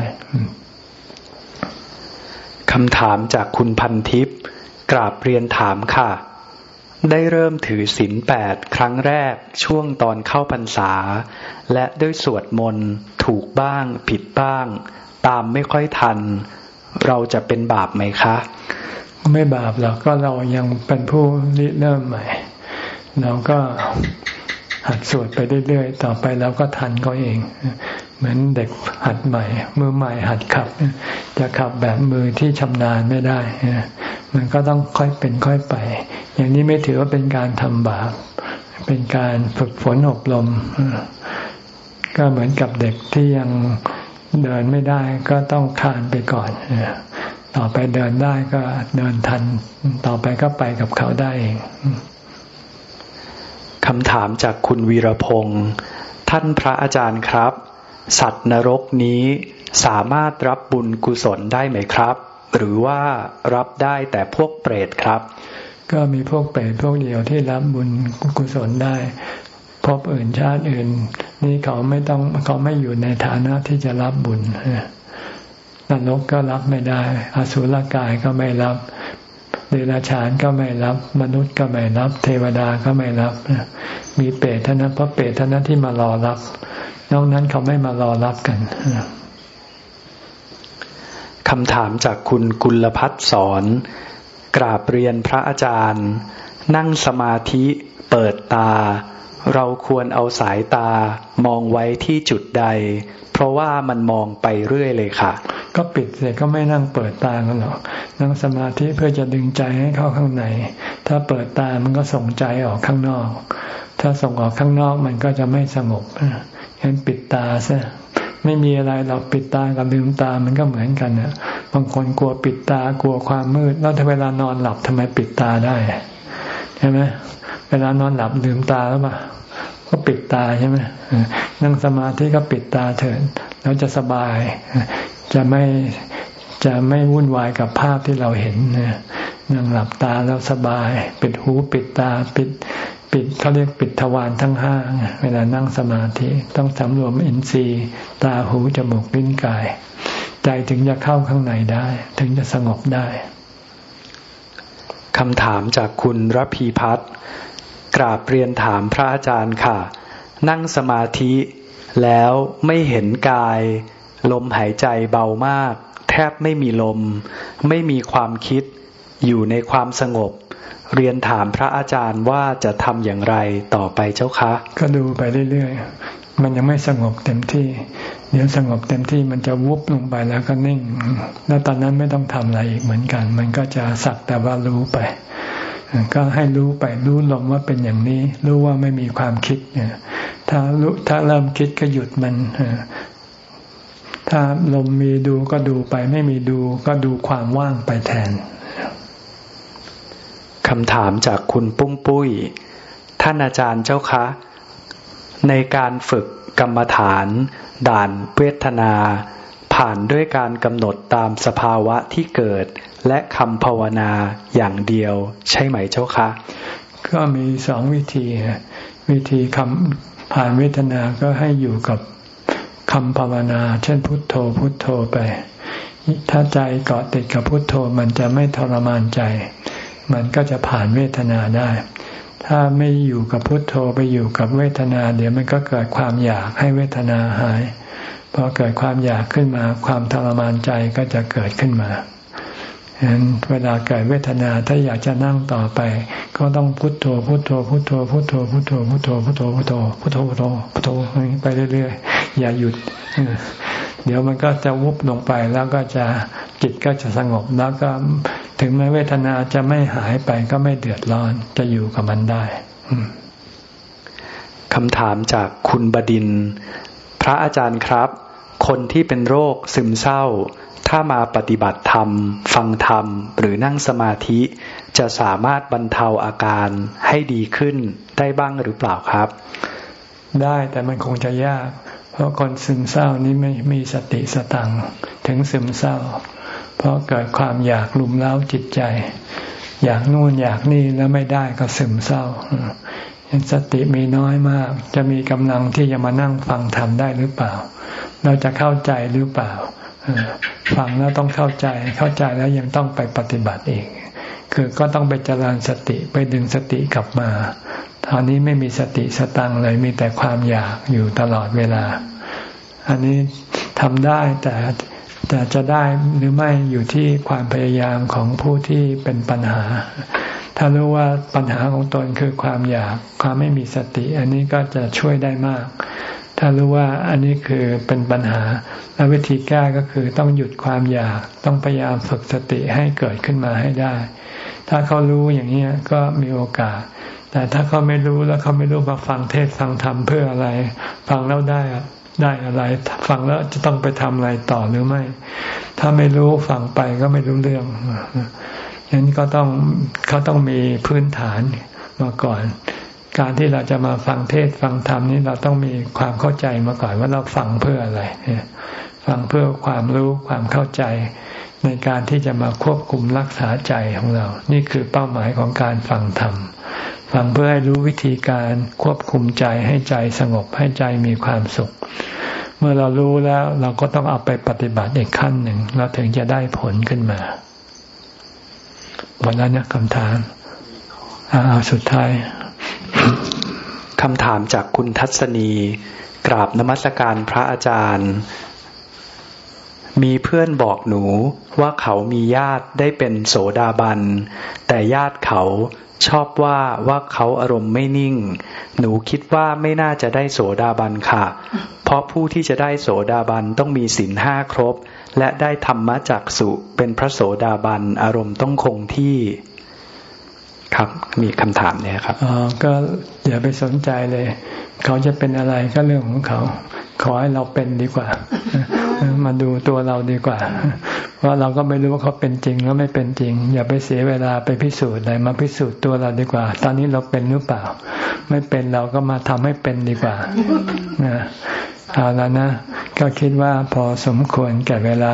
คำถามจากคุณพันทิพย์กราบเรียนถามค่ะ ได้เริ่มถือศีลแปดครั้งแรกช่วงตอนเข้าพรรษา และด้วยสวดมนต์ถูกบ้างผิดบ้าง ตามไม่ค่อยทัน เราจะเป็นบาปไหมคะ ไม่บาปหรอกก็เรายังเป็นผู้ริเริ่มใหม่ เราก็หัดสวดไปเรื่อยๆ ต่อไปเราก็ทันเขาเอง เหมือนเด็กหัดใหม่ มือใหม่หัดขับ จะขับแบบมือที่ชำนาญไม่ได้มันก็ต้องค่อยเป็นค่อยไป อย่างนี้ไม่ถือว่าเป็นการทำบาป เป็นการฝึกฝนอบรม ก็เหมือนกับเด็กที่ยังเดินไม่ได้ก็ต้องคานไปก่อนต่อไปเดินได้ก็เดินทัน ต่อไปก็ไปกับเขาได้เองคำถามจากคุณวีรพงศ์ท่านพระอาจารย์ครับ สัตว์นรกนี้สามารถรับบุญกุศลได้ไหมครับ หรือว่ารับได้แต่พวกเปรตครับ ก็มีพวกเปรตพวกเดียวที่รับบุญกุศลได้พบอื่นชาติอื่น นี่เขาไม่ต้องเขาไม่อยู่ในฐานะที่จะรับบุญนรกก็รับไม่ได้ อสุรกายก็ไม่รับเดรัจฉานก็ไม่รับ มนุษย์ก็ไม่รับ เทวดาก็ไม่รับ มีเปรตเท่านั้นเพราะเปรตเท่านั้นที่มารอรับ นอกนั้นเขาไม่มารอรับกันคำถามจากคุณกุลพัฒสอนกราบเรียนพระอาจารย์ นั่งสมาธิเปิดตา เราควรเอาสายตามองไว้ที่จุดใด เพราะว่ามันมองไปเรื่อยเลยค่ะ ก็ปิดเสร็จก็ไม่นั่งเปิดตากันหรอกนั่งสมาธิเพื่อจะดึงใจให้เข้าข้างใน ถ้าเปิดตามันก็ส่งใจออกข้างนอก ถ้าส่งออกข้างนอกมันก็จะไม่สงบ ฉะนั้นปิดตาซะไม่มีอะไรเราปิดตากับลืมตามันก็เหมือนกันนะบางคนกลัวปิดตากลัวความมืด แล้วถ้าเวลานอนหลับทำไมปิดตาได้ใช่ไหมเวลานอนหลับลืมตาแล้วปะก็ปิดตาใช่ไหมนั่งสมาธิก็ปิดตาเถิดแล้วจะสบาย จะไม่จะไม่วุ่นวายกับภาพที่เราเห็นนั่งหลับตาแล้วสบาย ปิดหูปิดตาปิด ปิดเขาเรียกปิดทวารทั้งห้าเวลานั่งสมาธิต้องสำรวมอินทรีย์ตาหูจมูกลิ้นกาย ใจถึงจะเข้าข้างในได้ ถึงจะสงบได้คำถามจากคุณรพีพัฒน์กราบเรียนถามพระอาจารย์ค่ะ นั่งสมาธิแล้วไม่เห็นกาย ลมหายใจเบามาก แทบไม่มีลม ไม่มีความคิดอยู่ในความสงบ เรียนถามพระอาจารย์ว่าจะทำอย่างไรต่อไปเจ้าคะ ก็ดูไปเรื่อยๆ มันยังไม่สงบเต็มที่ เดี๋ยวสงบเต็มที่มันจะวุบลงไปแล้วก็นิ่ง แล้วตอนนั้นไม่ต้องทำอะไรอีกเหมือนกัน มันก็จะสักแต่ว่ารู้ไป ก็ให้รู้ไปรู้ลมว่าเป็นอย่างนี้ รู้ว่าไม่มีความคิดเนี่ย ถ้ารู้ถ้าเริ่มคิดก็หยุดมันถ้าลมมีดูก็ดูไป ไม่มีดูก็ดูความว่างไปแทน คำถามจากคุณปุ้มปุ้ย ท่านอาจารย์เจ้าคะ ในการฝึกกรรมฐาน ด่านเวทนา ผ่านด้วยการกำหนดตามสภาวะที่เกิด และคำภาวนาอย่างเดียว ใช่ไหมเจ้าคะ ก็มีสองวิธีวิธีคำผ่านเวทนาก็ให้อยู่กับคำภาวนา เช่นพุทโธพุทโธไป ถ้าใจเกาะติดกับพุทโธมันจะไม่ทรมานใจ มันก็จะผ่านเวทนาได้ ถ้าไม่อยู่กับพุทโธไปอยู่กับเวทนา เดี๋ยวมันก็เกิดความอยากให้เวทนาหายพอเกิดความอยากขึ้นมา ความทรมานใจก็จะเกิดขึ้นมา เวลาเกิดเวทนาถ้าอยากจะนั่งต่อไป ก็ต้องพุทโธพุทโธพุทโธพุทโธพุทโธพุทโธพุทโธพุทโธพุทโธพุทโธพุทโธไปเรื่อยๆอย่าหยุด เดี๋ยวมันก็จะวุบลงไปแล้วก็จะจิตก็จะสงบแล้วก็ถึงแม้เวทนาจะไม่หายไปก็ไม่เดือดร้อนจะอยู่กับมันได้คำถามจากคุณบดิน พระอาจารย์ครับ คนที่เป็นโรคซึมเศร้า ถ้ามาปฏิบัติธรรม ฟังธรรม หรือนั่งสมาธิ จะสามารถบรรเทาอาการให้ดีขึ้นได้บ้างหรือเปล่าครับ ได้แต่มันคงจะยาก เพราะคนซึมเศร้านี้ไม่มีสติสตังถึงซึมเศร้า เพราะเกิดความอยากลุมเล้าจิตใจ อยากนู่นอยากนี่แล้วไม่ได้ก็ซึมเศร้าสติมีน้อยมาก จะมีกำลังที่จะมานั่งฟังธรรมได้หรือเปล่า เราจะเข้าใจหรือเปล่า ฟังแล้วต้องเข้าใจเข้าใจแล้วยังต้องไปปฏิบัติเองคือก็ต้องไปเจริญสติไปดึงสติกลับมาตอนนี้ไม่มีสติสตังเลยมีแต่ความอยากอยู่ตลอดเวลา อันนี้ทำได้แต่แต่จะได้หรือไม่อยู่ที่ความพยายามของผู้ที่เป็นปัญหา ถ้ารู้ว่าปัญหาของตนคือความอยากความไม่มีสติ อันนี้ก็จะช่วยได้มาก ถ้ารู้ว่าอันนี้คือเป็นปัญหาและวิธีแก้ก็คือต้องหยุดความอยากต้องพยายามฝึกสติให้เกิดขึ้นมาให้ได้ ถ้าเขารู้อย่างนี้ก็มีโอกาส แต่ถ้าเขาไม่รู้แล้วเขาไม่รู้มาฟังเทศฟังธรรมเพื่ออะไร ฟังแล้วได้ได้อะไร ฟังแล้วจะต้องไปทำอะไรต่อหรือไม่ ถ้าไม่รู้ฟังไปก็ไม่รู้เรื่องฉะนั้นก็ต้องเขาต้องมีพื้นฐานมาก่อน การที่เราจะมาฟังเทศฟังธรรมนี้เราต้องมีความเข้าใจมาก่อนว่าเราฟังเพื่ออะไร ฟังเพื่อความรู้ความเข้าใจ ในการที่จะมาควบคุมรักษาใจของเรา นี่คือเป้าหมายของการฟังธรรม ฟังเพื่อให้รู้วิธีการควบคุมใจให้ใจสงบให้ใจมีความสุข เมื่อเรารู้แล้วเราก็ต้องเอาไปปฏิบัติอีกขั้นหนึ่ง เราถึงจะได้ผลขึ้นมาหมดแล้วนี่ยคำถามเอาสุดท้าย คำถามจากคุณทัศนีกราบนมัสการพระอาจารย์ มีเพื่อนบอกหนูว่าเขามีญาติได้เป็นโสดาบัน แต่ญาติเขาชอบว่าว่าเขาอารมณ์ไม่นิ่ง หนูคิดว่าไม่น่าจะได้โสดาบันค่ะ เพราะผู้ที่จะได้โสดาบันต้องมีศีลห้าครบ และได้ธรรมะจักสุเป็นพระโสดาบันอารมณ์ต้องคงที่ ครับ มีคำถามเนี่ยครับอ๋อก็อย่าไปสนใจเลย เขาจะเป็นอะไรก็เรื่องของเขา ขอให้เราเป็นดีกว่า มาดูตัวเราดีกว่าเพราะเราก็ไม่รู้ว่าเขาเป็นจริงแล้วไม่เป็นจริง อย่าไปเสียเวลาไปพิสูจน์เลยมาพิสูจน์ตัวเราดีกว่า ตอนนี้เราเป็นหรือเปล่า ไม่เป็นเราก็มาทำให้เป็นดีกว่านะเอาแล้วนะ ก็คิดว่าพอสมควรแก่เวลา